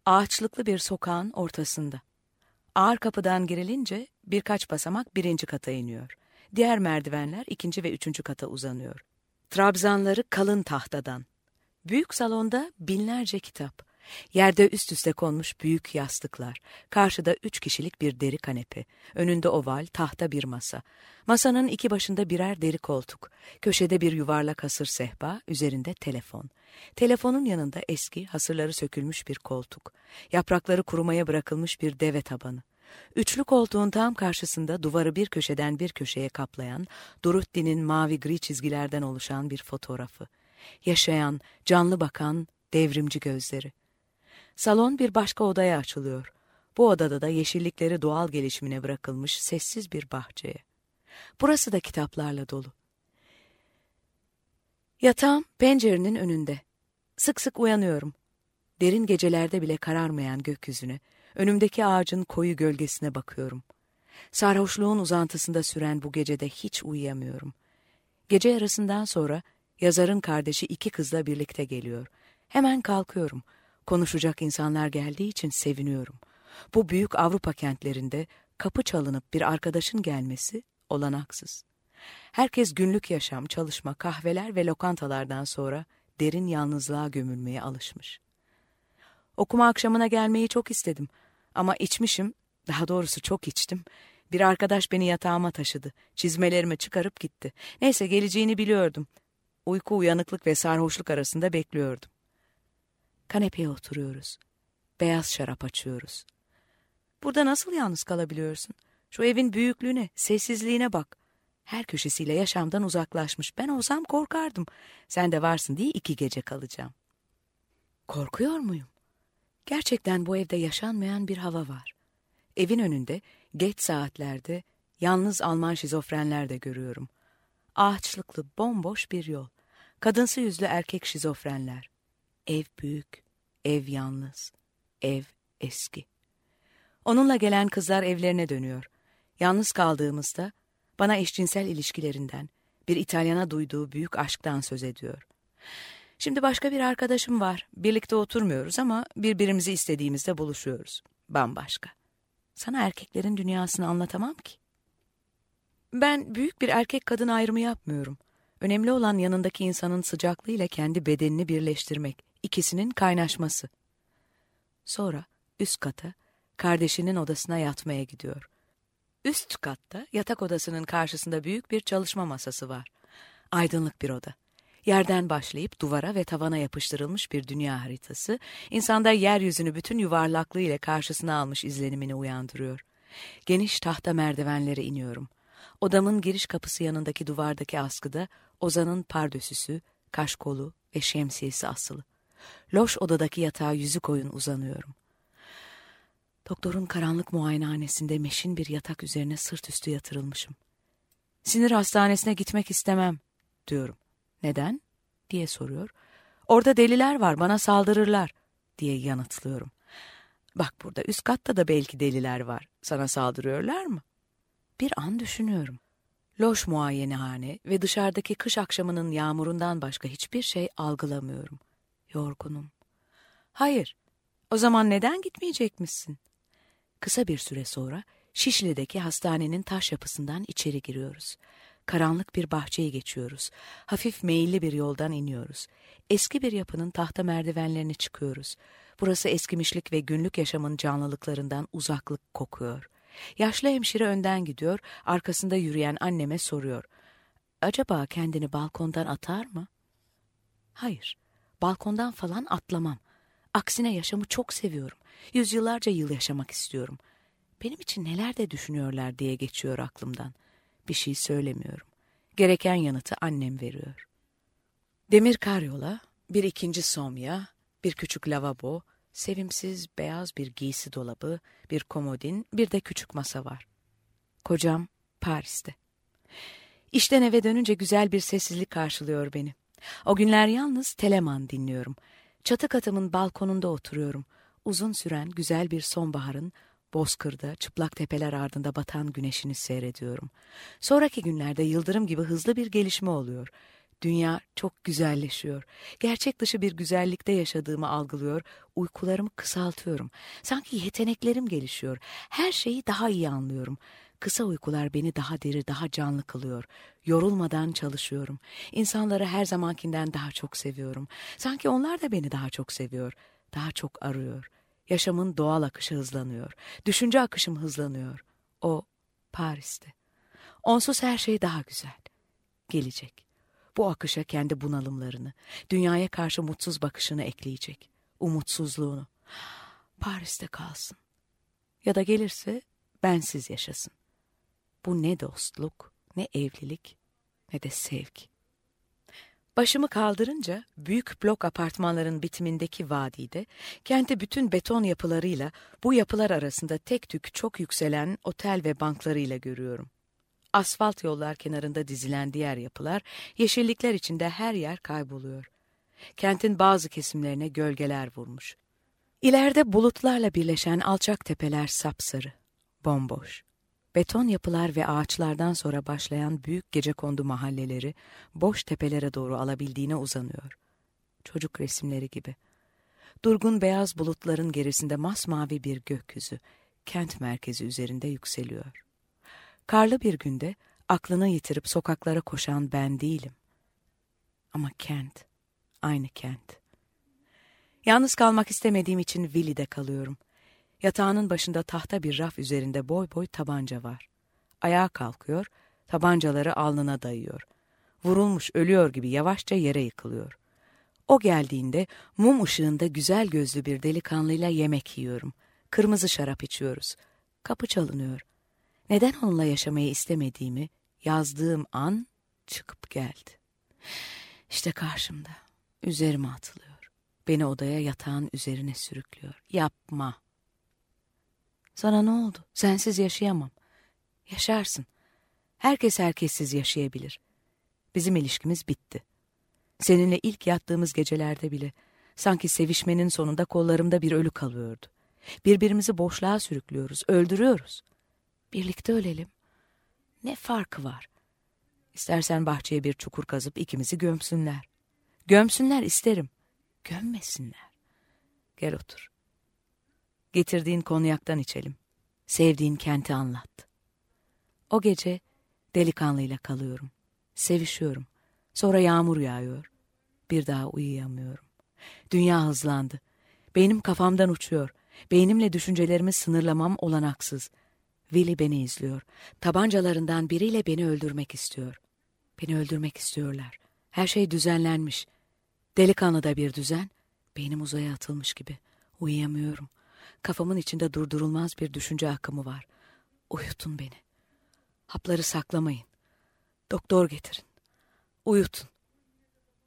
Ağaçlıklı bir sokağın ortasında. Ağır kapıdan girilince birkaç basamak birinci kata iniyor. Diğer merdivenler ikinci ve üçüncü kata uzanıyor. Trabzanları kalın tahtadan. Büyük salonda binlerce kitap. Yerde üst üste konmuş büyük yastıklar. Karşıda üç kişilik bir deri kanepe. Önünde oval, tahta bir masa. Masanın iki başında birer deri koltuk. Köşede bir yuvarlak hasır sehpa, üzerinde telefon. Telefonun yanında eski, hasırları sökülmüş bir koltuk. Yaprakları kurumaya bırakılmış bir deve tabanı. Üçlü koltuğun tam karşısında duvarı bir köşeden bir köşeye kaplayan, Dorothy'nin mavi gri çizgilerden oluşan bir fotoğrafı. Yaşayan, canlı bakan, devrimci gözleri. Salon bir başka odaya açılıyor. Bu odada da yeşillikleri doğal gelişimine bırakılmış sessiz bir bahçeye. Burası da kitaplarla dolu. Yatağım pencerenin önünde. Sık sık uyanıyorum. Derin gecelerde bile kararmayan gökyüzüne, önümdeki ağacın koyu gölgesine bakıyorum. Sarhoşluğun uzantısında süren bu gecede hiç uyuyamıyorum. Gece yarısından sonra yazarın kardeşi iki kızla birlikte geliyor. Hemen kalkıyorum. Konuşacak insanlar geldiği için seviniyorum. Bu büyük Avrupa kentlerinde kapı çalınıp bir arkadaşın gelmesi olanaksız. Herkes günlük yaşam, çalışma, kahveler ve lokantalardan sonra derin yalnızlığa gömülmeye alışmış. Okuma akşamına gelmeyi çok istedim ama içmişim, daha doğrusu çok içtim. Bir arkadaş beni yatağıma taşıdı, çizmelerimi çıkarıp gitti. Neyse geleceğini biliyordum. Uyku, uyanıklık ve sarhoşluk arasında bekliyordum. Kanepeye oturuyoruz. Beyaz şarap açıyoruz. Burada nasıl yalnız kalabiliyorsun? Şu evin büyüklüğüne, sessizliğine bak. Her köşesiyle yaşamdan uzaklaşmış. Ben olsam korkardım. Sen de varsın diye iki gece kalacağım. Korkuyor muyum? Gerçekten bu evde yaşanmayan bir hava var. Evin önünde geç saatlerde yalnız Alman şizofrenler de görüyorum. Ağaçlıklı bomboş bir yol. Kadınsı yüzlü erkek şizofrenler. Ev büyük, ev yalnız, ev eski. Onunla gelen kızlar evlerine dönüyor. Yalnız kaldığımızda bana eşcinsel ilişkilerinden, bir İtalyana duyduğu büyük aşktan söz ediyor. Şimdi başka bir arkadaşım var. Birlikte oturmuyoruz ama birbirimizi istediğimizde buluşuyoruz. Bambaşka. Sana erkeklerin dünyasını anlatamam ki. Ben büyük bir erkek kadın ayrımı yapmıyorum. Önemli olan yanındaki insanın sıcaklığıyla kendi bedenini birleştirmek, ikisinin kaynaşması. Sonra üst kata, kardeşinin odasına yatmaya gidiyor. Üst katta yatak odasının karşısında büyük bir çalışma masası var. Aydınlık bir oda. Yerden başlayıp duvara ve tavana yapıştırılmış bir dünya haritası, insanda yeryüzünü bütün yuvarlaklığıyla karşısına almış izlenimini uyandırıyor. Geniş tahta merdivenlere iniyorum. Odamın giriş kapısı yanındaki duvardaki askıda Ozan'ın pardösüsü, kaşkolu ve şemsiyesi asılı. Loş odadaki yatağa yüzü koyun uzanıyorum. Doktorun karanlık muayenehanesinde meşin bir yatak üzerine sırt üstü yatırılmışım. Sinir hastanesine gitmek istemem, diyorum. Neden? diye soruyor. Orada deliler var, bana saldırırlar, diye yanıtlıyorum. Bak burada üst katta da belki deliler var. Sana saldırıyorlar mı? Bir an düşünüyorum. Loş muayenehane ve dışarıdaki kış akşamının yağmurundan başka hiçbir şey algılamıyorum. Yorgunum. Hayır, o zaman neden gitmeyecekmişsin? Kısa bir süre sonra Şişli'deki hastanenin taş yapısından içeri giriyoruz. Karanlık bir bahçeyi geçiyoruz. Hafif meyilli bir yoldan iniyoruz. Eski bir yapının tahta merdivenlerini çıkıyoruz. Burası eskimişlik ve günlük yaşamın canlılıklarından uzaklık kokuyor. Yaşlı hemşire önden gidiyor, arkasında yürüyen anneme soruyor. Acaba kendini balkondan atar mı? Hayır, balkondan falan atlamam. Aksine yaşamı çok seviyorum. Yüzyıllarca yıl yaşamak istiyorum. Benim için neler de düşünüyorlar diye geçiyor aklımdan. Bir şey söylemiyorum. Gereken yanıtı annem veriyor. Demir karyola, bir ikinci somya, bir küçük lavabo, sevimsiz beyaz bir giysi dolabı, bir komodin, bir de küçük masa var. Kocam Paris'te. İşten eve dönünce güzel bir sessizlik karşılıyor beni. O günler yalnız Teleman dinliyorum. Çatı katımın balkonunda oturuyorum. Uzun süren güzel bir sonbaharın bozkırda çıplak tepeler ardında batan güneşini seyrediyorum. Sonraki günlerde yıldırım gibi hızlı bir gelişme oluyor. Dünya çok güzelleşiyor. Gerçek dışı bir güzellikte yaşadığımı algılıyor, uykularımı kısaltıyorum. Sanki yeteneklerim gelişiyor. Her şeyi daha iyi anlıyorum. Kısa uykular beni daha diri, daha canlı kılıyor. Yorulmadan çalışıyorum. İnsanları her zamankinden daha çok seviyorum. Sanki onlar da beni daha çok seviyor. Daha çok arıyor. Yaşamın doğal akışı hızlanıyor. Düşünce akışım hızlanıyor. O Paris'te. Onsuz her şey daha güzel. Gelecek. Bu akışa kendi bunalımlarını, dünyaya karşı mutsuz bakışını ekleyecek. Umutsuzluğunu. Paris'te kalsın. Ya da gelirse bensiz yaşasın. Bu ne dostluk, ne evlilik, ne de sevgi. Başımı kaldırınca büyük blok apartmanların bitimindeki vadide kenti bütün beton yapılarıyla bu yapılar arasında tek tük çok yükselen otel ve banklarıyla görüyorum. Asfalt yollar kenarında dizilen diğer yapılar, yeşillikler içinde her yer kayboluyor. Kentin bazı kesimlerine gölgeler vurmuş. İleride bulutlarla birleşen alçak tepeler sapsarı, bomboş. Beton yapılar ve ağaçlardan sonra başlayan büyük gecekondu mahalleleri boş tepelere doğru alabildiğine uzanıyor. Çocuk resimleri gibi. Durgun beyaz bulutların gerisinde masmavi bir gökyüzü, kent merkezi üzerinde yükseliyor. Karlı bir günde aklını yitirip sokaklara koşan ben değilim. Ama kent, aynı kent. Yalnız kalmak istemediğim için Willy'de kalıyorum. Yatağının başında tahta bir raf üzerinde boy boy tabanca var. Ayağa kalkıyor, tabancaları alnına dayıyor. Vurulmuş ölüyor gibi yavaşça yere yıkılıyor. O geldiğinde mum ışığında güzel gözlü bir delikanlıyla yemek yiyorum. Kırmızı şarap içiyoruz. Kapı çalınıyor. Neden onunla yaşamayı istemediğimi yazdığım an çıkıp geldi. İşte karşımda, üzerime atılıyor. Beni odaya yatağın üzerine sürüklüyor. Yapma. Sana ne oldu? Sensiz yaşayamam. Yaşarsın. Herkes herkessiz yaşayabilir. Bizim ilişkimiz bitti. Seninle ilk yattığımız gecelerde bile sanki sevişmenin sonunda kollarımda bir ölü kalıyordu. Birbirimizi boşluğa sürüklüyoruz, öldürüyoruz. Birlikte ölelim. Ne farkı var? İstersen bahçeye bir çukur kazıp ikimizi gömsünler. Gömsünler isterim. Gömmesinler. Gel otur. Getirdiğin konyaktan içelim. Sevdiğin kenti anlat. O gece delikanlıyla kalıyorum. Sevişiyorum. Sonra yağmur yağıyor. Bir daha uyuyamıyorum. Dünya hızlandı. Beynim kafamdan uçuyor. Beynimle düşüncelerimi sınırlamam olanaksız. Willy beni izliyor. Tabancalarından biriyle beni öldürmek istiyor. Beni öldürmek istiyorlar. Her şey düzenlenmiş. Delikanlıda bir düzen. Beynim uzaya atılmış gibi. Uyuyamıyorum. Kafamın içinde durdurulmaz bir düşünce akımı var. Uyutun beni. Hapları saklamayın. Doktor getirin. Uyutun.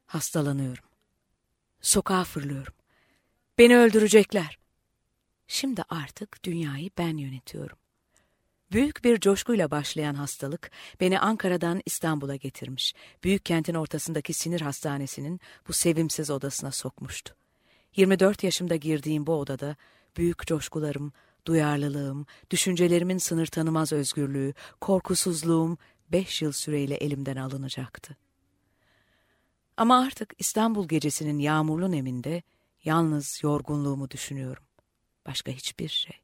Hastalanıyorum. Sokağa fırlıyorum. Beni öldürecekler. Şimdi artık dünyayı ben yönetiyorum. Büyük bir coşkuyla başlayan hastalık beni Ankara'dan İstanbul'a getirmiş. Büyük kentin ortasındaki sinir hastanesinin bu sevimsiz odasına sokmuştu. 24 yaşımda girdiğim bu odada büyük coşkularım, duyarlılığım, düşüncelerimin sınır tanımaz özgürlüğü, korkusuzluğum beş yıl süreyle elimden alınacaktı. Ama artık İstanbul gecesinin yağmurlu neminde yalnız yorgunluğumu düşünüyorum. Başka hiçbir şey.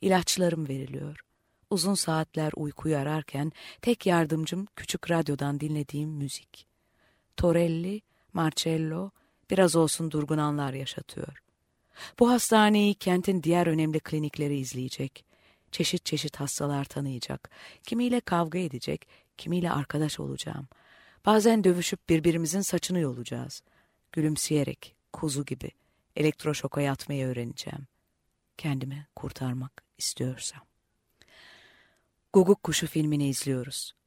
İlaçlarım veriliyor. Uzun saatler uykuyu ararken tek yardımcım küçük radyodan dinlediğim müzik. Torelli, Marcello biraz olsun durgun anlar yaşatıyor. Bu hastaneyi kentin diğer önemli klinikleri izleyecek. Çeşit çeşit hastalar tanıyacak. Kimiyle kavga edecek, kimiyle arkadaş olacağım. Bazen dövüşüp birbirimizin saçını yolacağız. Gülümseyerek, kuzu gibi elektroşoka yatmayı öğreneceğim. Kendimi kurtarmak istiyorsam. Guguk Kuşu filmini izliyoruz.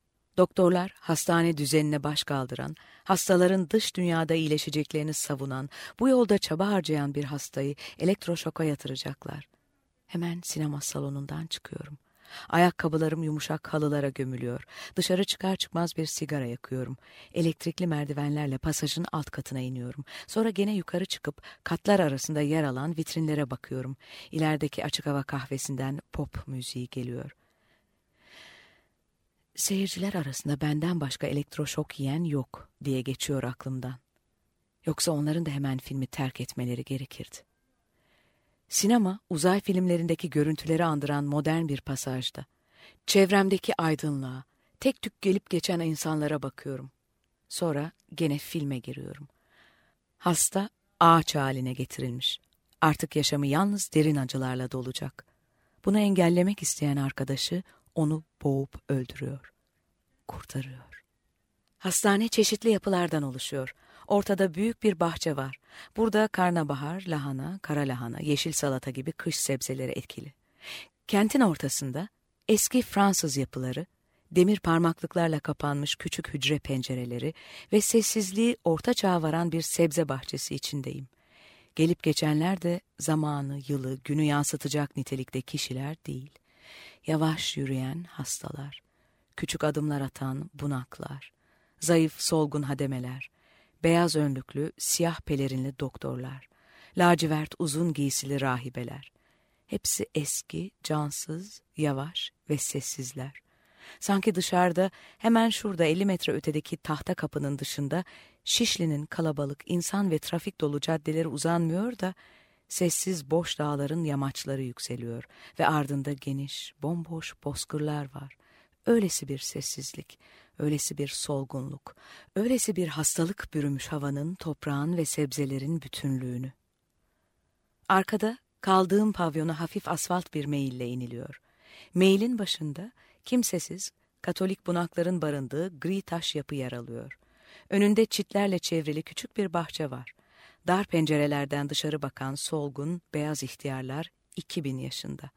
Doktorlar hastane düzenine baş kaldıran, hastaların dış dünyada iyileşeceklerini savunan, bu yolda çaba harcayan bir hastayı elektroşoka yatıracaklar. Hemen sinema salonundan çıkıyorum. Ayakkabılarım yumuşak halılara gömülüyor. Dışarı çıkar çıkmaz bir sigara yakıyorum. Elektrikli merdivenlerle pasajın alt katına iniyorum. Sonra gene yukarı çıkıp katlar arasında yer alan vitrinlere bakıyorum. İlerideki açık hava kahvesinden pop müziği geliyor. Seyirciler arasında benden başka elektroşok yiyen yok diye geçiyor aklımdan. Yoksa onların da hemen filmi terk etmeleri gerekirdi. Sinema, uzay filmlerindeki görüntüleri andıran modern bir pasajda. Çevremdeki aydınlığa, tek tük gelip geçen insanlara bakıyorum. Sonra gene filme giriyorum. Hasta ağaç haline getirilmiş. Artık yaşamı yalnız derin acılarla dolacak. Bunu engellemek isteyen arkadaşı onu boğup öldürüyor. Kurtarıyor. Hastane çeşitli yapılardan oluşuyor. Ortada büyük bir bahçe var. Burada karnabahar, lahana, kara lahana, yeşil salata gibi kış sebzeleri etkili. Kentin ortasında eski Fransız yapıları, demir parmaklıklarla kapanmış küçük hücre pencereleri ve sessizliği orta çağa varan bir sebze bahçesi içindeyim. Gelip geçenler de zamanı, yılı, günü yansıtacak nitelikte kişiler değil. Yavaş yürüyen hastalar, küçük adımlar atan bunaklar, zayıf solgun hademeler, beyaz önlüklü siyah pelerinli doktorlar, lacivert uzun giysili rahibeler. Hepsi eski, cansız, yavaş ve sessizler. Sanki dışarıda hemen şurada 50 metre ötedeki tahta kapının dışında Şişli'nin kalabalık insan ve trafik dolu caddeleri uzanmıyor da sessiz boş dağların yamaçları yükseliyor ve ardında geniş, bomboş bozkırlar var. Öylesi bir sessizlik, öylesi bir solgunluk, öylesi bir hastalık bürümüş havanın, toprağın ve sebzelerin bütünlüğünü. Arkada kaldığım pavyona hafif asfalt bir meyille iniliyor. Meylin başında kimsesiz, Katolik bunakların barındığı gri taş yapı yer alıyor. Önünde çitlerle çevrili küçük bir bahçe var. Dar pencerelerden dışarı bakan solgun, beyaz ihtiyarlar 2000 yaşında.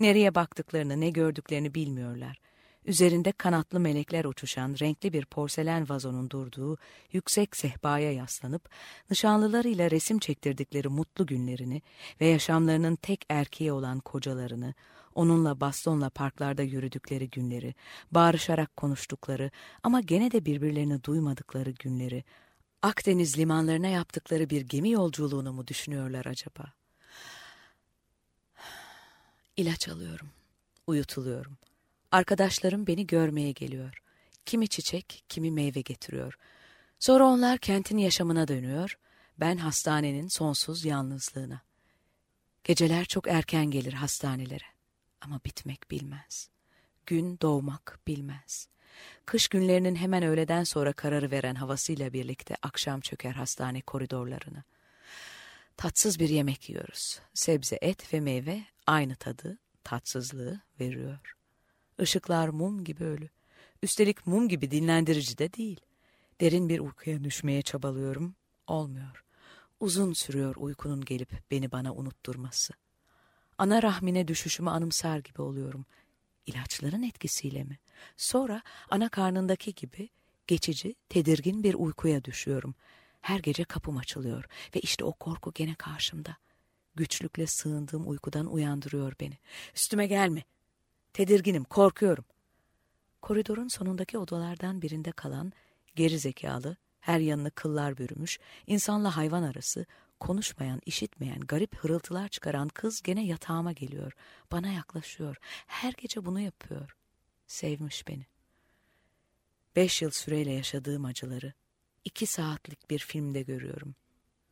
Nereye baktıklarını, ne gördüklerini bilmiyorlar. Üzerinde kanatlı melekler uçuşan renkli bir porselen vazonun durduğu yüksek sehpaya yaslanıp nişanlılarıyla resim çektirdikleri mutlu günlerini ve yaşamlarının tek erkeği olan kocalarını, onunla bastonla parklarda yürüdükleri günleri, bağırışarak konuştukları ama gene de birbirlerini duymadıkları günleri, Akdeniz limanlarına yaptıkları bir gemi yolculuğunu mu düşünüyorlar acaba? İlaç alıyorum, uyutuluyorum. Arkadaşlarım beni görmeye geliyor. Kimi çiçek, kimi meyve getiriyor. Sonra onlar kentin yaşamına dönüyor, ben hastanenin sonsuz yalnızlığına. Geceler çok erken gelir hastanelere ama bitmek bilmez. Gün doğmak bilmez. Kış günlerinin hemen öğleden sonra kararı veren havasıyla birlikte akşam çöker hastane koridorlarını. Tatsız bir yemek yiyoruz. Sebze, et ve meyve aynı tadı, tatsızlığı veriyor. Işıklar mum gibi ölü. Üstelik mum gibi dinlendirici de değil. Derin bir uykuya düşmeye çabalıyorum. Olmuyor. Uzun sürüyor uykunun gelip beni bana unutturması. Ana rahmine düşüşümü anımsar gibi oluyorum. İlaçların etkisiyle mi? Sonra ana karnındaki gibi geçici, tedirgin bir uykuya düşüyorum. Her gece kapım açılıyor ve işte o korku gene karşımda. Güçlükle sığındığım uykudan uyandırıyor beni. Üstüme gelme. Tedirginim, korkuyorum. Koridorun sonundaki odalardan birinde kalan, geri zekalı, her yanını kıllar bürümüş, insanla hayvan arası, konuşmayan, işitmeyen, garip hırıltılar çıkaran kız gene yatağıma geliyor. Bana yaklaşıyor. Her gece bunu yapıyor. Sevmiş beni. Beş yıl süreyle yaşadığım acıları iki saatlik bir filmde görüyorum.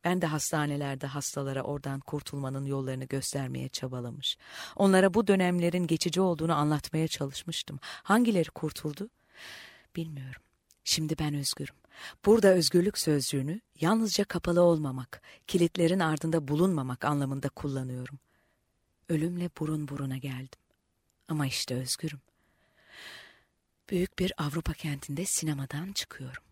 Ben de hastanelerde hastalara oradan kurtulmanın yollarını göstermeye çabalamış. Onlara bu dönemlerin geçici olduğunu anlatmaya çalışmıştım. Hangileri kurtuldu? Bilmiyorum. Şimdi ben özgürüm. Burada özgürlük sözcüğünü yalnızca kapalı olmamak, kilitlerin ardında bulunmamak anlamında kullanıyorum. Ölümle burun buruna geldim. Ama işte özgürüm. Büyük bir Avrupa kentinde sinemadan çıkıyorum.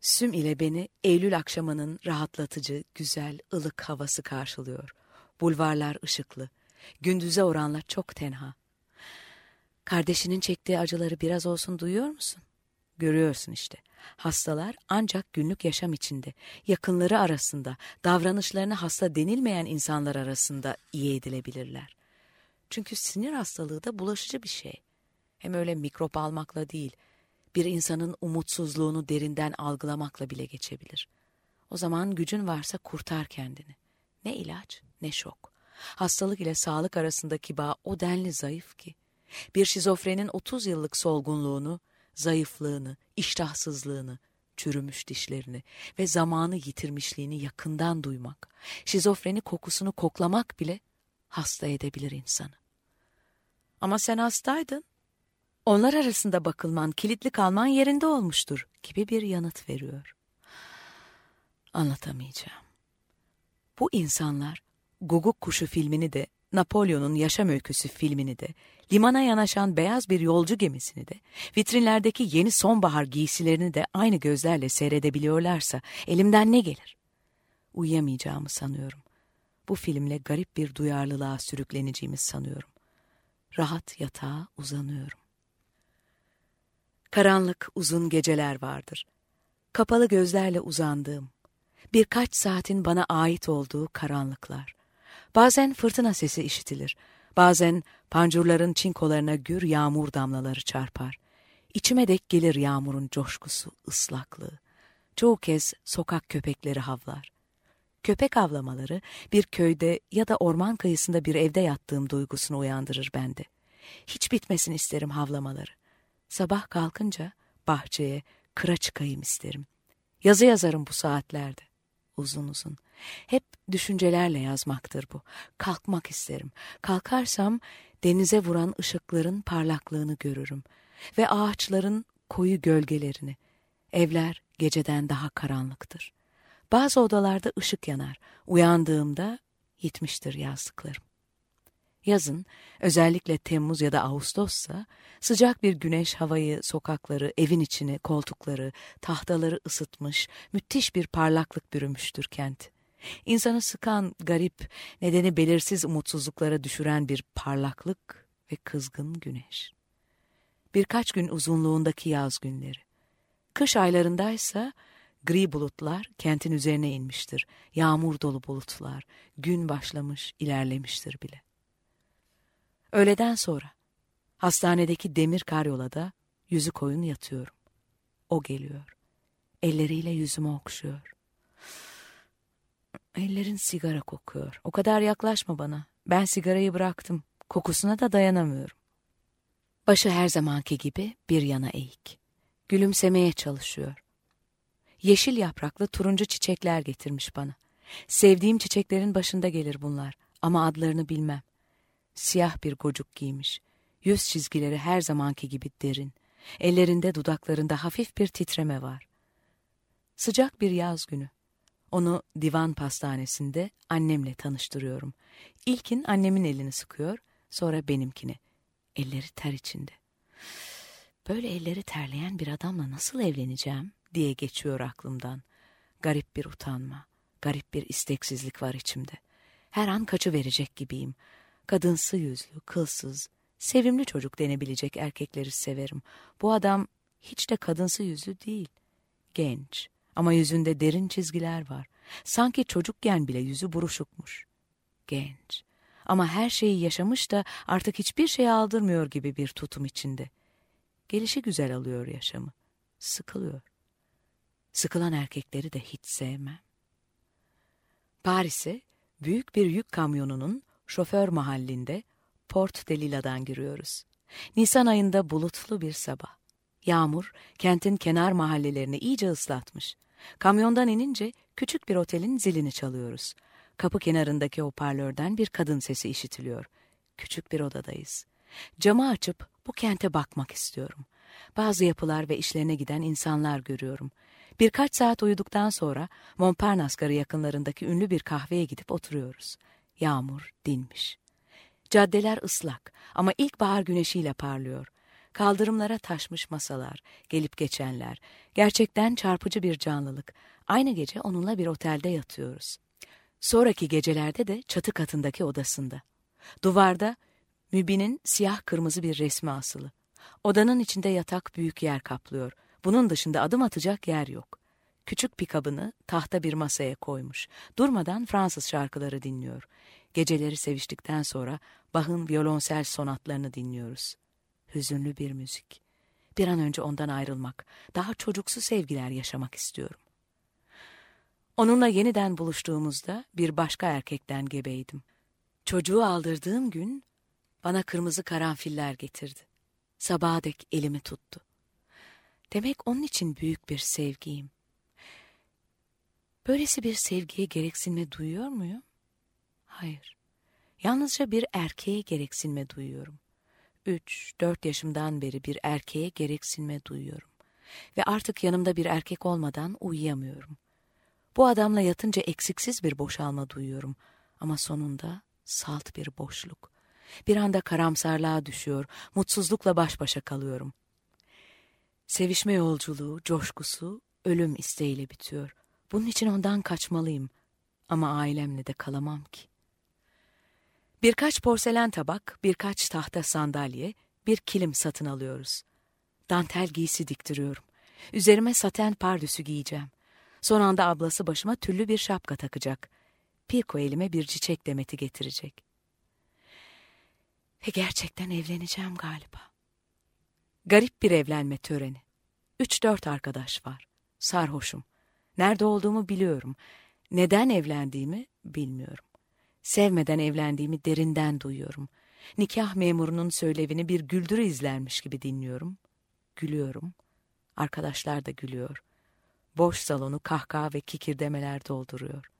Süm ile beni Eylül akşamının rahatlatıcı, güzel, ılık havası karşılıyor. Bulvarlar ışıklı, gündüze oranla çok tenha. Kardeşinin çektiği acıları biraz olsun duyuyor musun? Görüyorsun işte. Hastalar ancak günlük yaşam içinde, yakınları arasında, davranışlarına hasta denilmeyen insanlar arasında iyi edilebilirler. Çünkü sinir hastalığı da bulaşıcı bir şey. Hem öyle mikrop almakla değil, bir insanın umutsuzluğunu derinden algılamakla bile geçebilir. O zaman gücün varsa kurtar kendini. Ne ilaç ne şok. Hastalık ile sağlık arasındaki bağ o denli zayıf ki. Bir şizofrenin 30 yıllık solgunluğunu zayıflığını, iştahsızlığını, çürümüş dişlerini ve zamanı yitirmişliğini yakından duymak, şizofreni kokusunu koklamak bile hasta edebilir insanı. Ama sen hastaydın. Onlar arasında bakılman, kilitli kalman yerinde olmuştur gibi bir yanıt veriyor. Anlatamayacağım. Bu insanlar Guguk Kuşu filmini de Napolyon'un Yaşam Öyküsü filmini de, limana yanaşan beyaz bir yolcu gemisini de, vitrinlerdeki yeni sonbahar giysilerini de aynı gözlerle seyredebiliyorlarsa elimden ne gelir? Uyuyamayacağımı sanıyorum. Bu filmle garip bir duyarlılığa sürükleneceğimi sanıyorum. Rahat yatağa uzanıyorum. Karanlık uzun geceler vardır. Kapalı gözlerle uzandığım, birkaç saatin bana ait olduğu karanlıklar. Bazen fırtına sesi işitilir. Bazen pancurların çinkolarına gür yağmur damlaları çarpar. İçime dek gelir yağmurun coşkusu, ıslaklığı. Çoğu kez sokak köpekleri havlar. Köpek avlamaları bir köyde ya da orman kıyısında bir evde yattığım duygusunu uyandırır bende. Hiç bitmesin isterim havlamaları. Sabah kalkınca bahçeye, kıra çıkayım isterim. Yazı yazarım bu saatlerde. Uzun uzun. Hep düşüncelerle yazmaktır bu. Kalkmak isterim. Kalkarsam denize vuran ışıkların parlaklığını görürüm. Ve ağaçların koyu gölgelerini. Evler geceden daha karanlıktır. Bazı odalarda ışık yanar. Uyandığımda yitmiştir yazdıklarım. Yazın, özellikle Temmuz ya da Ağustos'sa sıcak bir güneş havayı, sokakları, evin içini, koltukları, tahtaları ısıtmış, müthiş bir parlaklık bürümüştür kent. İnsanı sıkan, garip, nedeni belirsiz umutsuzluklara düşüren bir parlaklık ve kızgın güneş. Birkaç gün uzunluğundaki yaz günleri. Kış aylarındaysa gri bulutlar kentin üzerine inmiştir. Yağmur dolu bulutlar, gün başlamış, ilerlemiştir bile. Öğleden sonra hastanedeki demir karyolada yüzü koyun yatıyorum. O geliyor. Elleriyle yüzümü okşuyor. Ellerin sigara kokuyor. O kadar yaklaşma bana. Ben sigarayı bıraktım. Kokusuna da dayanamıyorum. Başı her zamanki gibi bir yana eğik. Gülümsemeye çalışıyor. Yeşil yapraklı turuncu çiçekler getirmiş bana. Sevdiğim çiçeklerin başında gelir bunlar ama adlarını bilmem. Siyah bir gocuk giymiş. Yüz çizgileri her zamanki gibi derin. Ellerinde dudaklarında hafif bir titreme var. Sıcak bir yaz günü. Onu divan pastanesinde annemle tanıştırıyorum. İlkin annemin elini sıkıyor, sonra benimkini. Elleri ter içinde. Böyle elleri terleyen bir adamla nasıl evleneceğim diye geçiyor aklımdan. Garip bir utanma, garip bir isteksizlik var içimde. Her an kaçı verecek gibiyim. Kadınsı yüzlü, kılsız, sevimli çocuk denebilecek erkekleri severim. Bu adam hiç de kadınsı yüzlü değil. Genç ama yüzünde derin çizgiler var. Sanki çocukken bile yüzü buruşukmuş. Genç ama her şeyi yaşamış da artık hiçbir şey aldırmıyor gibi bir tutum içinde. Gelişi güzel alıyor yaşamı. Sıkılıyor. Sıkılan erkekleri de hiç sevmem. Paris'e büyük bir yük kamyonunun şoför mahallinde Port de Lila'dan giriyoruz. Nisan ayında bulutlu bir sabah. Yağmur kentin kenar mahallelerini iyice ıslatmış. Kamyondan inince küçük bir otelin zilini çalıyoruz. Kapı kenarındaki hoparlörden bir kadın sesi işitiliyor. Küçük bir odadayız. Camı açıp bu kente bakmak istiyorum. Bazı yapılar ve işlerine giden insanlar görüyorum. Birkaç saat uyuduktan sonra Montparnasse garı yakınlarındaki ünlü bir kahveye gidip oturuyoruz. Yağmur dinmiş. Caddeler ıslak ama ilkbahar güneşiyle parlıyor. Kaldırımlara taşmış masalar, gelip geçenler. Gerçekten çarpıcı bir canlılık. Aynı gece onunla bir otelde yatıyoruz. Sonraki gecelerde de çatı katındaki odasında. Duvarda Mübin'in siyah kırmızı bir resmi asılı. Odanın içinde yatak büyük yer kaplıyor. Bunun dışında adım atacak yer yok. Küçük pikabını tahta bir masaya koymuş. Durmadan Fransız şarkıları dinliyor. Geceleri seviştikten sonra Bach'ın violonsel sonatlarını dinliyoruz. Hüzünlü bir müzik. Bir an önce ondan ayrılmak, daha çocuksu sevgiler yaşamak istiyorum. Onunla yeniden buluştuğumuzda bir başka erkekten gebeydim. Çocuğu aldırdığım gün bana kırmızı karanfiller getirdi. Sabaha dek elimi tuttu. Demek onun için büyük bir sevgiyim. Böylesi bir sevgiye gereksinme duyuyor muyum? Hayır. Yalnızca bir erkeğe gereksinme duyuyorum. Üç, dört yaşımdan beri bir erkeğe gereksinme duyuyorum. Ve artık yanımda bir erkek olmadan uyuyamıyorum. Bu adamla yatınca eksiksiz bir boşalma duyuyorum. Ama sonunda salt bir boşluk. Bir anda karamsarlığa düşüyor, mutsuzlukla baş başa kalıyorum. Sevişme yolculuğu, coşkusu, ölüm isteğiyle bitiyor. Bunun için ondan kaçmalıyım. Ama ailemle de kalamam ki. Birkaç porselen tabak, birkaç tahta sandalye, bir kilim satın alıyoruz. Dantel giysi diktiriyorum. Üzerime saten pardüsü giyeceğim. Son anda ablası başıma tüllü bir şapka takacak. Pirko elime bir çiçek demeti getirecek. Ve gerçekten evleneceğim galiba. Garip bir evlenme töreni. Üç dört arkadaş var. Sarhoşum. Nerede olduğumu biliyorum. Neden evlendiğimi bilmiyorum. Sevmeden evlendiğimi derinden duyuyorum. Nikah memurunun söylevini bir güldürü izlermiş gibi dinliyorum. Gülüyorum. Arkadaşlar da gülüyor. Boş salonu kahkaha ve kikirdemeler dolduruyor.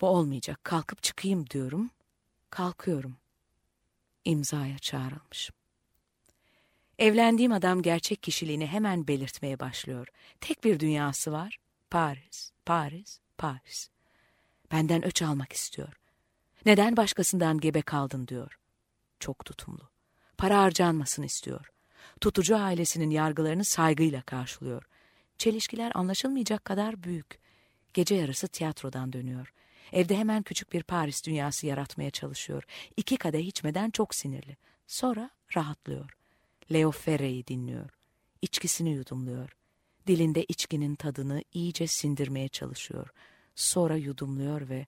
Bu olmayacak. Kalkıp çıkayım diyorum. Kalkıyorum. İmzaya çağrılmışım. Evlendiğim adam gerçek kişiliğini hemen belirtmeye başlıyor. Tek bir dünyası var. Paris, Paris, Paris. Benden öç almak istiyor. Neden başkasından gebe kaldın diyor. Çok tutumlu. Para harcanmasını istiyor. Tutucu ailesinin yargılarını saygıyla karşılıyor. Çelişkiler anlaşılmayacak kadar büyük. Gece yarısı tiyatrodan dönüyor. Evde hemen küçük bir Paris dünyası yaratmaya çalışıyor. İki kadeh içmeden çok sinirli. Sonra rahatlıyor. Leo Ferre'yi dinliyor. İçkisini yudumluyor. Dilinde içkinin tadını iyice sindirmeye çalışıyor. Sonra yudumluyor ve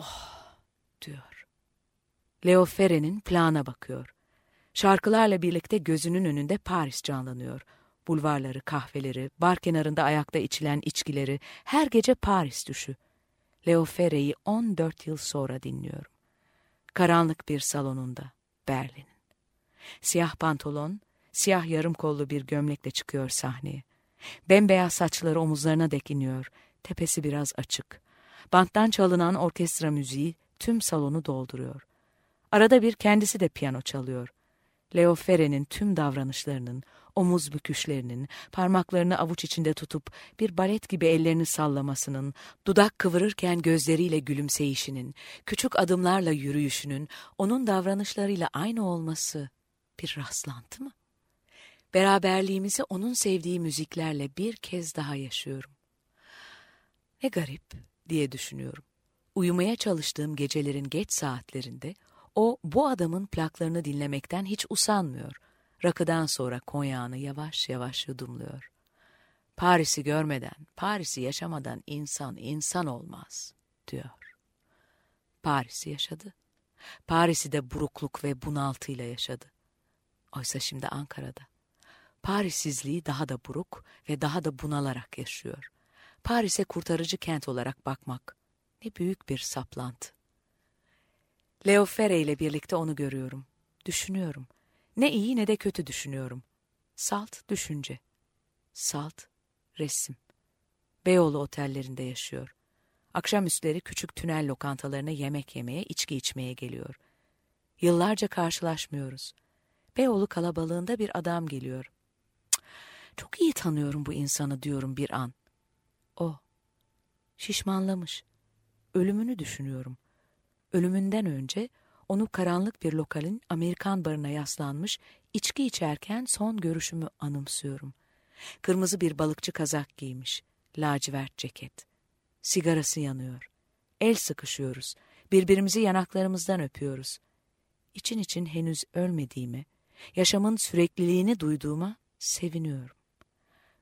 oh diyor. Leo Ferre'nin plana bakıyor. Şarkılarla birlikte gözünün önünde Paris canlanıyor. Bulvarları, kahveleri, bar kenarında ayakta içilen içkileri, her gece Paris düşü. Leo Ferre'yi 14 yıl sonra dinliyorum. Karanlık bir salonunda, Berlin'in. Siyah pantolon, siyah yarım kollu bir gömlekle çıkıyor sahneye. Bembeyaz saçları omuzlarına dek iniyor, tepesi biraz açık. Banttan çalınan orkestra müziği tüm salonu dolduruyor. Arada bir kendisi de piyano çalıyor. Leo Ferre'nin tüm davranışlarının, omuz büküşlerinin, parmaklarını avuç içinde tutup bir balet gibi ellerini sallamasının, dudak kıvırırken gözleriyle gülümseyişinin, küçük adımlarla yürüyüşünün, onun davranışlarıyla aynı olması bir rastlantı mı? Beraberliğimizi onun sevdiği müziklerle bir kez daha yaşıyorum. Ne garip diye düşünüyorum. Uyumaya çalıştığım gecelerin geç saatlerinde o bu adamın plaklarını dinlemekten hiç usanmıyor. Rakıdan sonra konyağını yavaş yavaş yudumluyor. Paris'i görmeden, Paris'i yaşamadan insan insan olmaz, diyor. Paris'i yaşadı. Paris'i de burukluk ve bunaltıyla yaşadı. Oysa şimdi Ankara'da. Parisizliği daha da buruk ve daha da bunalarak yaşıyor. Paris'e kurtarıcı kent olarak bakmak ne büyük bir saplantı. Leo Ferre ile birlikte onu görüyorum. Düşünüyorum. Ne iyi ne de kötü düşünüyorum. Salt düşünce. Salt resim. Beyoğlu otellerinde yaşıyor. Akşamüstleri küçük tünel lokantalarına yemek yemeye, içki içmeye geliyor. Yıllarca karşılaşmıyoruz. Beyoğlu kalabalığında bir adam geliyor. Cık, çok iyi tanıyorum bu insanı diyorum bir an. O. Şişmanlamış. Ölümünü düşünüyorum. Ölümünden önce onu karanlık bir lokalin Amerikan barına yaslanmış, içki içerken son görüşümü anımsıyorum. Kırmızı bir balıkçı kazak giymiş, lacivert ceket. Sigarası yanıyor. El sıkışıyoruz, birbirimizi yanaklarımızdan öpüyoruz. İçin için henüz ölmediğime, yaşamın sürekliliğini duyduğuma seviniyorum.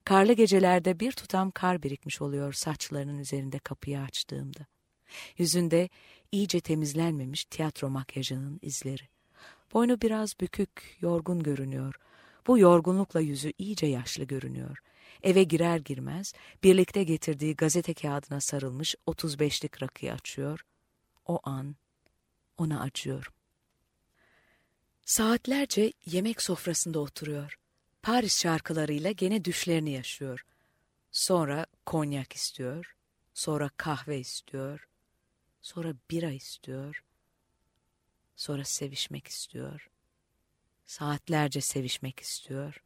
Karlı gecelerde bir tutam kar birikmiş oluyor saçlarının üzerinde kapıyı açtığımda. Yüzünde iyice temizlenmemiş tiyatro makyajının izleri. Boynu biraz bükük, yorgun görünüyor. Bu yorgunlukla yüzü iyice yaşlı görünüyor. Eve girer girmez birlikte getirdiği gazete kağıdına sarılmış 35'lik rakıyı açıyor. O an ona acıyorum. Saatlerce yemek sofrasında oturuyor. Paris şarkılarıyla gene düşlerini yaşıyor. Sonra konyak istiyor, sonra kahve istiyor, sonra bira istiyor, sonra sevişmek istiyor. Saatlerce sevişmek istiyor.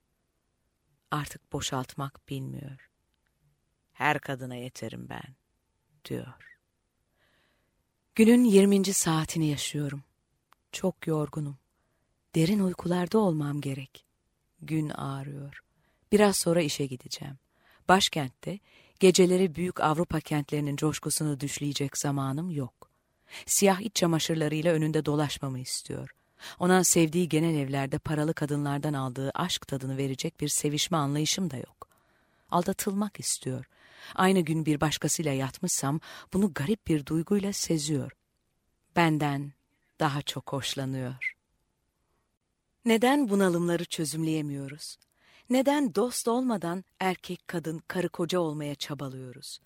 Artık boşaltmak bilmiyor. Her kadına yeterim ben, diyor. Günün 20. saatini yaşıyorum. Çok yorgunum. Derin uykularda olmam gerek. Gün ağrıyor. Biraz sonra işe gideceğim. Başkentte geceleri büyük Avrupa kentlerinin coşkusunu düşleyecek zamanım yok. Siyah iç çamaşırlarıyla önünde dolaşmamı istiyor. Ona sevdiği genel evlerde paralı kadınlardan aldığı aşk tadını verecek bir sevişme anlayışım da yok. Aldatılmak istiyor. Aynı gün bir başkasıyla yatmışsam bunu garip bir duyguyla seziyor. Benden daha çok hoşlanıyor.'' Neden bunalımları çözümleyemiyoruz? Neden dost olmadan erkek kadın karı koca olmaya çabalıyoruz?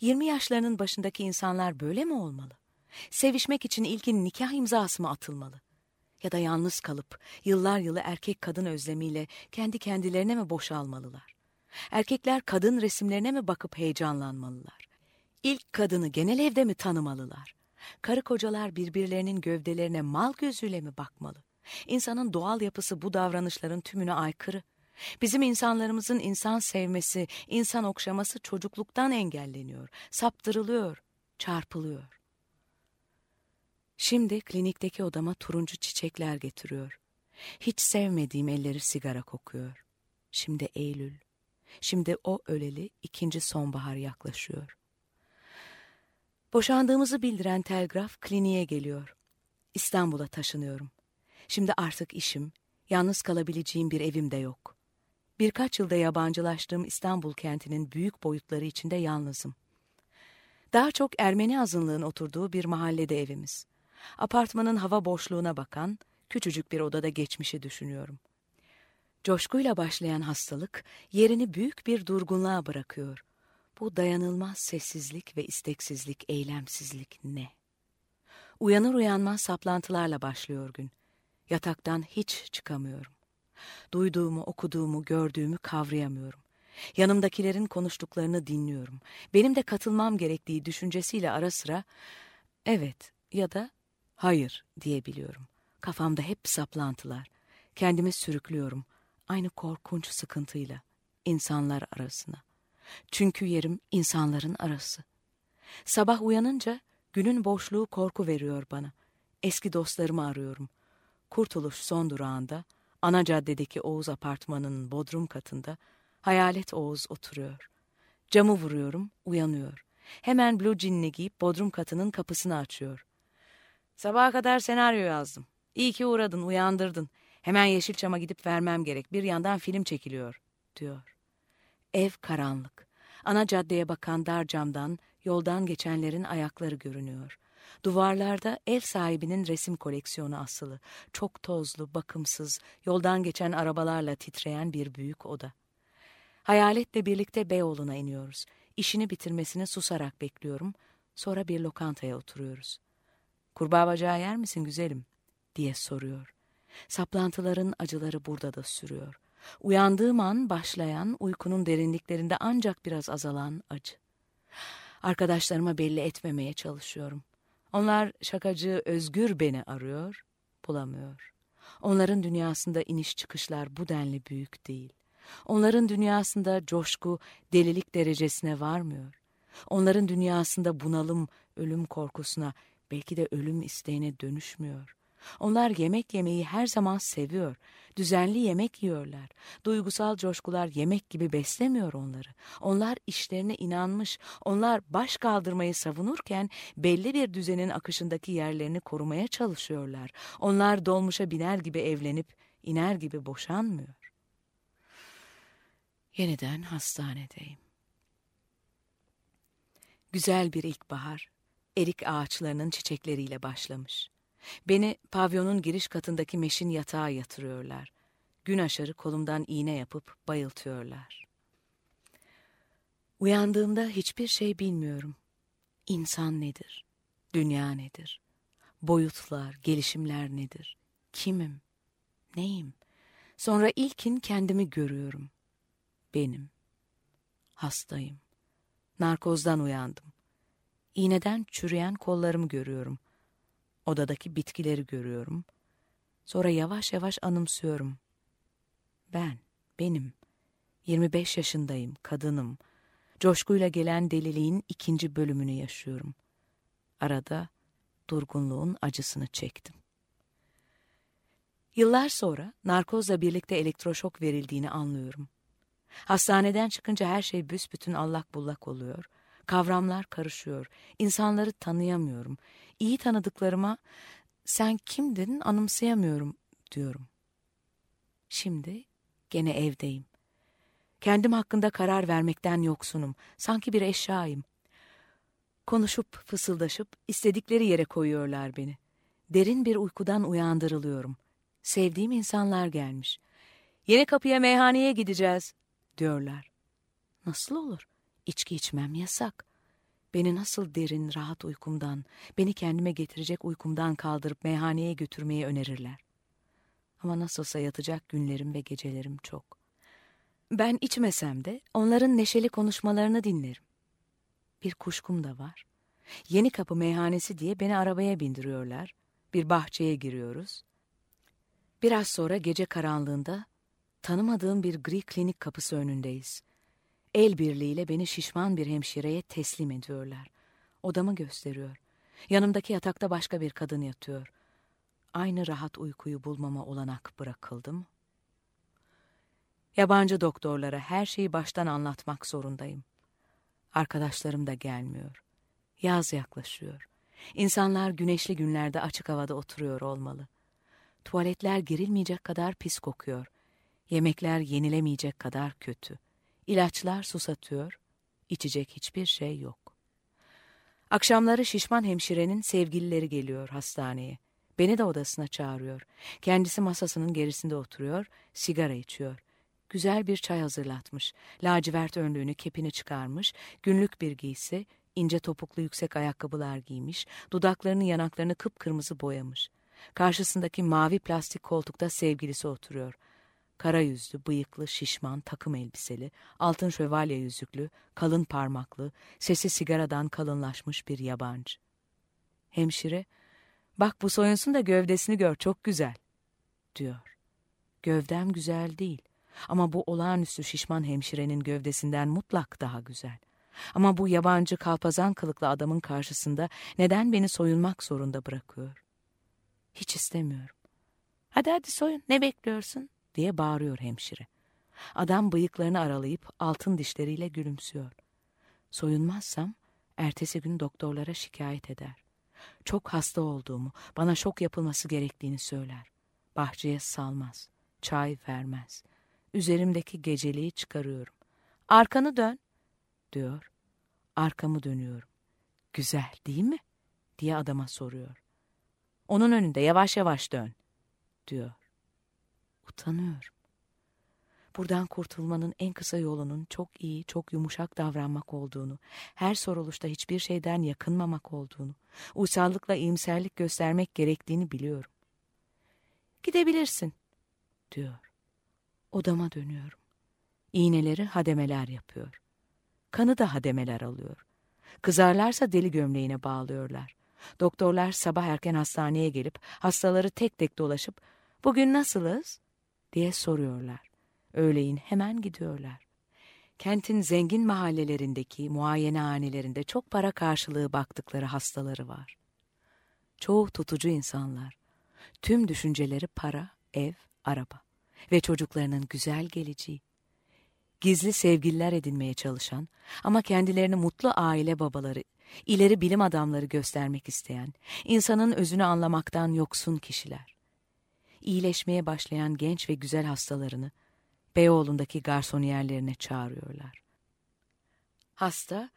20 yaşlarının başındaki insanlar böyle mi olmalı? Sevişmek için ilkin nikah imzası mı atılmalı? Ya da yalnız kalıp yıllar yılı erkek kadın özlemiyle kendi kendilerine mi boşalmalılar? Erkekler kadın resimlerine mi bakıp heyecanlanmalılar? İlk kadını genel evde mi tanımalılar? Karı kocalar birbirlerinin gövdelerine mal gözüyle mi bakmalı? İnsanın doğal yapısı bu davranışların tümüne aykırı. Bizim insanlarımızın insan sevmesi, insan okşaması çocukluktan engelleniyor, saptırılıyor, çarpılıyor. Şimdi klinikteki odama turuncu çiçekler getiriyor. Hiç sevmediğim elleri sigara kokuyor. Şimdi Eylül. Şimdi o öleli ikinci sonbahar yaklaşıyor. Boşandığımızı bildiren telgraf kliniğe geliyor. İstanbul'a taşınıyorum. Şimdi artık işim, yalnız kalabileceğim bir evim de yok. Birkaç yılda yabancılaştığım İstanbul kentinin büyük boyutları içinde yalnızım. Daha çok Ermeni azınlığın oturduğu bir mahallede evimiz. Apartmanın hava boşluğuna bakan, küçücük bir odada geçmişi düşünüyorum. Coşkuyla başlayan hastalık yerini büyük bir durgunluğa bırakıyor. Bu dayanılmaz sessizlik ve isteksizlik, eylemsizlik ne? Uyanır uyanmaz saplantılarla başlıyor gün. Yataktan hiç çıkamıyorum. Duyduğumu, okuduğumu, gördüğümü kavrayamıyorum. Yanımdakilerin konuştuklarını dinliyorum. Benim de katılmam gerektiği düşüncesiyle ara sıra evet ya da hayır diyebiliyorum. Kafamda hep saplantılar. Kendimi sürüklüyorum. Aynı korkunç sıkıntıyla insanlar arasına. Çünkü yerim insanların arası. Sabah uyanınca günün boşluğu korku veriyor bana. Eski dostlarımı arıyorum. Kurtuluş son durağında ana caddedeki Oğuz apartmanının bodrum katında hayalet Oğuz oturuyor. Camı vuruyorum, uyanıyor. Hemen blue jeanini giyip bodrum katının kapısını açıyor. Sabaha kadar senaryo yazdım. İyi ki uğradın, uyandırdın. Hemen Yeşilçam'a gidip vermem gerek. Bir yandan film çekiliyor, diyor. Ev karanlık. Ana caddeye bakan dar camdan yoldan geçenlerin ayakları görünüyor. Duvarlarda ev sahibinin resim koleksiyonu asılı. Çok tozlu, bakımsız, yoldan geçen arabalarla titreyen bir büyük oda. Hayaletle birlikte Beyoğlu'na iniyoruz. İşini bitirmesini susarak bekliyorum. Sonra bir lokantaya oturuyoruz. Kurbağa bacağı yer misin güzelim? diye soruyor. Saplantıların acıları burada da sürüyor. Uyandığım an başlayan, uykunun derinliklerinde ancak biraz azalan acı. Arkadaşlarıma belli etmemeye çalışıyorum. Onlar şakacı özgür beni arıyor, bulamıyor. Onların dünyasında iniş çıkışlar bu denli büyük değil. Onların dünyasında coşku delilik derecesine varmıyor. Onların dünyasında bunalım ölüm korkusuna, belki de ölüm isteğine dönüşmüyor. Onlar yemek yemeyi her zaman seviyor. Düzenli yemek yiyorlar. Duygusal coşkular yemek gibi beslemiyor onları. Onlar işlerine inanmış. Onlar baş kaldırmayı savunurken belli bir düzenin akışındaki yerlerini korumaya çalışıyorlar. Onlar dolmuşa biner gibi evlenip iner gibi boşanmıyor. Yeniden hastanedeyim. Güzel bir ilkbahar, erik ağaçlarının çiçekleriyle başlamış. Beni pavyonun giriş katındaki meşin yatağa yatırıyorlar. Gün aşarı kolumdan iğne yapıp bayıltıyorlar. Uyandığımda hiçbir şey bilmiyorum. İnsan nedir? Dünya nedir? Boyutlar, gelişimler nedir? Kimim? Neyim? Sonra ilkin kendimi görüyorum. Benim. Hastayım. Narkozdan uyandım. İğneden çürüyen kollarımı görüyorum. Odadaki bitkileri görüyorum. Sonra yavaş yavaş anımsıyorum. Ben, benim. 25 yaşındayım, kadınım. Coşkuyla gelen deliliğin ikinci bölümünü yaşıyorum. Arada durgunluğun acısını çektim. Yıllar sonra narkozla birlikte elektroşok verildiğini anlıyorum. Hastaneden çıkınca her şey büsbütün allak bullak oluyor. Kavramlar karışıyor. İnsanları tanıyamıyorum. İyi tanıdıklarıma sen kimdin anımsayamıyorum diyorum. Şimdi gene evdeyim. Kendim hakkında karar vermekten yoksunum. Sanki bir eşyayım. Konuşup fısıldaşıp istedikleri yere koyuyorlar beni. Derin bir uykudan uyandırılıyorum. Sevdiğim insanlar gelmiş. Yeni kapıya meyhaneye gideceğiz diyorlar. Nasıl olur? İçki içmem yasak. Beni nasıl derin, rahat uykumdan, beni kendime getirecek uykumdan kaldırıp meyhaneye götürmeyi önerirler. Ama nasılsa yatacak günlerim ve gecelerim çok. Ben içmesem de onların neşeli konuşmalarını dinlerim. Bir kuşkum da var. Yeni kapı meyhanesi diye beni arabaya bindiriyorlar. Bir bahçeye giriyoruz. Biraz sonra gece karanlığında tanımadığım bir gri klinik kapısı önündeyiz. El birliğiyle beni şişman bir hemşireye teslim ediyorlar. Odamı gösteriyor. Yanımdaki yatakta başka bir kadın yatıyor. Aynı rahat uykuyu bulmama olanak bırakıldım. Yabancı doktorlara her şeyi baştan anlatmak zorundayım. Arkadaşlarım da gelmiyor. Yaz yaklaşıyor. İnsanlar güneşli günlerde açık havada oturuyor olmalı. Tuvaletler girilmeyecek kadar pis kokuyor. Yemekler yenilemeyecek kadar kötü. İlaçlar susatıyor. İçecek hiçbir şey yok. Akşamları şişman hemşirenin sevgilileri geliyor hastaneye. Beni de odasına çağırıyor. Kendisi masasının gerisinde oturuyor, sigara içiyor. Güzel bir çay hazırlatmış. Lacivert önlüğünü, kepini çıkarmış. Günlük bir giysi, ince topuklu yüksek ayakkabılar giymiş. Dudaklarını, yanaklarını kıpkırmızı boyamış. Karşısındaki mavi plastik koltukta sevgilisi oturuyor. Kara yüzlü, bıyıklı, şişman, takım elbiseli, altın şövalye yüzüklü, kalın parmaklı, sesi sigaradan kalınlaşmış bir yabancı. Hemşire, bak bu soyunsun da gövdesini gör çok güzel, diyor. Gövdem güzel değil ama bu olağanüstü şişman hemşirenin gövdesinden mutlak daha güzel. Ama bu yabancı kalpazan kılıklı adamın karşısında neden beni soyunmak zorunda bırakıyor? Hiç istemiyorum. Hadi hadi soyun, ne bekliyorsun? Diye bağırıyor hemşire. Adam bıyıklarını aralayıp altın dişleriyle gülümsüyor. Soyunmazsam ertesi gün doktorlara şikayet eder. Çok hasta olduğumu, bana şok yapılması gerektiğini söyler. Bahçeye salmaz, çay vermez. Üzerimdeki geceliği çıkarıyorum. Arkanı dön, diyor. Arkamı dönüyorum. Güzel değil mi? diye adama soruyor. Onun önünde yavaş yavaş dön, diyor. Utanıyorum. Buradan kurtulmanın en kısa yolunun çok iyi, çok yumuşak davranmak olduğunu, her soruluşta hiçbir şeyden yakınmamak olduğunu, uysallıkla iyimserlik göstermek gerektiğini biliyorum. Gidebilirsin, diyor. Odama dönüyorum. İğneleri hademeler yapıyor. Kanı da hademeler alıyor. Kızarlarsa deli gömleğine bağlıyorlar. Doktorlar sabah erken hastaneye gelip hastaları tek tek dolaşıp bugün nasılız diye soruyorlar. Öğleyin hemen gidiyorlar. Kentin zengin mahallelerindeki muayenehanelerinde çok para karşılığı baktıkları hastaları var. Çoğu tutucu insanlar. Tüm düşünceleri para, ev, araba ve çocuklarının güzel geleceği. Gizli sevgililer edinmeye çalışan ama kendilerini mutlu aile babaları, ileri bilim adamları göstermek isteyen, insanın özünü anlamaktan yoksun kişiler. İyileşmeye başlayan genç ve güzel hastalarını Beyoğlu'ndaki garsoniyerlerine çağırıyorlar. Hasta,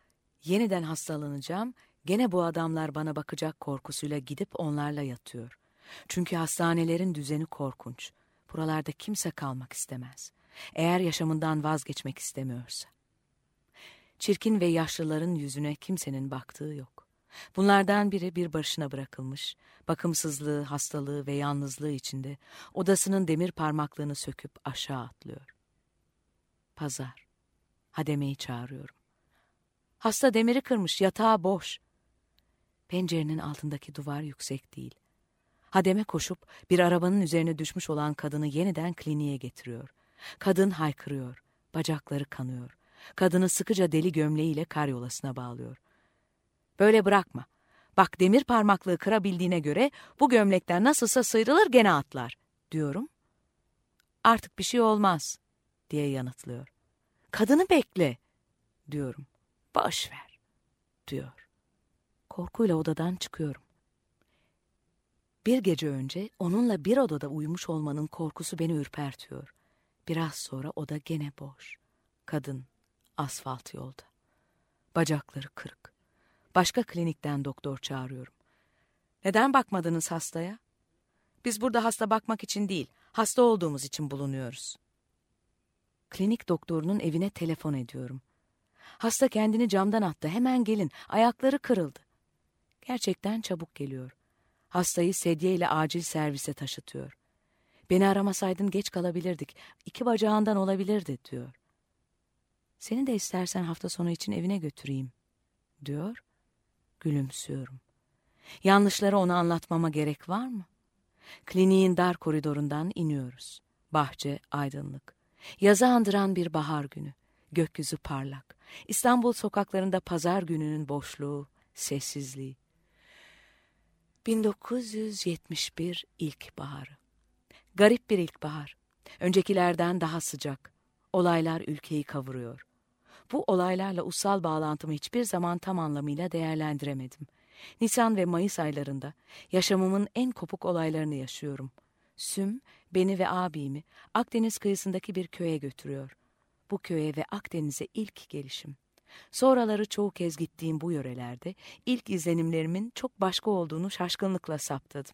yeniden hastalanacağım, gene bu adamlar bana bakacak korkusuyla gidip onlarla yatıyor. Çünkü hastanelerin düzeni korkunç. Buralarda kimse kalmak istemez. Eğer yaşamından vazgeçmek istemiyorsa. Çirkin ve yaşlıların yüzüne kimsenin baktığı yok. Bunlardan biri bir başına bırakılmış, bakımsızlığı, hastalığı ve yalnızlığı içinde odasının demir parmaklığını söküp aşağı atlıyor. Pazar. Hademeyi çağırıyorum. Hasta demiri kırmış, yatağı boş. Pencerenin altındaki duvar yüksek değil. Hademe koşup bir arabanın üzerine düşmüş olan kadını yeniden kliniğe getiriyor. Kadın haykırıyor, bacakları kanıyor. Kadını sıkıca deli gömleğiyle karyolasına bağlıyor. Böyle bırakma. Bak demir parmaklığı kırabildiğine göre bu gömlekten nasılsa sıyrılır gene atlar, diyorum. Artık bir şey olmaz, diye yanıtlıyor. Kadını bekle, diyorum. Boş ver, diyor. Korkuyla odadan çıkıyorum. Bir gece önce onunla bir odada uyumuş olmanın korkusu beni ürpertiyor. Biraz sonra oda gene boş. Kadın asfalt yolda. Bacakları kırık. Başka klinikten doktor çağırıyorum. Neden bakmadınız hastaya? Biz burada hasta bakmak için değil, hasta olduğumuz için bulunuyoruz. Klinik doktorunun evine telefon ediyorum. Hasta kendini camdan attı. Hemen gelin. Ayakları kırıldı. Gerçekten çabuk geliyor. Hastayı sedyeyle acil servise taşıtıyor. Beni aramasaydın geç kalabilirdik. İki bacağından olabilirdi diyor. Seni de istersen hafta sonu için evine götüreyim diyor. Gülümsüyorum. Yanlışları ona anlatmama gerek var mı? Kliniğin dar koridorundan iniyoruz. Bahçe aydınlık. Yazı andıran bir bahar günü. Gökyüzü parlak. İstanbul sokaklarında pazar gününün boşluğu, sessizliği. 1971 ilkbaharı. Garip bir ilkbahar. Öncekilerden daha sıcak. Olaylar ülkeyi kavuruyor. Bu olaylarla ussal bağlantımı hiçbir zaman tam anlamıyla değerlendiremedim. Nisan ve Mayıs aylarında yaşamımın en kopuk olaylarını yaşıyorum. Süm, beni ve abimi Akdeniz kıyısındaki bir köye götürüyor. Bu köye ve Akdeniz'e ilk gelişim. Sonraları çoğu kez gittiğim bu yörelerde ilk izlenimlerimin çok başka olduğunu şaşkınlıkla saptadım.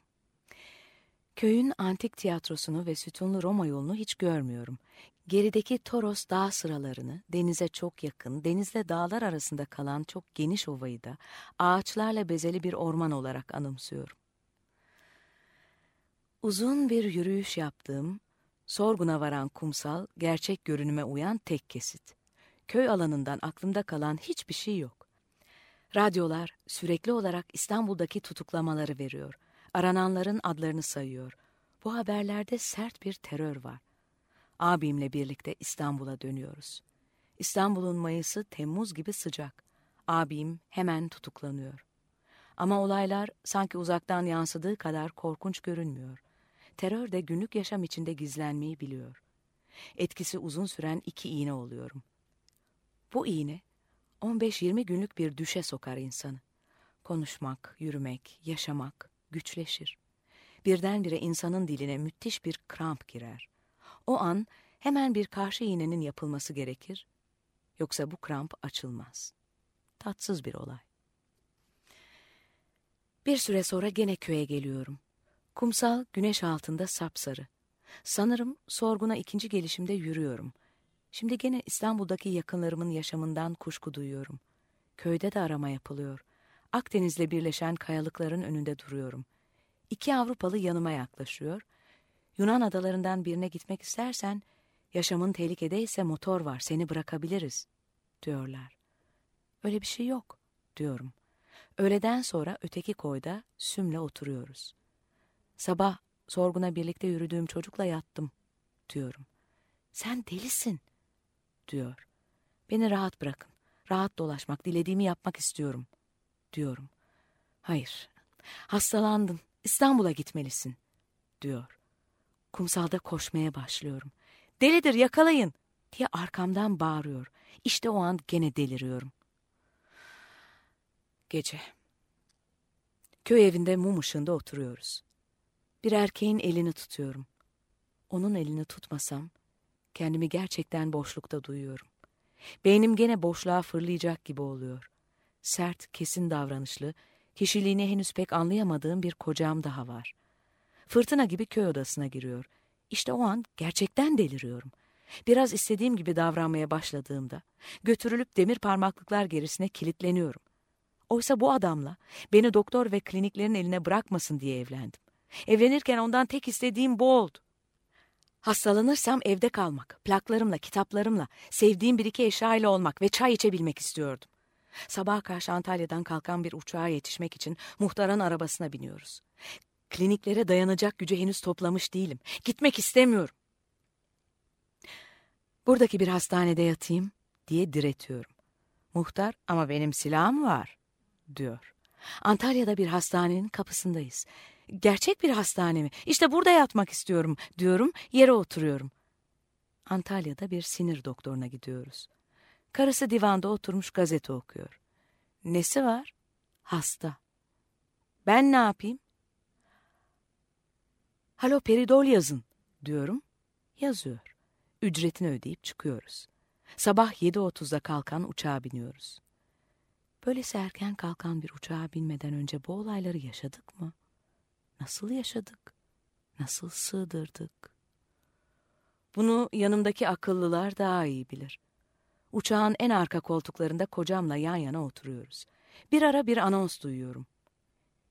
Köyün antik tiyatrosunu ve sütunlu Roma yolunu hiç görmüyorum. Gerideki Toros dağ sıralarını, denize çok yakın, denizle dağlar arasında kalan çok geniş ovayı da ağaçlarla bezeli bir orman olarak anımsıyorum. Uzun bir yürüyüş yaptığım, sorguna varan kumsal, gerçek görünüme uyan tek kesit. Köy alanından aklımda kalan hiçbir şey yok. Radyolar sürekli olarak İstanbul'daki tutuklamaları veriyor. Arananların adlarını sayıyor. Bu haberlerde sert bir terör var. Abimle birlikte İstanbul'a dönüyoruz. İstanbul'un Mayıs'ı Temmuz gibi sıcak. Abim hemen tutuklanıyor. Ama olaylar sanki uzaktan yansıdığı kadar korkunç görünmüyor. Terör de günlük yaşam içinde gizlenmeyi biliyor. Etkisi uzun süren iki iğne oluyorum. Bu iğne 15-20 günlük bir düşe sokar insanı. Konuşmak, yürümek, yaşamak güçleşir. Birdenbire insanın diline müthiş bir kramp girer. O an hemen bir karşı iğnenin yapılması gerekir. Yoksa bu kramp açılmaz. Tatsız bir olay. Bir süre sonra gene köye geliyorum. Kumsal güneş altında sapsarı. Sanırım sorguna ikinci gelişimde yürüyorum. Şimdi gene İstanbul'daki yakınlarımın yaşamından kuşku duyuyorum. Köyde de arama yapılıyor. Akdeniz'le birleşen kayalıkların önünde duruyorum. İki Avrupalı yanıma yaklaşıyor. Yunan adalarından birine gitmek istersen, yaşamın tehlikedeyse motor var, seni bırakabiliriz, diyorlar. Öyle bir şey yok, diyorum. Öğleden sonra öteki koyda sümle oturuyoruz. Sabah sorguna birlikte yürüdüğüm çocukla yattım, diyorum. Sen delisin, diyor. Beni rahat bırakın, rahat dolaşmak, dilediğimi yapmak istiyorum, diyorum. Hayır, hastalandın, İstanbul'a gitmelisin, diyor. Kumsalda koşmaya başlıyorum. Delidir yakalayın diye arkamdan bağırıyor. İşte o an gene deliriyorum. Gece. Köy evinde mum ışığında oturuyoruz. Bir erkeğin elini tutuyorum. Onun elini tutmasam kendimi gerçekten boşlukta duyuyorum. Beynim gene boşluğa fırlayacak gibi oluyor. Sert, kesin davranışlı, kişiliğini henüz pek anlayamadığım bir kocam daha var. Fırtına gibi köy odasına giriyor. İşte o an gerçekten deliriyorum. Biraz istediğim gibi davranmaya başladığımda götürülüp demir parmaklıklar gerisine kilitleniyorum. Oysa bu adamla beni doktor ve kliniklerin eline bırakmasın diye evlendim. Evlenirken ondan tek istediğim bu oldu. Hastalanırsam evde kalmak, plaklarımla, kitaplarımla, sevdiğim bir iki eşyayla olmak ve çay içebilmek istiyordum. Sabah karşı Antalya'dan kalkan bir uçağa yetişmek için muhtarın arabasına biniyoruz. Kliniklere dayanacak gücü henüz toplamış değilim. Gitmek istemiyorum. Buradaki bir hastanede yatayım diye diretiyorum. Muhtar ama benim silahım var diyor. Antalya'da bir hastanenin kapısındayız. Gerçek bir hastane mi? İşte burada yatmak istiyorum diyorum, yere oturuyorum. Antalya'da bir sinir doktoruna gidiyoruz. Karısı divanda oturmuş gazete okuyor. Nesi var? Hasta. Ben ne yapayım? Haloperidol yazın diyorum. Yazıyor. Ücretini ödeyip çıkıyoruz. Sabah 7.30'da kalkan uçağa biniyoruz. Böylesi erken kalkan bir uçağa binmeden önce bu olayları yaşadık mı? Nasıl yaşadık? Nasıl sığdırdık? Bunu yanımdaki akıllılar daha iyi bilir. Uçağın en arka koltuklarında kocamla yan yana oturuyoruz. Bir ara bir anons duyuyorum.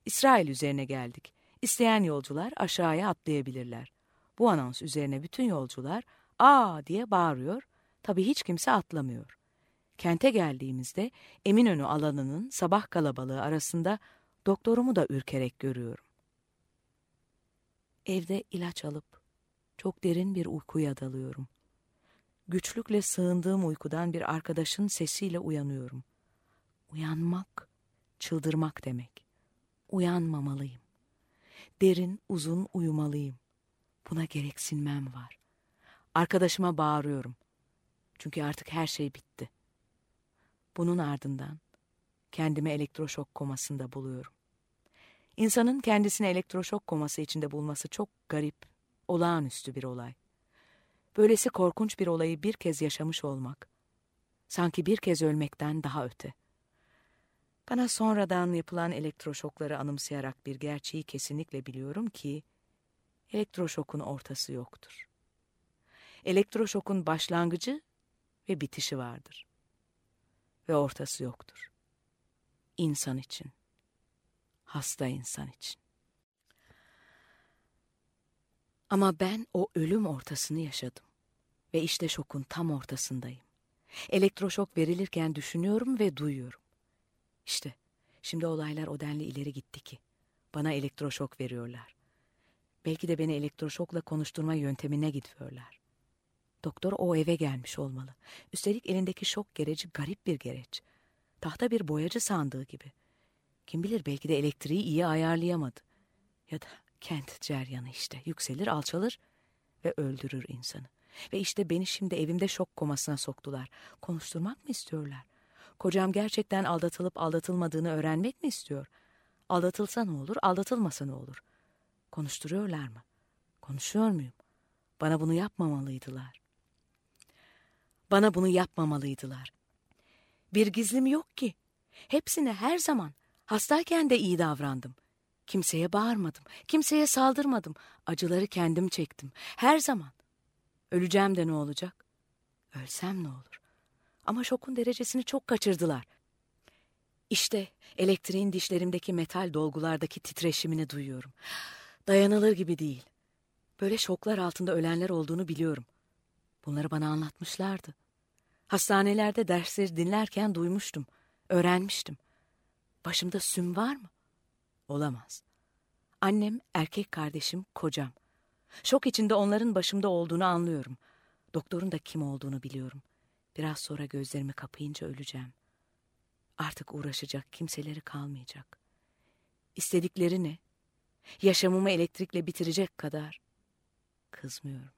İsrail üzerine geldik. İsteyen yolcular aşağıya atlayabilirler. Bu anons üzerine bütün yolcular ''Aa!'' diye bağırıyor. Tabii hiç kimse atlamıyor. Kente geldiğimizde Eminönü alanının sabah kalabalığı arasında doktorumu da ürkerek görüyorum. Evde ilaç alıp çok derin bir uykuya dalıyorum. Güçlükle sığındığım uykudan bir arkadaşın sesiyle uyanıyorum. Uyanmak, çıldırmak demek. Uyanmamalıyım. Derin, uzun uyumalıyım. Buna gereksinmem var. Arkadaşıma bağırıyorum. Çünkü artık her şey bitti. Bunun ardından kendimi elektroşok komasında buluyorum. İnsanın kendisini elektroşok koması içinde bulması çok garip, olağanüstü bir olay. Böylesi korkunç bir olayı bir kez yaşamış olmak, sanki bir kez ölmekten daha öte. Bana sonradan yapılan elektroşokları anımsayarak bir gerçeği kesinlikle biliyorum ki, elektroşokun ortası yoktur. Elektroşokun başlangıcı ve bitişi vardır. Ve ortası yoktur. İnsan için. Hasta insan için. Ama ben o ölüm ortasını yaşadım. Ve işte şokun tam ortasındayım. Elektroşok verilirken düşünüyorum ve duyuyorum. İşte şimdi olaylar o denli ileri gitti ki. Bana elektroşok veriyorlar. Belki de beni elektroşokla konuşturma yöntemine gidiyorlar. Doktor o eve gelmiş olmalı. Üstelik elindeki şok gereci garip bir gereç. Tahta bir boyacı sandığı gibi. Kim bilir belki de elektriği iyi ayarlayamadı. Ya da kent ceryanı işte. Yükselir, alçalır ve öldürür insanı. Ve işte beni şimdi evimde şok komasına soktular. Konuşturmak mı istiyorlar? Kocam gerçekten aldatılıp aldatılmadığını öğrenmek mi istiyor? Aldatılsa ne olur, aldatılmasa ne olur? Konuşturuyorlar mı? Konuşuyor muyum? Bana bunu yapmamalıydılar. Bana bunu yapmamalıydılar. Bir gizlim yok ki. Hepsine her zaman, hastayken de iyi davrandım. Kimseye bağırmadım, kimseye saldırmadım. Acıları kendim çektim. Her zaman. Öleceğim de ne olacak? Ölsem ne olur? Ama şokun derecesini çok kaçırdılar. İşte elektriğin dişlerimdeki metal dolgulardaki titreşimini duyuyorum. Dayanılır gibi değil. Böyle şoklar altında ölenler olduğunu biliyorum. Bunları bana anlatmışlardı. Hastanelerde dersleri dinlerken duymuştum, öğrenmiştim. Başımda süm var mı? Olamaz. Annem, erkek kardeşim, kocam. Şok içinde onların başımda olduğunu anlıyorum. Doktorun da kim olduğunu biliyorum. Biraz sonra gözlerimi kapayınca öleceğim. Artık uğraşacak kimseleri kalmayacak. İstedikleri ne? Yaşamımı elektrikle bitirecek kadar. Kızmıyorum.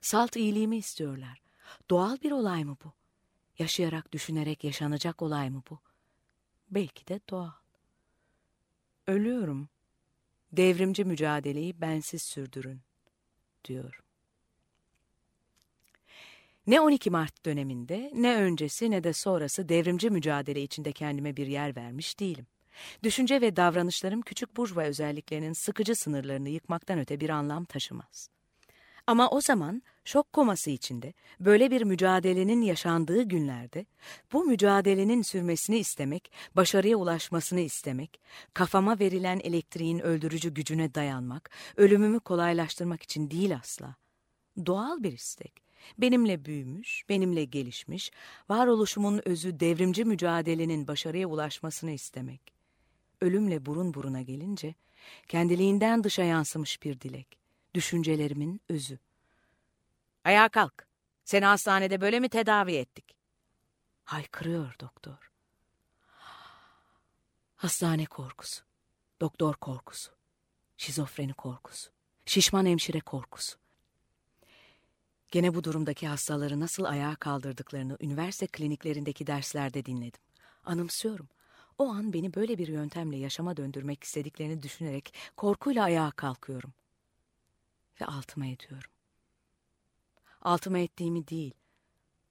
Salt iyiliğimi istiyorlar. Doğal bir olay mı bu? Yaşayarak, düşünerek yaşanacak olay mı bu? Belki de doğal. Ölüyorum. Devrimci mücadeleyi bensiz sürdürün, diyorum. Ne 12 Mart döneminde, ne öncesi ne de sonrası devrimci mücadele içinde kendime bir yer vermiş değilim. Düşünce ve davranışlarım küçük burjuva özelliklerinin sıkıcı sınırlarını yıkmaktan öte bir anlam taşımaz. Ama o zaman şok koması içinde böyle bir mücadelenin yaşandığı günlerde bu mücadelenin sürmesini istemek, başarıya ulaşmasını istemek, kafama verilen elektriğin öldürücü gücüne dayanmak, ölümümü kolaylaştırmak için değil asla. Doğal bir istek. Benimle büyümüş, benimle gelişmiş, varoluşumun özü devrimci mücadelenin başarıya ulaşmasını istemek. Ölümle burun buruna gelince kendiliğinden dışa yansımış bir dilek düşüncelerimin özü. Ayağa kalk. Seni hastanede böyle mi tedavi ettik? Haykırıyor doktor. Hastane korkusu, doktor korkusu, şizofreni korkusu, şişman hemşire korkusu. Gene bu durumdaki hastaları nasıl ayağa kaldırdıklarını üniversite kliniklerindeki derslerde dinledim. Anımsıyorum. O an beni böyle bir yöntemle yaşama döndürmek istediklerini düşünerek korkuyla ayağa kalkıyorum ve altıma ediyorum. Altıma ettiğimi değil,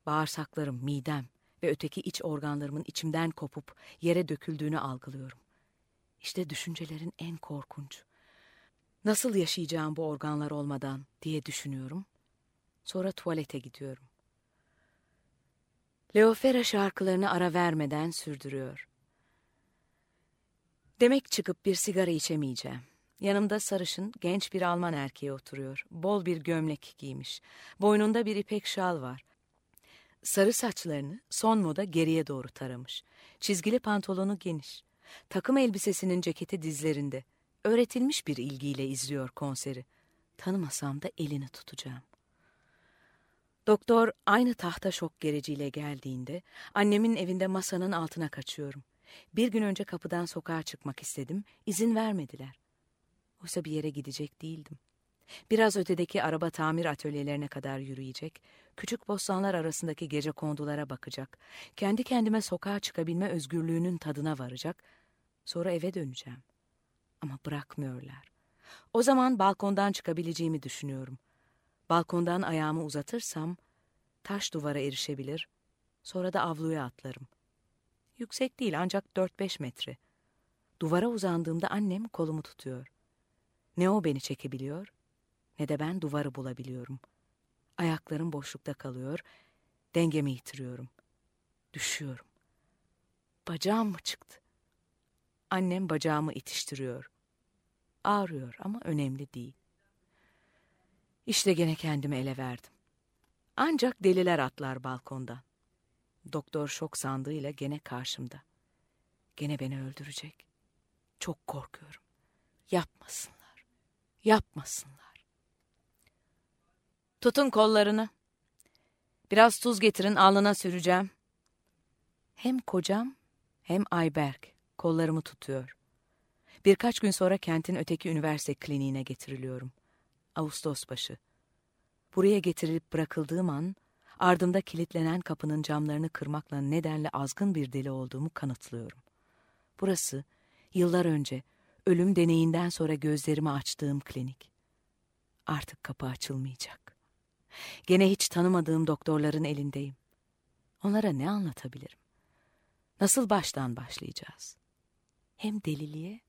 bağırsaklarım, midem ve öteki iç organlarımın içimden kopup yere döküldüğünü algılıyorum. İşte düşüncelerin en korkunç. Nasıl yaşayacağım bu organlar olmadan diye düşünüyorum. Sonra tuvalete gidiyorum. Leofera şarkılarını ara vermeden sürdürüyor. Demek çıkıp bir sigara içemeyeceğim. Yanımda sarışın genç bir Alman erkeği oturuyor. Bol bir gömlek giymiş. Boynunda bir ipek şal var. Sarı saçlarını son moda geriye doğru taramış. Çizgili pantolonu geniş. Takım elbisesinin ceketi dizlerinde. Öğretilmiş bir ilgiyle izliyor konseri. Tanımasam da elini tutacağım. Doktor aynı tahta şok gereciyle geldiğinde annemin evinde masanın altına kaçıyorum. Bir gün önce kapıdan sokağa çıkmak istedim, izin vermediler. Oysa bir yere gidecek değildim. Biraz ötedeki araba tamir atölyelerine kadar yürüyecek, küçük bostanlar arasındaki gece kondulara bakacak, kendi kendime sokağa çıkabilme özgürlüğünün tadına varacak, sonra eve döneceğim. Ama bırakmıyorlar. O zaman balkondan çıkabileceğimi düşünüyorum. Balkondan ayağımı uzatırsam taş duvara erişebilir, sonra da avluya atlarım. Yüksek değil ancak 4-5 metre. Duvara uzandığımda annem kolumu tutuyor. Ne o beni çekebiliyor ne de ben duvarı bulabiliyorum. Ayaklarım boşlukta kalıyor, dengemi yitiriyorum. Düşüyorum. Bacağım mı çıktı? Annem bacağımı itiştiriyor. Ağrıyor ama önemli değil. İşte gene kendimi ele verdim. Ancak deliler atlar balkondan. Doktor şok sandığıyla gene karşımda. Gene beni öldürecek. Çok korkuyorum. Yapmasınlar. Yapmasınlar. Tutun kollarını. Biraz tuz getirin alnına süreceğim. Hem kocam hem Ayberk kollarımı tutuyor. Birkaç gün sonra kentin öteki üniversite kliniğine getiriliyorum. Ağustos başı. Buraya getirilip bırakıldığım an ardımda kilitlenen kapının camlarını kırmakla nedenle azgın bir deli olduğumu kanıtlıyorum. Burası yıllar önce ölüm deneyinden sonra gözlerimi açtığım klinik. Artık kapı açılmayacak. Gene hiç tanımadığım doktorların elindeyim. Onlara ne anlatabilirim? Nasıl baştan başlayacağız? Hem deliliğe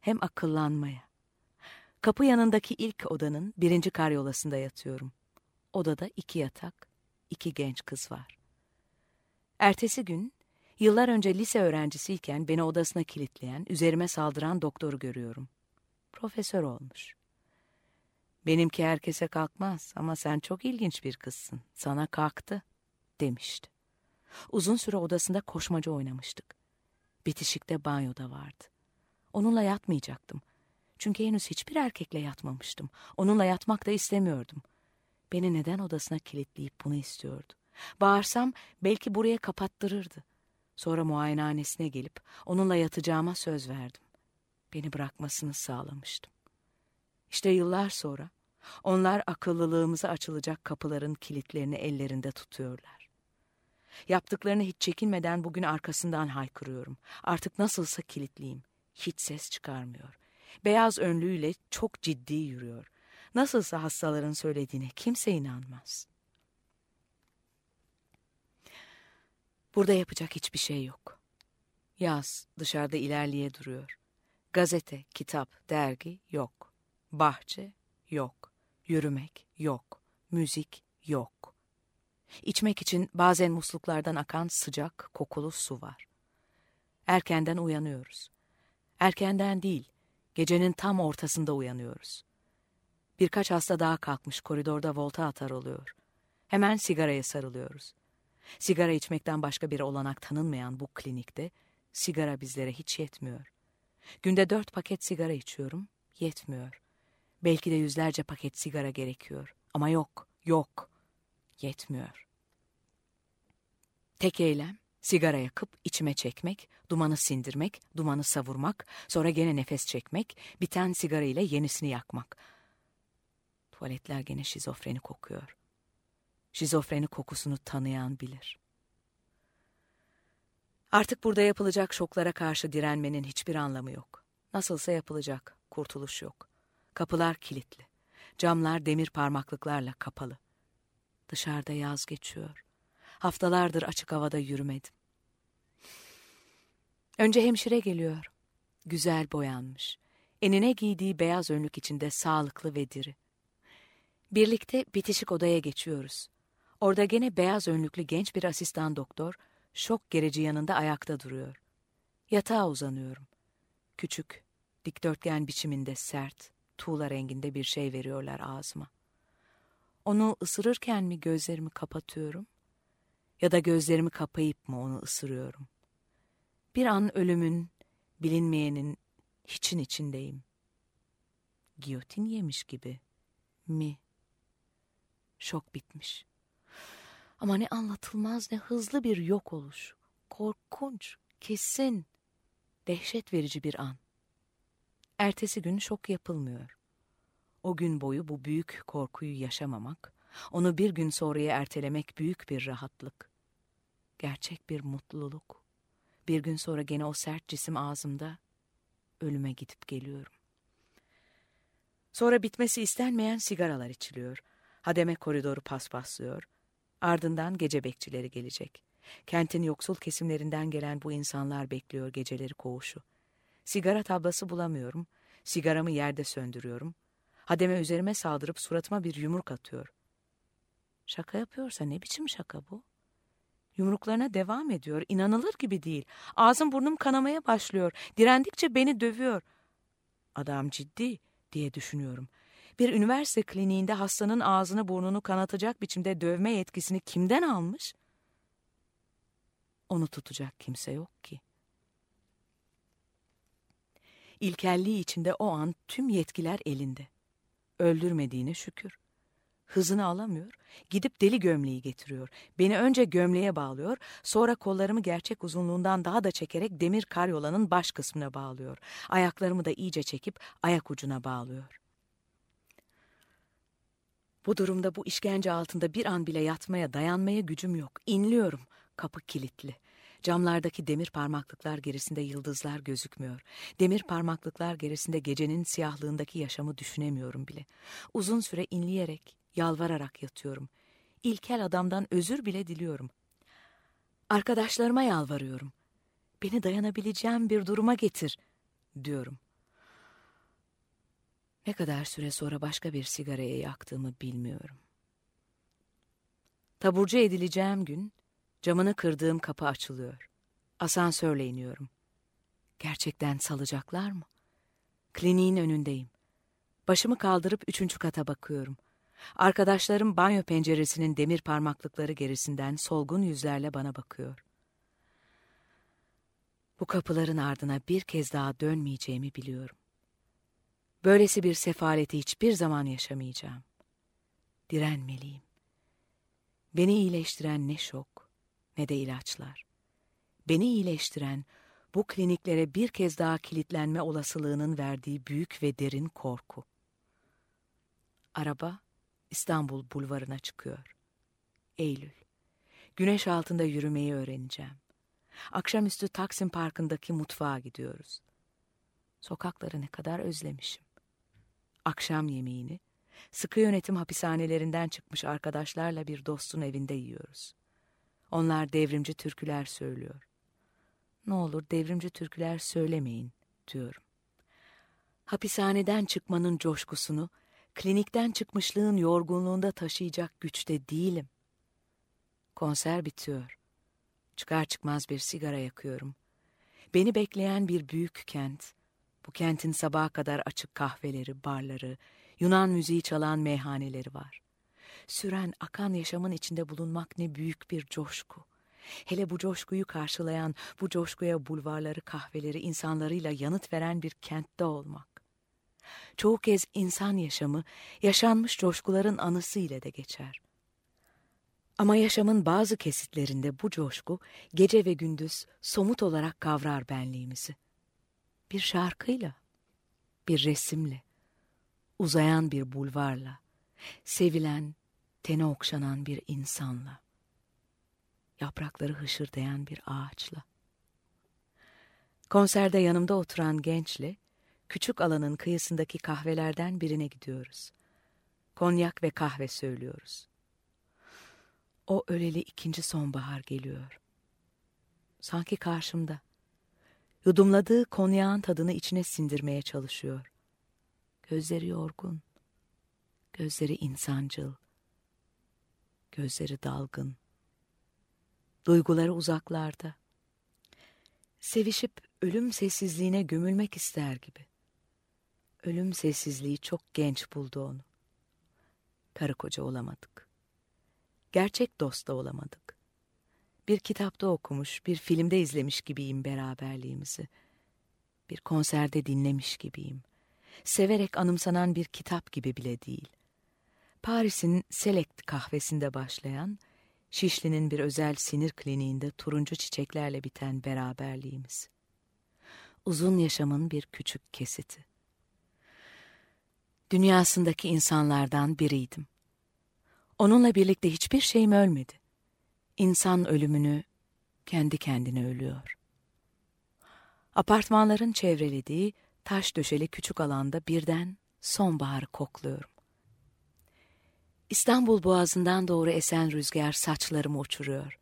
hem akıllanmaya. Kapı yanındaki ilk odanın birinci karyolasında yatıyorum. Odada iki yatak, iki genç kız var. Ertesi gün, yıllar önce lise öğrencisiyken beni odasına kilitleyen, üzerime saldıran doktoru görüyorum. Profesör olmuş. Benimki herkese kalkmaz ama sen çok ilginç bir kızsın. Sana kalktı, demişti. Uzun süre odasında koşmaca oynamıştık. Bitişikte banyoda vardı. Onunla yatmayacaktım. Çünkü henüz hiçbir erkekle yatmamıştım. Onunla yatmak da istemiyordum. Beni neden odasına kilitleyip bunu istiyordu? Bağırsam belki buraya kapattırırdı. Sonra muayenehanesine gelip onunla yatacağıma söz verdim. Beni bırakmasını sağlamıştım. İşte yıllar sonra onlar akıllılığımıza açılacak kapıların kilitlerini ellerinde tutuyorlar. Yaptıklarını hiç çekinmeden bugün arkasından haykırıyorum. Artık nasılsa kilitliyim. Hiç ses çıkarmıyor. Beyaz önlüğüyle çok ciddi yürüyor. Nasılsa hastaların söylediğine kimse inanmaz. Burada yapacak hiçbir şey yok. Yaz dışarıda ilerleye duruyor. Gazete, kitap, dergi yok. Bahçe yok. Yürümek yok. Müzik yok. İçmek için bazen musluklardan akan sıcak, kokulu su var. Erkenden uyanıyoruz. Erkenden değil, gecenin tam ortasında uyanıyoruz. Birkaç hasta daha kalkmış koridorda volta atar oluyor. Hemen sigaraya sarılıyoruz. Sigara içmekten başka bir olanak tanınmayan bu klinikte sigara bizlere hiç yetmiyor. Günde dört paket sigara içiyorum, yetmiyor. Belki de yüzlerce paket sigara gerekiyor. Ama yok, yok, yetmiyor. Tek eylem, sigara yakıp içime çekmek, dumanı sindirmek, dumanı savurmak, sonra gene nefes çekmek, biten sigara ile yenisini yakmak. Tuvaletler gene şizofreni kokuyor. Şizofreni kokusunu tanıyan bilir. Artık burada yapılacak şoklara karşı direnmenin hiçbir anlamı yok. Nasılsa yapılacak, kurtuluş yok. Kapılar kilitli. Camlar demir parmaklıklarla kapalı. Dışarıda yaz geçiyor. Haftalardır açık havada yürümedim. Önce hemşire geliyor. Güzel boyanmış. Enine giydiği beyaz önlük içinde sağlıklı ve diri. Birlikte bitişik odaya geçiyoruz. Orada gene beyaz önlüklü genç bir asistan doktor, şok gerici yanında ayakta duruyor. Yatağa uzanıyorum. Küçük, dikdörtgen biçiminde sert, tuğla renginde bir şey veriyorlar ağzıma. Onu ısırırken mi gözlerimi kapatıyorum? Ya da gözlerimi kapayıp mı onu ısırıyorum? Bir an ölümün, bilinmeyenin hiçin içindeyim. Giyotin yemiş gibi mi? Şok bitmiş. Ama ne anlatılmaz ne hızlı bir yok oluş. Korkunç, kesin, dehşet verici bir an. Ertesi gün şok yapılmıyor. O gün boyu bu büyük korkuyu yaşamamak, onu bir gün sonraya ertelemek büyük bir rahatlık. Gerçek bir mutluluk. Bir gün sonra gene o sert cisim ağzımda, ölüme gidip geliyorum. Sonra bitmesi istenmeyen sigaralar içiliyor. Hademe koridoru paspaslıyor. Ardından gece bekçileri gelecek. Kentin yoksul kesimlerinden gelen bu insanlar bekliyor geceleri koğuşu. Sigara tablası bulamıyorum. Sigaramı yerde söndürüyorum. Hademe üzerime saldırıp suratıma bir yumruk atıyor. Şaka yapıyorsa ne biçim şaka bu? Yumruklarına devam ediyor. İnanılır gibi değil. Ağzım burnum kanamaya başlıyor. Direndikçe beni dövüyor. Adam ciddi diye düşünüyorum. Bir üniversite kliniğinde hastanın ağzını burnunu kanatacak biçimde dövme yetkisini kimden almış? Onu tutacak kimse yok ki. İlkelliği içinde o an tüm yetkiler elinde. Öldürmediğine şükür. Hızını alamıyor, gidip deli gömleği getiriyor. Beni önce gömleğe bağlıyor, sonra kollarımı gerçek uzunluğundan daha da çekerek demir karyolanın baş kısmına bağlıyor. Ayaklarımı da iyice çekip ayak ucuna bağlıyor. Bu durumda bu işkence altında bir an bile yatmaya, dayanmaya gücüm yok. İnliyorum. Kapı kilitli. Camlardaki demir parmaklıklar gerisinde yıldızlar gözükmüyor. Demir parmaklıklar gerisinde gecenin siyahlığındaki yaşamı düşünemiyorum bile. Uzun süre inleyerek, yalvararak yatıyorum. İlkel adamdan özür bile diliyorum. Arkadaşlarıma yalvarıyorum. Beni dayanabileceğim bir duruma getir, diyorum. Ne kadar süre sonra başka bir sigaraya yaktığımı bilmiyorum. Taburcu edileceğim gün camını kırdığım kapı açılıyor. Asansörle iniyorum. Gerçekten salacaklar mı? Kliniğin önündeyim. Başımı kaldırıp üçüncü kata bakıyorum. Arkadaşlarım banyo penceresinin demir parmaklıkları gerisinden solgun yüzlerle bana bakıyor. Bu kapıların ardına bir kez daha dönmeyeceğimi biliyorum. Böylesi bir sefaleti hiçbir zaman yaşamayacağım. Direnmeliyim. Beni iyileştiren ne şok ne de ilaçlar. Beni iyileştiren bu kliniklere bir kez daha kilitlenme olasılığının verdiği büyük ve derin korku. Araba İstanbul bulvarına çıkıyor. Eylül. Güneş altında yürümeyi öğreneceğim. Akşamüstü Taksim Parkı'ndaki mutfağa gidiyoruz. Sokakları ne kadar özlemişim akşam yemeğini sıkı yönetim hapishanelerinden çıkmış arkadaşlarla bir dostun evinde yiyoruz. Onlar devrimci türküler söylüyor. Ne olur devrimci türküler söylemeyin diyorum. Hapishaneden çıkmanın coşkusunu klinikten çıkmışlığın yorgunluğunda taşıyacak güçte değilim. Konser bitiyor. Çıkar çıkmaz bir sigara yakıyorum. Beni bekleyen bir büyük kent, bu kentin sabaha kadar açık kahveleri, barları, Yunan müziği çalan meyhaneleri var. Süren, akan yaşamın içinde bulunmak ne büyük bir coşku. Hele bu coşkuyu karşılayan, bu coşkuya bulvarları, kahveleri, insanlarıyla yanıt veren bir kentte olmak. Çoğu kez insan yaşamı, yaşanmış coşkuların anısı ile de geçer. Ama yaşamın bazı kesitlerinde bu coşku, gece ve gündüz somut olarak kavrar benliğimizi bir şarkıyla, bir resimle, uzayan bir bulvarla, sevilen, tene okşanan bir insanla, yaprakları hışırdayan bir ağaçla. Konserde yanımda oturan gençle, küçük alanın kıyısındaki kahvelerden birine gidiyoruz. Konyak ve kahve söylüyoruz. O öleli ikinci sonbahar geliyor. Sanki karşımda Yudumladığı konyağın tadını içine sindirmeye çalışıyor. Gözleri yorgun, gözleri insancıl, gözleri dalgın, duyguları uzaklarda. Sevişip ölüm sessizliğine gömülmek ister gibi. Ölüm sessizliği çok genç buldu onu. Karı koca olamadık. Gerçek dost da olamadık. Bir kitapta okumuş, bir filmde izlemiş gibiyim beraberliğimizi. Bir konserde dinlemiş gibiyim. Severek anımsanan bir kitap gibi bile değil. Paris'in Select kahvesinde başlayan, Şişli'nin bir özel sinir kliniğinde turuncu çiçeklerle biten beraberliğimiz. Uzun yaşamın bir küçük kesiti. Dünyasındaki insanlardan biriydim. Onunla birlikte hiçbir şeyim ölmedi. İnsan ölümünü kendi kendine ölüyor. Apartmanların çevrelediği taş döşeli küçük alanda birden sonbaharı kokluyorum. İstanbul boğazından doğru esen rüzgar saçlarımı uçuruyor.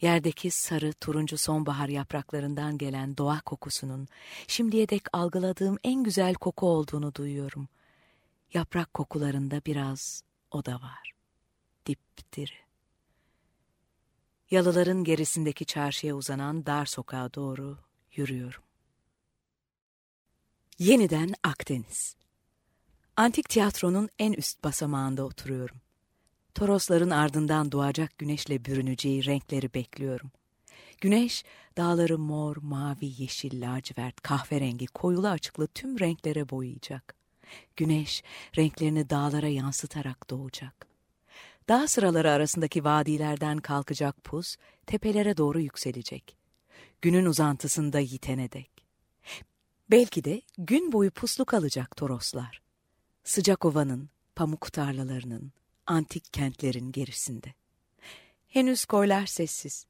Yerdeki sarı turuncu sonbahar yapraklarından gelen doğa kokusunun şimdiye dek algıladığım en güzel koku olduğunu duyuyorum. Yaprak kokularında biraz o da var. Dipdiri. Yalıların gerisindeki çarşıya uzanan dar sokağa doğru yürüyorum. Yeniden Akdeniz. Antik tiyatronun en üst basamağında oturuyorum. Torosların ardından doğacak güneşle bürüneceği renkleri bekliyorum. Güneş dağları mor, mavi, yeşil, lacivert, kahverengi, koyulu açıklı tüm renklere boyayacak. Güneş renklerini dağlara yansıtarak doğacak. Dağ sıraları arasındaki vadilerden kalkacak pus tepelere doğru yükselecek. Günün uzantısında yitene dek. Belki de gün boyu puslu kalacak Toroslar. Sıcak ovanın, pamuk tarlalarının, antik kentlerin gerisinde. Henüz koylar sessiz.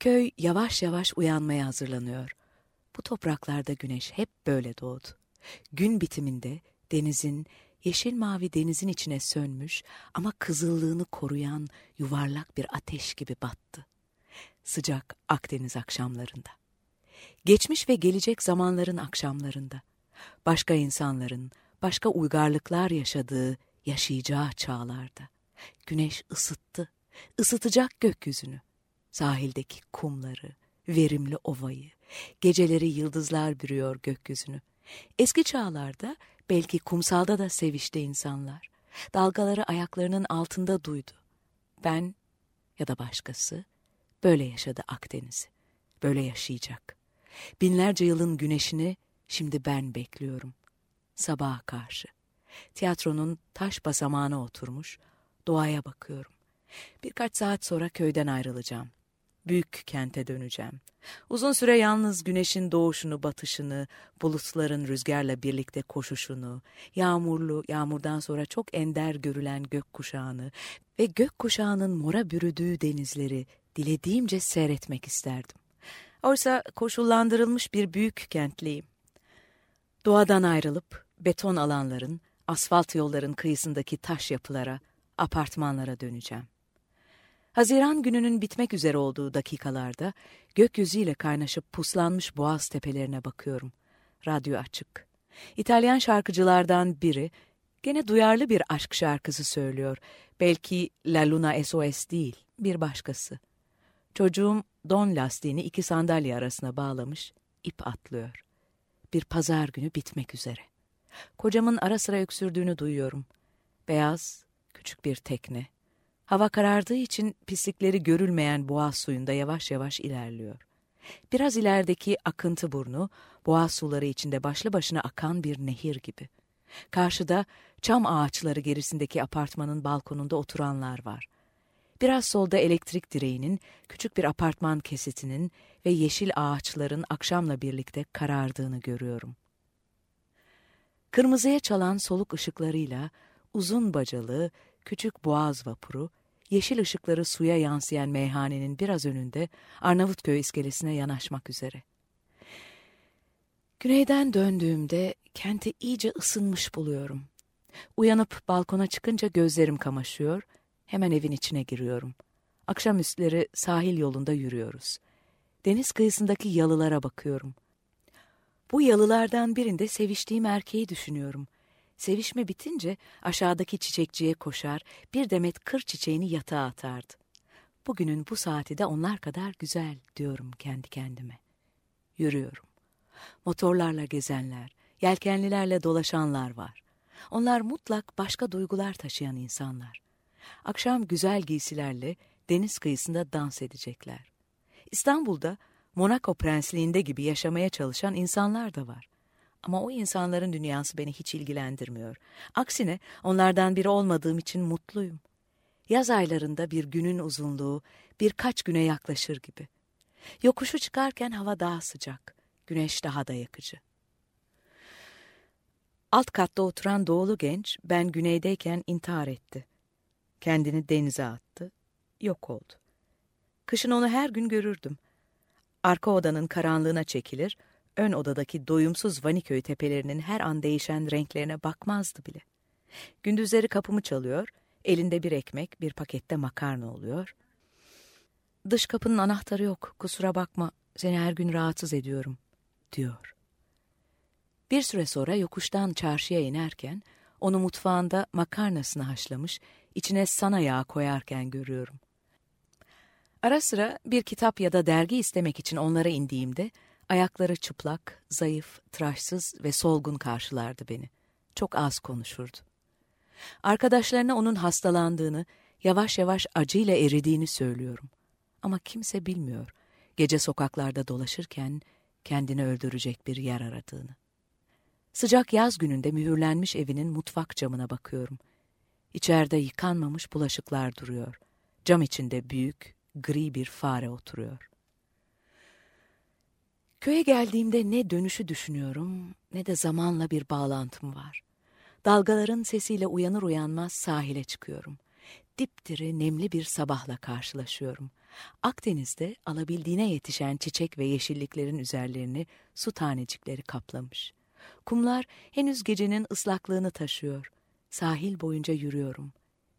Köy yavaş yavaş uyanmaya hazırlanıyor. Bu topraklarda güneş hep böyle doğdu. Gün bitiminde denizin, yeşil mavi denizin içine sönmüş ama kızıllığını koruyan yuvarlak bir ateş gibi battı. Sıcak Akdeniz akşamlarında. Geçmiş ve gelecek zamanların akşamlarında. Başka insanların, başka uygarlıklar yaşadığı, yaşayacağı çağlarda. Güneş ısıttı, ısıtacak gökyüzünü. Sahildeki kumları, verimli ovayı, geceleri yıldızlar bürüyor gökyüzünü. Eski çağlarda belki kumsalda da sevişti insanlar. Dalgaları ayaklarının altında duydu. Ben ya da başkası böyle yaşadı Akdeniz'i. Böyle yaşayacak. Binlerce yılın güneşini şimdi ben bekliyorum. Sabaha karşı. Tiyatronun taş basamağına oturmuş, doğaya bakıyorum. Birkaç saat sonra köyden ayrılacağım. Büyük kente döneceğim. Uzun süre yalnız güneşin doğuşunu, batışını, bulutların rüzgarla birlikte koşuşunu, yağmurlu, yağmurdan sonra çok ender görülen gökkuşağını ve gökkuşağının mora bürüdüğü denizleri dilediğimce seyretmek isterdim. Oysa koşullandırılmış bir büyük kentliyim. Doğadan ayrılıp beton alanların, asfalt yolların kıyısındaki taş yapılara, apartmanlara döneceğim. Haziran gününün bitmek üzere olduğu dakikalarda gökyüzüyle kaynaşıp puslanmış boğaz tepelerine bakıyorum. Radyo açık. İtalyan şarkıcılardan biri gene duyarlı bir aşk şarkısı söylüyor. Belki La Luna SOS değil, bir başkası. Çocuğum don lastiğini iki sandalye arasına bağlamış, ip atlıyor. Bir pazar günü bitmek üzere. Kocamın ara sıra öksürdüğünü duyuyorum. Beyaz, küçük bir tekne. Hava karardığı için pislikleri görülmeyen boğaz suyunda yavaş yavaş ilerliyor. Biraz ilerideki akıntı burnu, boğaz suları içinde başlı başına akan bir nehir gibi. Karşıda çam ağaçları gerisindeki apartmanın balkonunda oturanlar var. Biraz solda elektrik direğinin, küçük bir apartman kesitinin ve yeşil ağaçların akşamla birlikte karardığını görüyorum. Kırmızıya çalan soluk ışıklarıyla uzun bacalı, küçük boğaz vapuru, yeşil ışıkları suya yansıyan meyhanenin biraz önünde Arnavutköy iskelesine yanaşmak üzere. Güneyden döndüğümde kenti iyice ısınmış buluyorum. Uyanıp balkona çıkınca gözlerim kamaşıyor, hemen evin içine giriyorum. Akşamüstleri sahil yolunda yürüyoruz. Deniz kıyısındaki yalılara bakıyorum. Bu yalılardan birinde seviştiğim erkeği düşünüyorum. Sevişme bitince aşağıdaki çiçekçiye koşar, bir demet kır çiçeğini yatağa atardı. Bugünün bu saati de onlar kadar güzel diyorum kendi kendime. Yürüyorum. Motorlarla gezenler, yelkenlilerle dolaşanlar var. Onlar mutlak başka duygular taşıyan insanlar. Akşam güzel giysilerle deniz kıyısında dans edecekler. İstanbul'da Monaco prensliğinde gibi yaşamaya çalışan insanlar da var. Ama o insanların dünyası beni hiç ilgilendirmiyor. Aksine onlardan biri olmadığım için mutluyum. Yaz aylarında bir günün uzunluğu birkaç güne yaklaşır gibi. Yokuşu çıkarken hava daha sıcak, güneş daha da yakıcı. Alt katta oturan doğulu genç ben güneydeyken intihar etti. Kendini denize attı, yok oldu. Kışın onu her gün görürdüm. Arka odanın karanlığına çekilir, ön odadaki doyumsuz Vaniköy tepelerinin her an değişen renklerine bakmazdı bile. Gündüzleri kapımı çalıyor, elinde bir ekmek, bir pakette makarna oluyor. Dış kapının anahtarı yok, kusura bakma, seni her gün rahatsız ediyorum, diyor. Bir süre sonra yokuştan çarşıya inerken, onu mutfağında makarnasını haşlamış, içine sana yağ koyarken görüyorum. Ara sıra bir kitap ya da dergi istemek için onlara indiğimde, ayakları çıplak, zayıf, tıraşsız ve solgun karşılardı beni. Çok az konuşurdu. Arkadaşlarına onun hastalandığını, yavaş yavaş acıyla eridiğini söylüyorum. Ama kimse bilmiyor, gece sokaklarda dolaşırken kendini öldürecek bir yer aradığını. Sıcak yaz gününde mühürlenmiş evinin mutfak camına bakıyorum. İçeride yıkanmamış bulaşıklar duruyor. Cam içinde büyük, gri bir fare oturuyor. Köye geldiğimde ne dönüşü düşünüyorum ne de zamanla bir bağlantım var. Dalgaların sesiyle uyanır uyanmaz sahile çıkıyorum. Dipdiri nemli bir sabahla karşılaşıyorum. Akdeniz'de alabildiğine yetişen çiçek ve yeşilliklerin üzerlerini su tanecikleri kaplamış. Kumlar henüz gecenin ıslaklığını taşıyor. Sahil boyunca yürüyorum.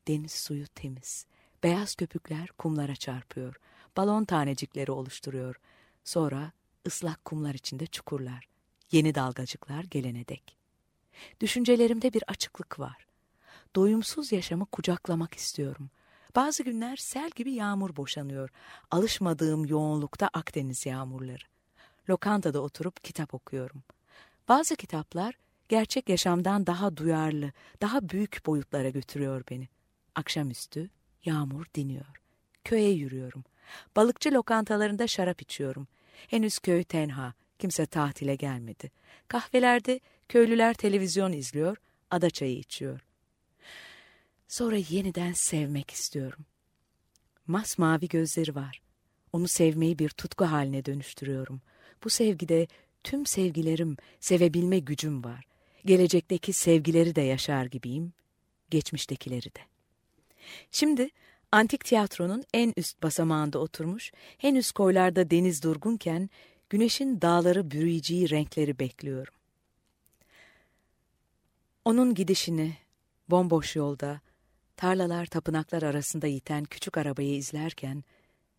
Deniz suyu temiz. Beyaz köpükler kumlara çarpıyor. Balon tanecikleri oluşturuyor. Sonra ıslak kumlar içinde çukurlar. Yeni dalgacıklar gelene dek. Düşüncelerimde bir açıklık var. Doyumsuz yaşamı kucaklamak istiyorum. Bazı günler sel gibi yağmur boşanıyor. Alışmadığım yoğunlukta Akdeniz yağmurları. Lokantada oturup kitap okuyorum. Bazı kitaplar gerçek yaşamdan daha duyarlı, daha büyük boyutlara götürüyor beni. Akşamüstü yağmur diniyor. Köye yürüyorum. Balıkçı lokantalarında şarap içiyorum. Henüz köy tenha, kimse tatile gelmedi. Kahvelerde köylüler televizyon izliyor, ada çayı içiyor. Sonra yeniden sevmek istiyorum. Masmavi gözleri var. Onu sevmeyi bir tutku haline dönüştürüyorum. Bu sevgide tüm sevgilerim, sevebilme gücüm var. Gelecekteki sevgileri de yaşar gibiyim, geçmiştekileri de. Şimdi antik tiyatronun en üst basamağında oturmuş, henüz koylarda deniz durgunken güneşin dağları bürüyeceği renkleri bekliyorum. Onun gidişini bomboş yolda, tarlalar tapınaklar arasında yiten küçük arabayı izlerken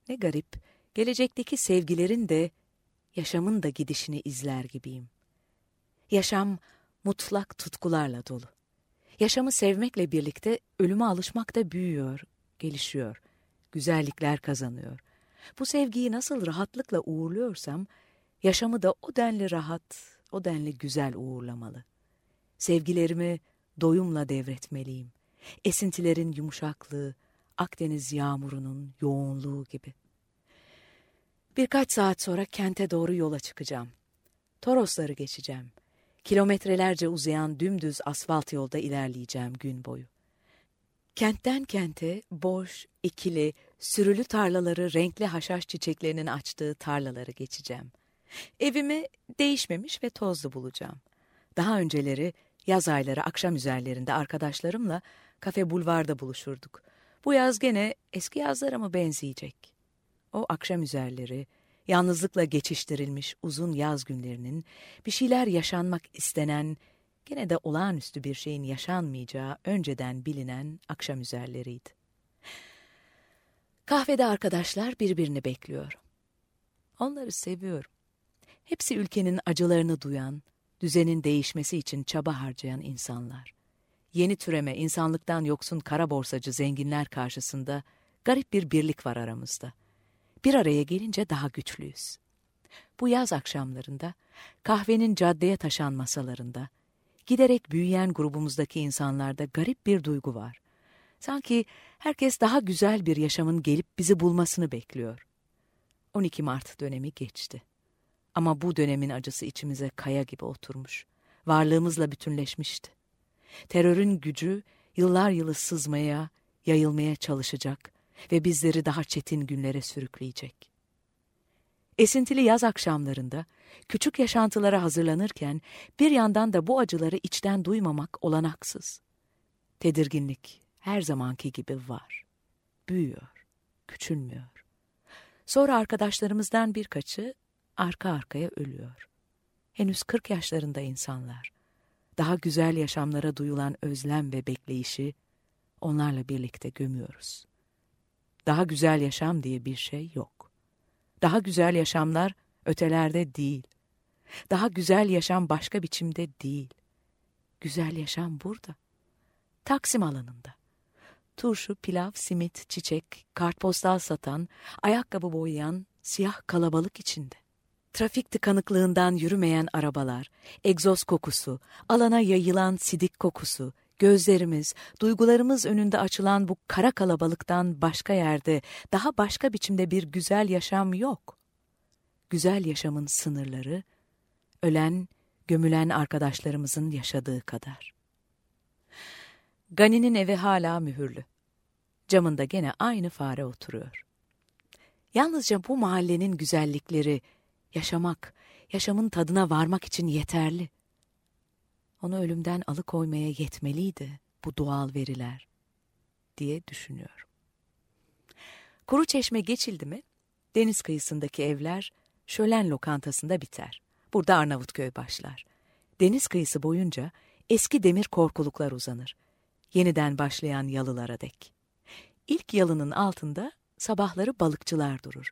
ne garip gelecekteki sevgilerin de yaşamın da gidişini izler gibiyim. Yaşam mutlak tutkularla dolu. Yaşamı sevmekle birlikte ölüme alışmak da büyüyor, gelişiyor, güzellikler kazanıyor. Bu sevgiyi nasıl rahatlıkla uğurluyorsam, yaşamı da o denli rahat, o denli güzel uğurlamalı. Sevgilerimi doyumla devretmeliyim. Esintilerin yumuşaklığı, Akdeniz yağmurunun yoğunluğu gibi. Birkaç saat sonra kente doğru yola çıkacağım. Torosları geçeceğim. Kilometrelerce uzayan dümdüz asfalt yolda ilerleyeceğim gün boyu. Kentten kente boş, ikili, sürülü tarlaları renkli haşhaş çiçeklerinin açtığı tarlaları geçeceğim. Evimi değişmemiş ve tozlu bulacağım. Daha önceleri yaz ayları akşam üzerlerinde arkadaşlarımla kafe bulvarda buluşurduk. Bu yaz gene eski yazlara mı benzeyecek? O akşam üzerleri, yalnızlıkla geçiştirilmiş uzun yaz günlerinin, bir şeyler yaşanmak istenen, gene de olağanüstü bir şeyin yaşanmayacağı önceden bilinen akşam üzerleriydi. Kahvede arkadaşlar birbirini bekliyor. Onları seviyorum. Hepsi ülkenin acılarını duyan, düzenin değişmesi için çaba harcayan insanlar. Yeni türeme insanlıktan yoksun kara borsacı zenginler karşısında garip bir birlik var aramızda. Bir araya gelince daha güçlüyüz. Bu yaz akşamlarında, kahvenin caddeye taşan masalarında, giderek büyüyen grubumuzdaki insanlarda garip bir duygu var. Sanki herkes daha güzel bir yaşamın gelip bizi bulmasını bekliyor. 12 Mart dönemi geçti. Ama bu dönemin acısı içimize kaya gibi oturmuş. Varlığımızla bütünleşmişti. Terörün gücü yıllar yılı sızmaya, yayılmaya çalışacak ve bizleri daha çetin günlere sürükleyecek. Esintili yaz akşamlarında küçük yaşantılara hazırlanırken bir yandan da bu acıları içten duymamak olanaksız. Tedirginlik her zamanki gibi var. Büyüyor, küçülmüyor. Sonra arkadaşlarımızdan birkaçı arka arkaya ölüyor. Henüz kırk yaşlarında insanlar. Daha güzel yaşamlara duyulan özlem ve bekleyişi onlarla birlikte gömüyoruz. Daha güzel yaşam diye bir şey yok. Daha güzel yaşamlar ötelerde değil. Daha güzel yaşam başka biçimde değil. Güzel yaşam burada. Taksim alanında. Turşu, pilav, simit, çiçek, kartpostal satan, ayakkabı boyayan, siyah kalabalık içinde. Trafik tıkanıklığından yürümeyen arabalar, egzoz kokusu, alana yayılan sidik kokusu, gözlerimiz, duygularımız önünde açılan bu kara kalabalıktan başka yerde, daha başka biçimde bir güzel yaşam yok. Güzel yaşamın sınırları, ölen, gömülen arkadaşlarımızın yaşadığı kadar. Gani'nin evi hala mühürlü. Camında gene aynı fare oturuyor. Yalnızca bu mahallenin güzellikleri, yaşamak, yaşamın tadına varmak için yeterli. Onu ölümden alıkoymaya yetmeliydi bu doğal veriler diye düşünüyorum. Kuru çeşme geçildi mi, deniz kıyısındaki evler şölen lokantasında biter. Burada Arnavutköy başlar. Deniz kıyısı boyunca eski demir korkuluklar uzanır. Yeniden başlayan yalılara dek. İlk yalının altında sabahları balıkçılar durur.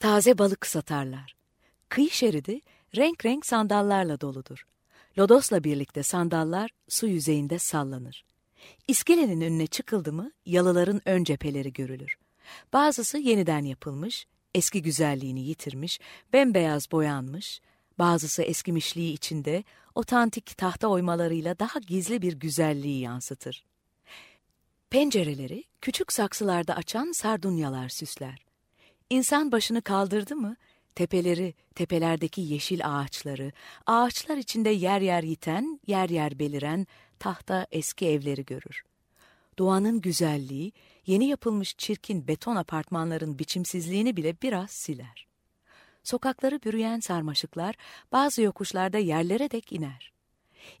Taze balık satarlar. Kıyı şeridi renk renk sandallarla doludur. Lodosla birlikte sandallar su yüzeyinde sallanır. İskelenin önüne çıkıldı mı yalıların ön cepheleri görülür. Bazısı yeniden yapılmış, eski güzelliğini yitirmiş, bembeyaz boyanmış, bazısı eskimişliği içinde otantik tahta oymalarıyla daha gizli bir güzelliği yansıtır. Pencereleri küçük saksılarda açan sardunyalar süsler. İnsan başını kaldırdı mı, tepeleri, tepelerdeki yeşil ağaçları, ağaçlar içinde yer yer yiten, yer yer beliren tahta eski evleri görür. Doğanın güzelliği, yeni yapılmış çirkin beton apartmanların biçimsizliğini bile biraz siler. Sokakları bürüyen sarmaşıklar bazı yokuşlarda yerlere dek iner.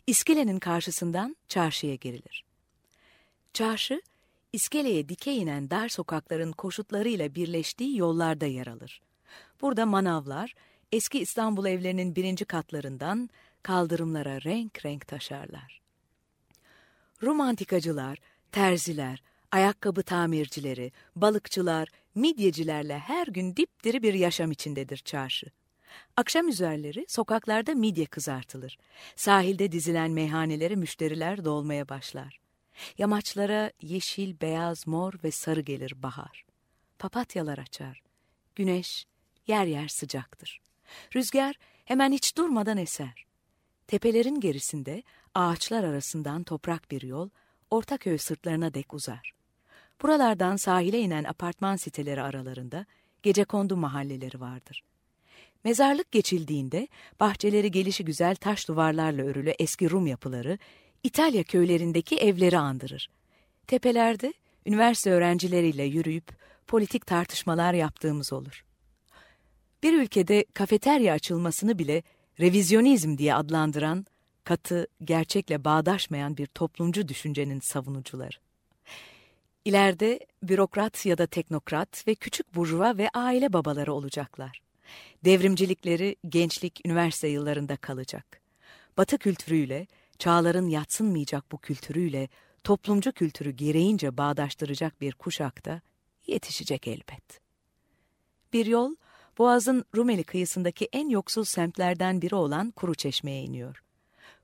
İskelenin karşısından çarşıya girilir. Çarşı, iskeleye dikey inen dar sokakların koşutlarıyla birleştiği yollarda yer alır. Burada manavlar, eski İstanbul evlerinin birinci katlarından kaldırımlara renk renk taşarlar. Rum antikacılar, terziler, ayakkabı tamircileri, balıkçılar, midyecilerle her gün dipdiri bir yaşam içindedir çarşı. Akşam üzerleri sokaklarda midye kızartılır. Sahilde dizilen meyhanelere müşteriler dolmaya başlar. Yamaçlara yeşil, beyaz, mor ve sarı gelir bahar. Papatyalar açar. Güneş yer yer sıcaktır. Rüzgar hemen hiç durmadan eser. Tepelerin gerisinde ağaçlar arasından toprak bir yol Ortaköy sırtlarına dek uzar. Buralardan sahile inen apartman siteleri aralarında gece kondu mahalleleri vardır. Mezarlık geçildiğinde bahçeleri gelişi güzel taş duvarlarla örülü eski Rum yapıları İtalya köylerindeki evleri andırır. Tepelerde üniversite öğrencileriyle yürüyüp politik tartışmalar yaptığımız olur. Bir ülkede kafeterya açılmasını bile revizyonizm diye adlandıran, katı, gerçekle bağdaşmayan bir toplumcu düşüncenin savunucuları. İleride bürokrat ya da teknokrat ve küçük burjuva ve aile babaları olacaklar. Devrimcilikleri gençlik, üniversite yıllarında kalacak. Batı kültürüyle, çağların yatsınmayacak bu kültürüyle toplumcu kültürü gereğince bağdaştıracak bir kuşakta yetişecek elbet. Bir yol Boğaz'ın Rumeli kıyısındaki en yoksul semtlerden biri olan Kuruçeşme'ye iniyor.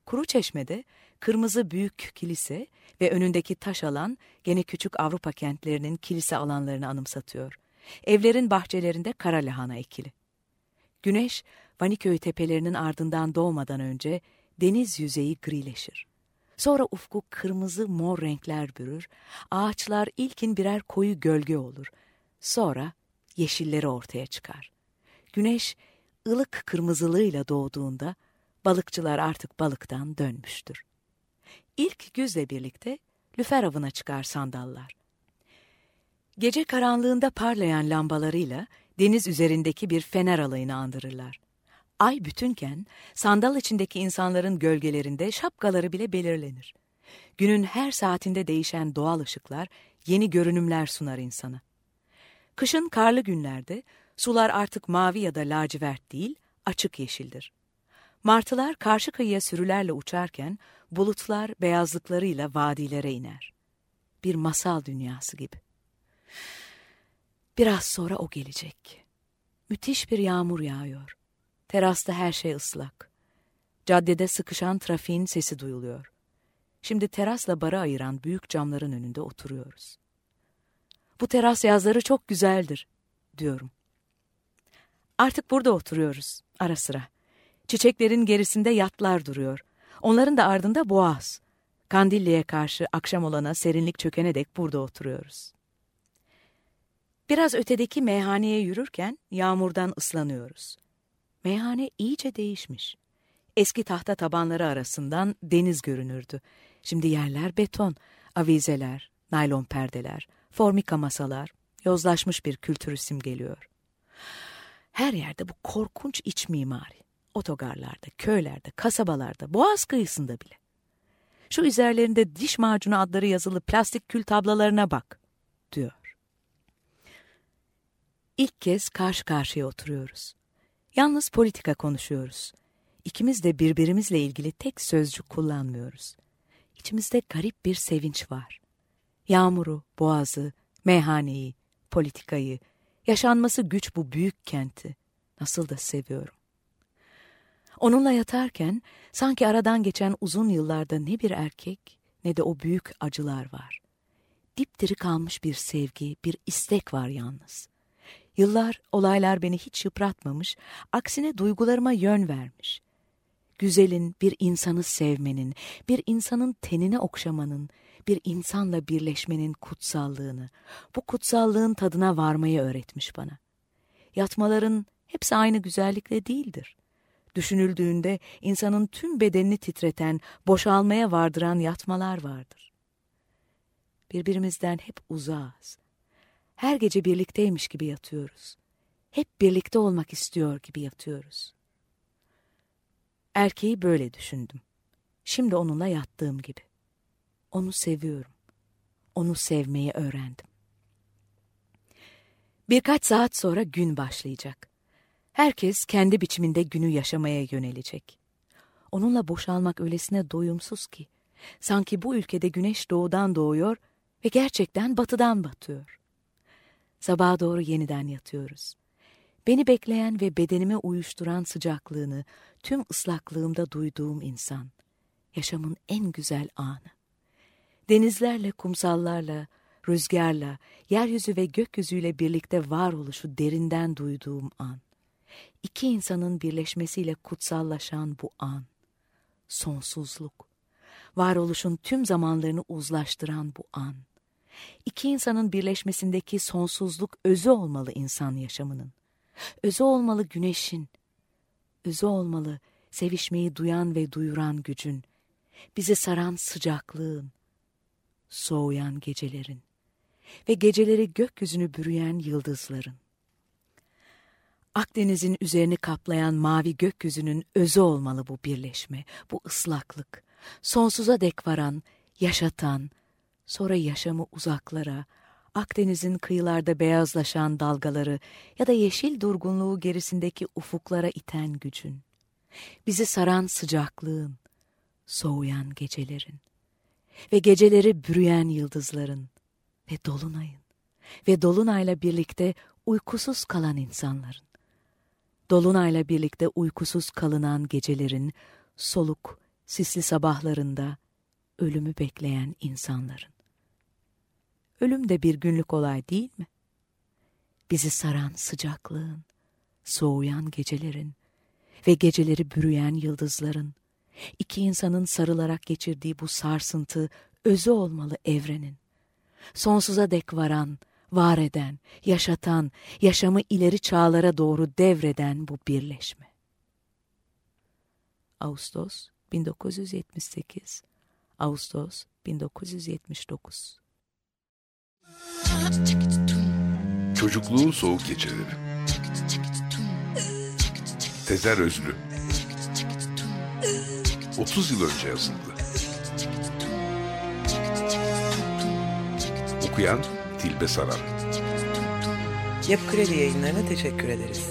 Kuruçeşme'de kırmızı büyük kilise ve önündeki taş alan gene küçük Avrupa kentlerinin kilise alanlarını anımsatıyor. Evlerin bahçelerinde kara lahana ekili. Güneş, Vaniköy tepelerinin ardından doğmadan önce deniz yüzeyi grileşir. Sonra ufku kırmızı mor renkler bürür, ağaçlar ilkin birer koyu gölge olur. Sonra yeşilleri ortaya çıkar. Güneş ılık kırmızılığıyla doğduğunda balıkçılar artık balıktan dönmüştür. İlk güzle birlikte lüfer avına çıkar sandallar. Gece karanlığında parlayan lambalarıyla deniz üzerindeki bir fener alayını andırırlar. Ay bütünken sandal içindeki insanların gölgelerinde şapkaları bile belirlenir. Günün her saatinde değişen doğal ışıklar yeni görünümler sunar insana. Kışın karlı günlerde sular artık mavi ya da lacivert değil, açık yeşildir. Martılar karşı kıyıya sürülerle uçarken bulutlar beyazlıklarıyla vadilere iner. Bir masal dünyası gibi. Biraz sonra o gelecek. Müthiş bir yağmur yağıyor. Terasta her şey ıslak. Caddede sıkışan trafiğin sesi duyuluyor. Şimdi terasla bara ayıran büyük camların önünde oturuyoruz. Bu teras yazları çok güzeldir, diyorum. Artık burada oturuyoruz, ara sıra. Çiçeklerin gerisinde yatlar duruyor. Onların da ardında boğaz. Kandilli'ye karşı akşam olana serinlik çökene dek burada oturuyoruz. Biraz ötedeki meyhaneye yürürken yağmurdan ıslanıyoruz. Meyhane iyice değişmiş. Eski tahta tabanları arasından deniz görünürdü. Şimdi yerler beton, avizeler, naylon perdeler, formika masalar, yozlaşmış bir kültürü simgeliyor. Her yerde bu korkunç iç mimari. Otogarlarda, köylerde, kasabalarda, boğaz kıyısında bile. Şu üzerlerinde diş macunu adları yazılı plastik kül tablalarına bak, diyor. İlk kez karşı karşıya oturuyoruz. Yalnız politika konuşuyoruz. İkimiz de birbirimizle ilgili tek sözcük kullanmıyoruz. İçimizde garip bir sevinç var. Yağmuru, boğazı, meyhaneyi, politikayı, yaşanması güç bu büyük kenti. Nasıl da seviyorum. Onunla yatarken sanki aradan geçen uzun yıllarda ne bir erkek ne de o büyük acılar var. Dipdiri kalmış bir sevgi, bir istek var yalnız. Yıllar, olaylar beni hiç yıpratmamış, aksine duygularıma yön vermiş. Güzelin, bir insanı sevmenin, bir insanın tenine okşamanın, bir insanla birleşmenin kutsallığını, bu kutsallığın tadına varmayı öğretmiş bana. Yatmaların hepsi aynı güzellikle değildir. Düşünüldüğünde insanın tüm bedenini titreten, boşalmaya vardıran yatmalar vardır. Birbirimizden hep uzağız her gece birlikteymiş gibi yatıyoruz. Hep birlikte olmak istiyor gibi yatıyoruz. Erkeği böyle düşündüm. Şimdi onunla yattığım gibi. Onu seviyorum. Onu sevmeyi öğrendim. Birkaç saat sonra gün başlayacak. Herkes kendi biçiminde günü yaşamaya yönelecek. Onunla boşalmak öylesine doyumsuz ki. Sanki bu ülkede güneş doğudan doğuyor ve gerçekten batıdan batıyor. Sabaha doğru yeniden yatıyoruz. Beni bekleyen ve bedenime uyuşturan sıcaklığını tüm ıslaklığımda duyduğum insan. Yaşamın en güzel anı. Denizlerle, kumsallarla, rüzgarla, yeryüzü ve gökyüzüyle birlikte varoluşu derinden duyduğum an. İki insanın birleşmesiyle kutsallaşan bu an. Sonsuzluk. Varoluşun tüm zamanlarını uzlaştıran bu an İki insanın birleşmesindeki sonsuzluk özü olmalı insan yaşamının. Özü olmalı güneşin. Özü olmalı sevişmeyi duyan ve duyuran gücün. Bizi saran sıcaklığın. Soğuyan gecelerin. Ve geceleri gökyüzünü bürüyen yıldızların. Akdeniz'in üzerini kaplayan mavi gökyüzünün özü olmalı bu birleşme, bu ıslaklık. Sonsuza dek varan, yaşatan, sonra yaşamı uzaklara, Akdeniz'in kıyılarda beyazlaşan dalgaları ya da yeşil durgunluğu gerisindeki ufuklara iten gücün, bizi saran sıcaklığın, soğuyan gecelerin ve geceleri bürüyen yıldızların ve dolunayın ve dolunayla birlikte uykusuz kalan insanların, dolunayla birlikte uykusuz kalınan gecelerin, soluk, sisli sabahlarında ölümü bekleyen insanların. Ölüm de bir günlük olay değil mi? Bizi saran sıcaklığın, soğuyan gecelerin ve geceleri bürüyen yıldızların, iki insanın sarılarak geçirdiği bu sarsıntı özü olmalı evrenin. Sonsuza dek varan, var eden, yaşatan, yaşamı ileri çağlara doğru devreden bu birleşme. Ağustos 1978 Ağustos 1979 Çocukluğun soğuk geceleri. Tezer Özlü. 30 yıl önce yazıldı. Okuyan Tilbe Saran. Yapı Kredi yayınlarına teşekkür ederiz.